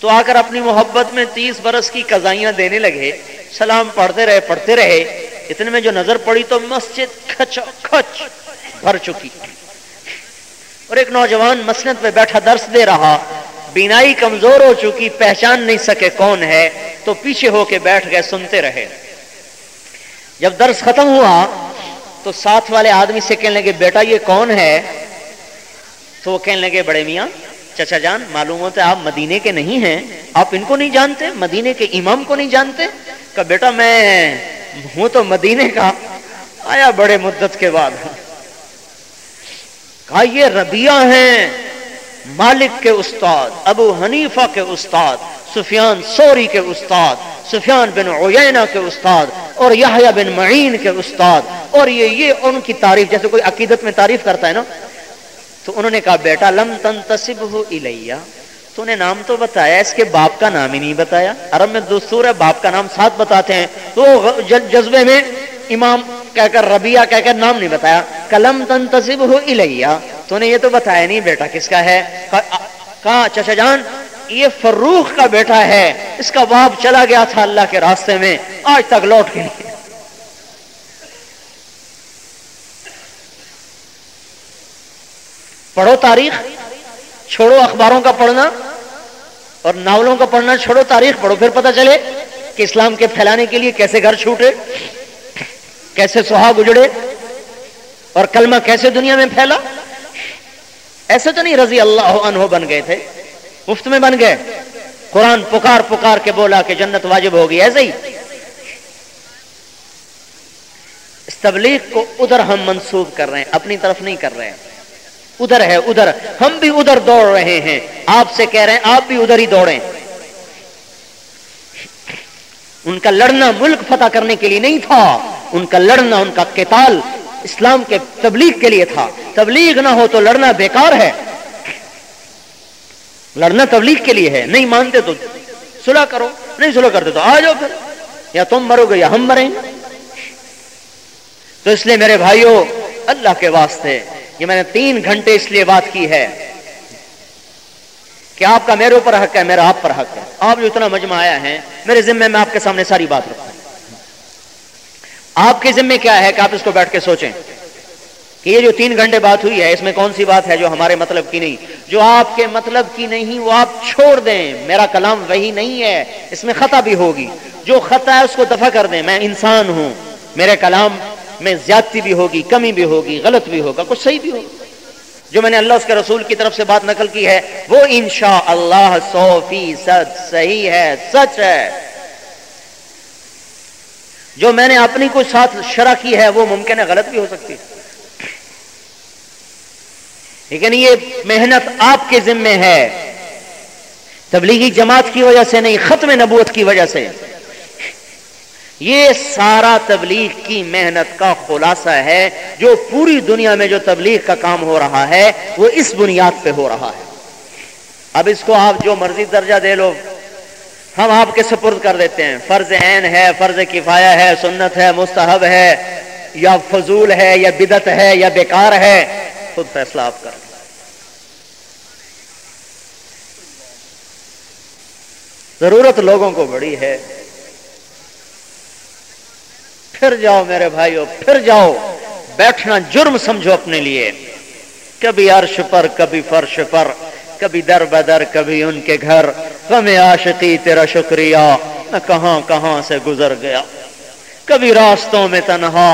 تو آ کر اپنی محبت میں تیس برس کی قزائیاں دینے لگے، سلام پڑھتے رہے پڑھتے رہے۔ اتنے میں جو نظر پڑی تو مسجد کھچ کھچ بھر چکی۔ اور ایک نوجوان مسند پہ بیٹھا درس دے رہا، بینائی کمزور ہو چکی، پہچان نہیں سکے کون ہے۔ تو پیچھے ہو کے بیٹھ گئے، سنتے رہے۔ جب درس ختم ہوا تو ساتھ والے آدمی سے کہنے لگے، بیٹا یہ کون ہے؟ تو وہ کہنے لگے، بڑے میاں، چچا جان، معلوم ہوتا ہے آپ مدینے کے نہیں ہیں، آپ ان کو نہیں جانتے، مدینے کے امام کو نہیں جانتے؟ کہ بیٹا میں ہوں تو مدینے کا، آیا بڑے مدت کے بعد کہا، یہ ربیہ ہیں مالک کے استاد، ابو حنیفہ کے استاد، سفیان سوری کے استاد، سفیان بن عیینہ کے استاد اور یحییٰ بن معین کے استاد۔ اور یہ یہ ان کی تعریف، جیسے کوئی عقیدت میں تعریف کرتا ہے نا، تو انہوں نے کہا، بیٹا، لم تنتسب ہو الیہ۔ تو نے نام تو بتایا، اس کے باپ کا نام ہی نہیں بتایا۔ عرب میں دستور ہے باپ کا نام ساتھ بتاتے ہیں۔ تو جذبے میں امام کہہ کر ربیہ کہہ کر نام نہیں بتایا۔ کلم تنتسب ہو الیہ۔ تو نے یہ تو بتایا نہیں بیٹا کس کا ہے؟ کہا چچا جان؟ یہ فروخ کا بیٹا ہے۔ اس کا باپ چلا گیا تھا اللہ کے راستے میں۔ آج تک لوٹ کے نہیں۔ پڑھو تاریخ۔ چھوڑو اخباروں کا پڑھنا اور ناولوں کا پڑھنا۔ چھوڑو تاریخ۔ پڑھو۔ پھر پتہ چلے کہ اسلام کے پھیلانے کے لیے کیسے گھر چھوٹے، کیسے سہاگ اجڑے اور کلمہ کیسے دنیا میں پھیلا۔ ایسے تو نہیں رضی اللہ عنہ بن گئے تھے؟ مفت میں بن گئے۔ قرآن پکار پکار کے بولا کہ جنت واجب ہوگی، ایسے ہی۔ اس تبلیغ کو ادھر ہم منسوخ کر رہے ہیں، اپنی طرف نہیں کر رہے۔ ہیں ادھر ہے، ادھر۔ ہم بھی ادھر دوڑ رہے ہیں۔ آپ سے کہہ رہے ہیں، آپ بھی ادھر ہی دوڑیں۔ ان کا لڑنا ملک فتح کرنے کے لیے نہیں تھا۔ ان کا لڑنا، ان کا کتال اسلام کے تبلیغ کے لیے تھا۔ تبلیغ نہ ہو تو لڑنا بیکار ہے۔ لڑنا تبلیغ کے لیے ہے۔ نہیں مانتے تو سلح کرو، نہیں سلح کرتے تو آ جاؤ پھر۔ یا تم مرو گے یا ہم مریں گے۔ تو اس لیے میرے بھائیوں اللہ کے واسطے یہ میں نے تین گھنٹے اس لیے بات کی ہے کہ آپ کا میرے اوپر حق ہے، میرا آپ پر حق ہے۔ آپ جو اتنا مجمع آیا ہے میرے ذمے میں آپ کے سامنے ساری بات رکھوں۔ آپ کے ذمے کیا ہے کہ آپ اس کو بیٹھ کے سوچیں کہ یہ جو تین گھنٹے بات ہوئی ہے، اس میں کون سی بات ہے جو ہمارے مطلب کی نہیں؟ جو آپ کے مطلب کی نہیں، وہ آپ چھوڑ دیں۔ میرا کلام وہی نہیں ہے، اس میں خطا بھی ہوگی۔ جو خطا ہے، اس کو دفع کر دیں۔ میں انسان ہوں۔ میرے کلام میں زیادتی بھی ہوگی، کمی بھی ہوگی، غلط بھی ہوگا، کچھ صحیح بھی ہوگا۔ جو میں نے اللہ، اس کے رسول کی طرف سے بات نقل کی ہے، وہ انشاء اللہ سو فیصد صحیح ہے، سچ ہے۔ جو میں نے اپنی کوئی ساتھ شرح کی ہے وہ ممکن ہے، غلط بھی ہو سکتی لیکن یہ محنت آپ کے ذمے ہے۔ تبلیغی جماعت کی وجہ سے نہیں، ختم نبوت کی وجہ سے۔ یہ سارا تبلیغ کی محنت کا خلاصہ ہے۔ جو پوری دنیا میں جو تبلیغ کا کام ہو رہا ہے، وہ اس بنیاد پہ ہو رہا ہے۔ اب اس کو آپ جو مرضی درجہ دے لو ہم آپ کے سپرد کر دیتے ہیں۔ فرض عین ہے، فرض کفایا ہے، سنت ہے، مستحب ہے، یا فضول ہے، یا بدت ہے، یا بیکار ہے۔ خود فیصلہ آپ کر۔ ضرورت لوگوں کو بڑی ہے۔ پھر جاؤ میرے بھائیو، پھر جاؤ۔ بیٹھنا جرم سمجھو اپنے لیے۔ کبھی عرش پر، کبھی فرش پر۔ کبھی در بدر، کبھی ان کے گھر۔ غم عاشقی تیرا شکریہ، میں کہاں کہاں سے گزر گیا۔ کبھی راستوں میں تنہا،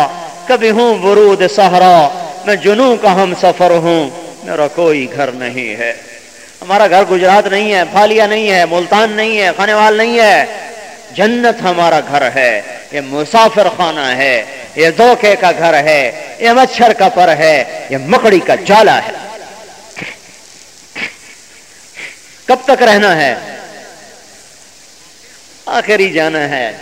کبھی ہوں ورود سہرا میں جنوں کا ہم سفر ہوں، میرا کوئی گھر نہیں ہے۔ ہمارا گھر گجرات نہیں ہے پھالیا نہیں ہے، ملتان نہیں ہے خانے وال نہیں ہے۔ جنت ہمارا گھر ہے، یہ مسافر خانہ ہے، یہ دھوکے کا گھر ہے، یہ مچھر کا پر ہے، یہ مکڑی کا جالا ہے۔ کب تک رہنا ہے؟ آخری جانا ہے۔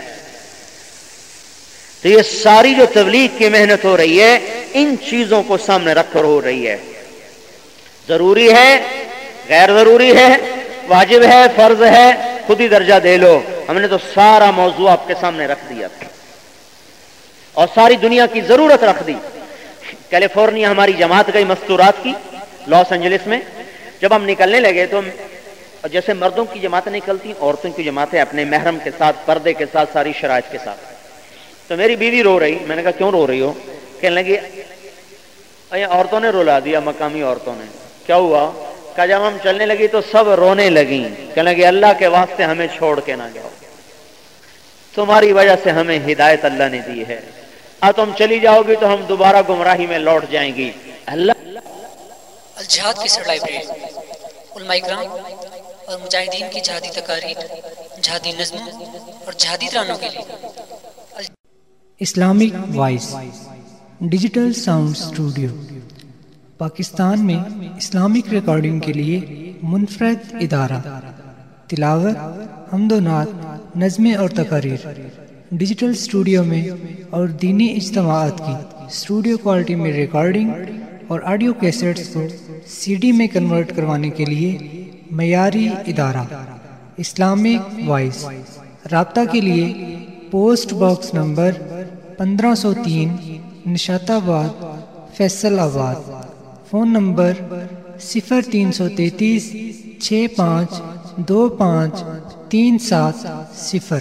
تو یہ ساری جو تبلیغ کی محنت ہو رہی ہے، ان چیزوں کو سامنے رکھ کر ہو رہی ہے۔ ضروری ہے، غیر ضروری ہے، واجب ہے، فرض ہے، خود ہی درجہ دے لو۔ ہم نے تو سارا موضوع آپ کے سامنے رکھ دیا۔ اور ساری دنیا کی ضرورت رکھ دی۔ کیلیفورنیا ہماری جماعت گئی مستورات کی، لاس انجلس میں۔ جب ہم نکلنے لگے تو اور جیسے مردوں کی جماعتیں نکلتی عورتوں کی جماعتیں اپنے محرم کے ساتھ، پردے کے ساتھ، ساری شرائط کے ساتھ۔ تو میری بیوی رو رہی، میں نے کہا کیوں رو رہی ہو؟ کہنے لگی عورتوں نے رولا دیا، مقامی عورتوں نے۔ کیا ہوا؟ کہ جب ہم چلنے لگی تو سب رونے لگی کہنے لگی اللہ کے واسطے ہمیں چھوڑ کے نہ جاؤ۔ تمہاری وجہ سے ہمیں ہدایت اللہ نے دی ہے۔ اب تم چلی جاؤ گی تو ہم دوبارہ گمراہی میں لوٹ جائیں گی۔ اللہ الجہاد کی سڑائی پہ۔ علماء اکرام اور مجاہدین کی جہادی تقاریر، جہادی نظموں اور جہادی ترانوں کے لیے۔ Islamic voice, digital sound studio Pakistan میں اسلامک ریکارڈنگ کے لیے منفرد ادارہ۔ تلاوت، حمد و نعت نظمیں اور تقاریر۔ ڈیجیٹل اسٹوڈیو میں اور دینی اجتماعات کی اسٹوڈیو کوالٹی میں ریکارڈنگ اور آڈیو کیسٹس کو سی ڈی میں کنورٹ کروانے کے لیے معیاری ادارہ، اسلامک وائس۔ رابطہ کے لیے پوسٹ باکس نمبر پندرہ سو تین نشات آباد فیصل آباد۔ فون نمبر صفر تین سو تینتیس، چھ پانچ، دو پانچ، تین سات صفر۔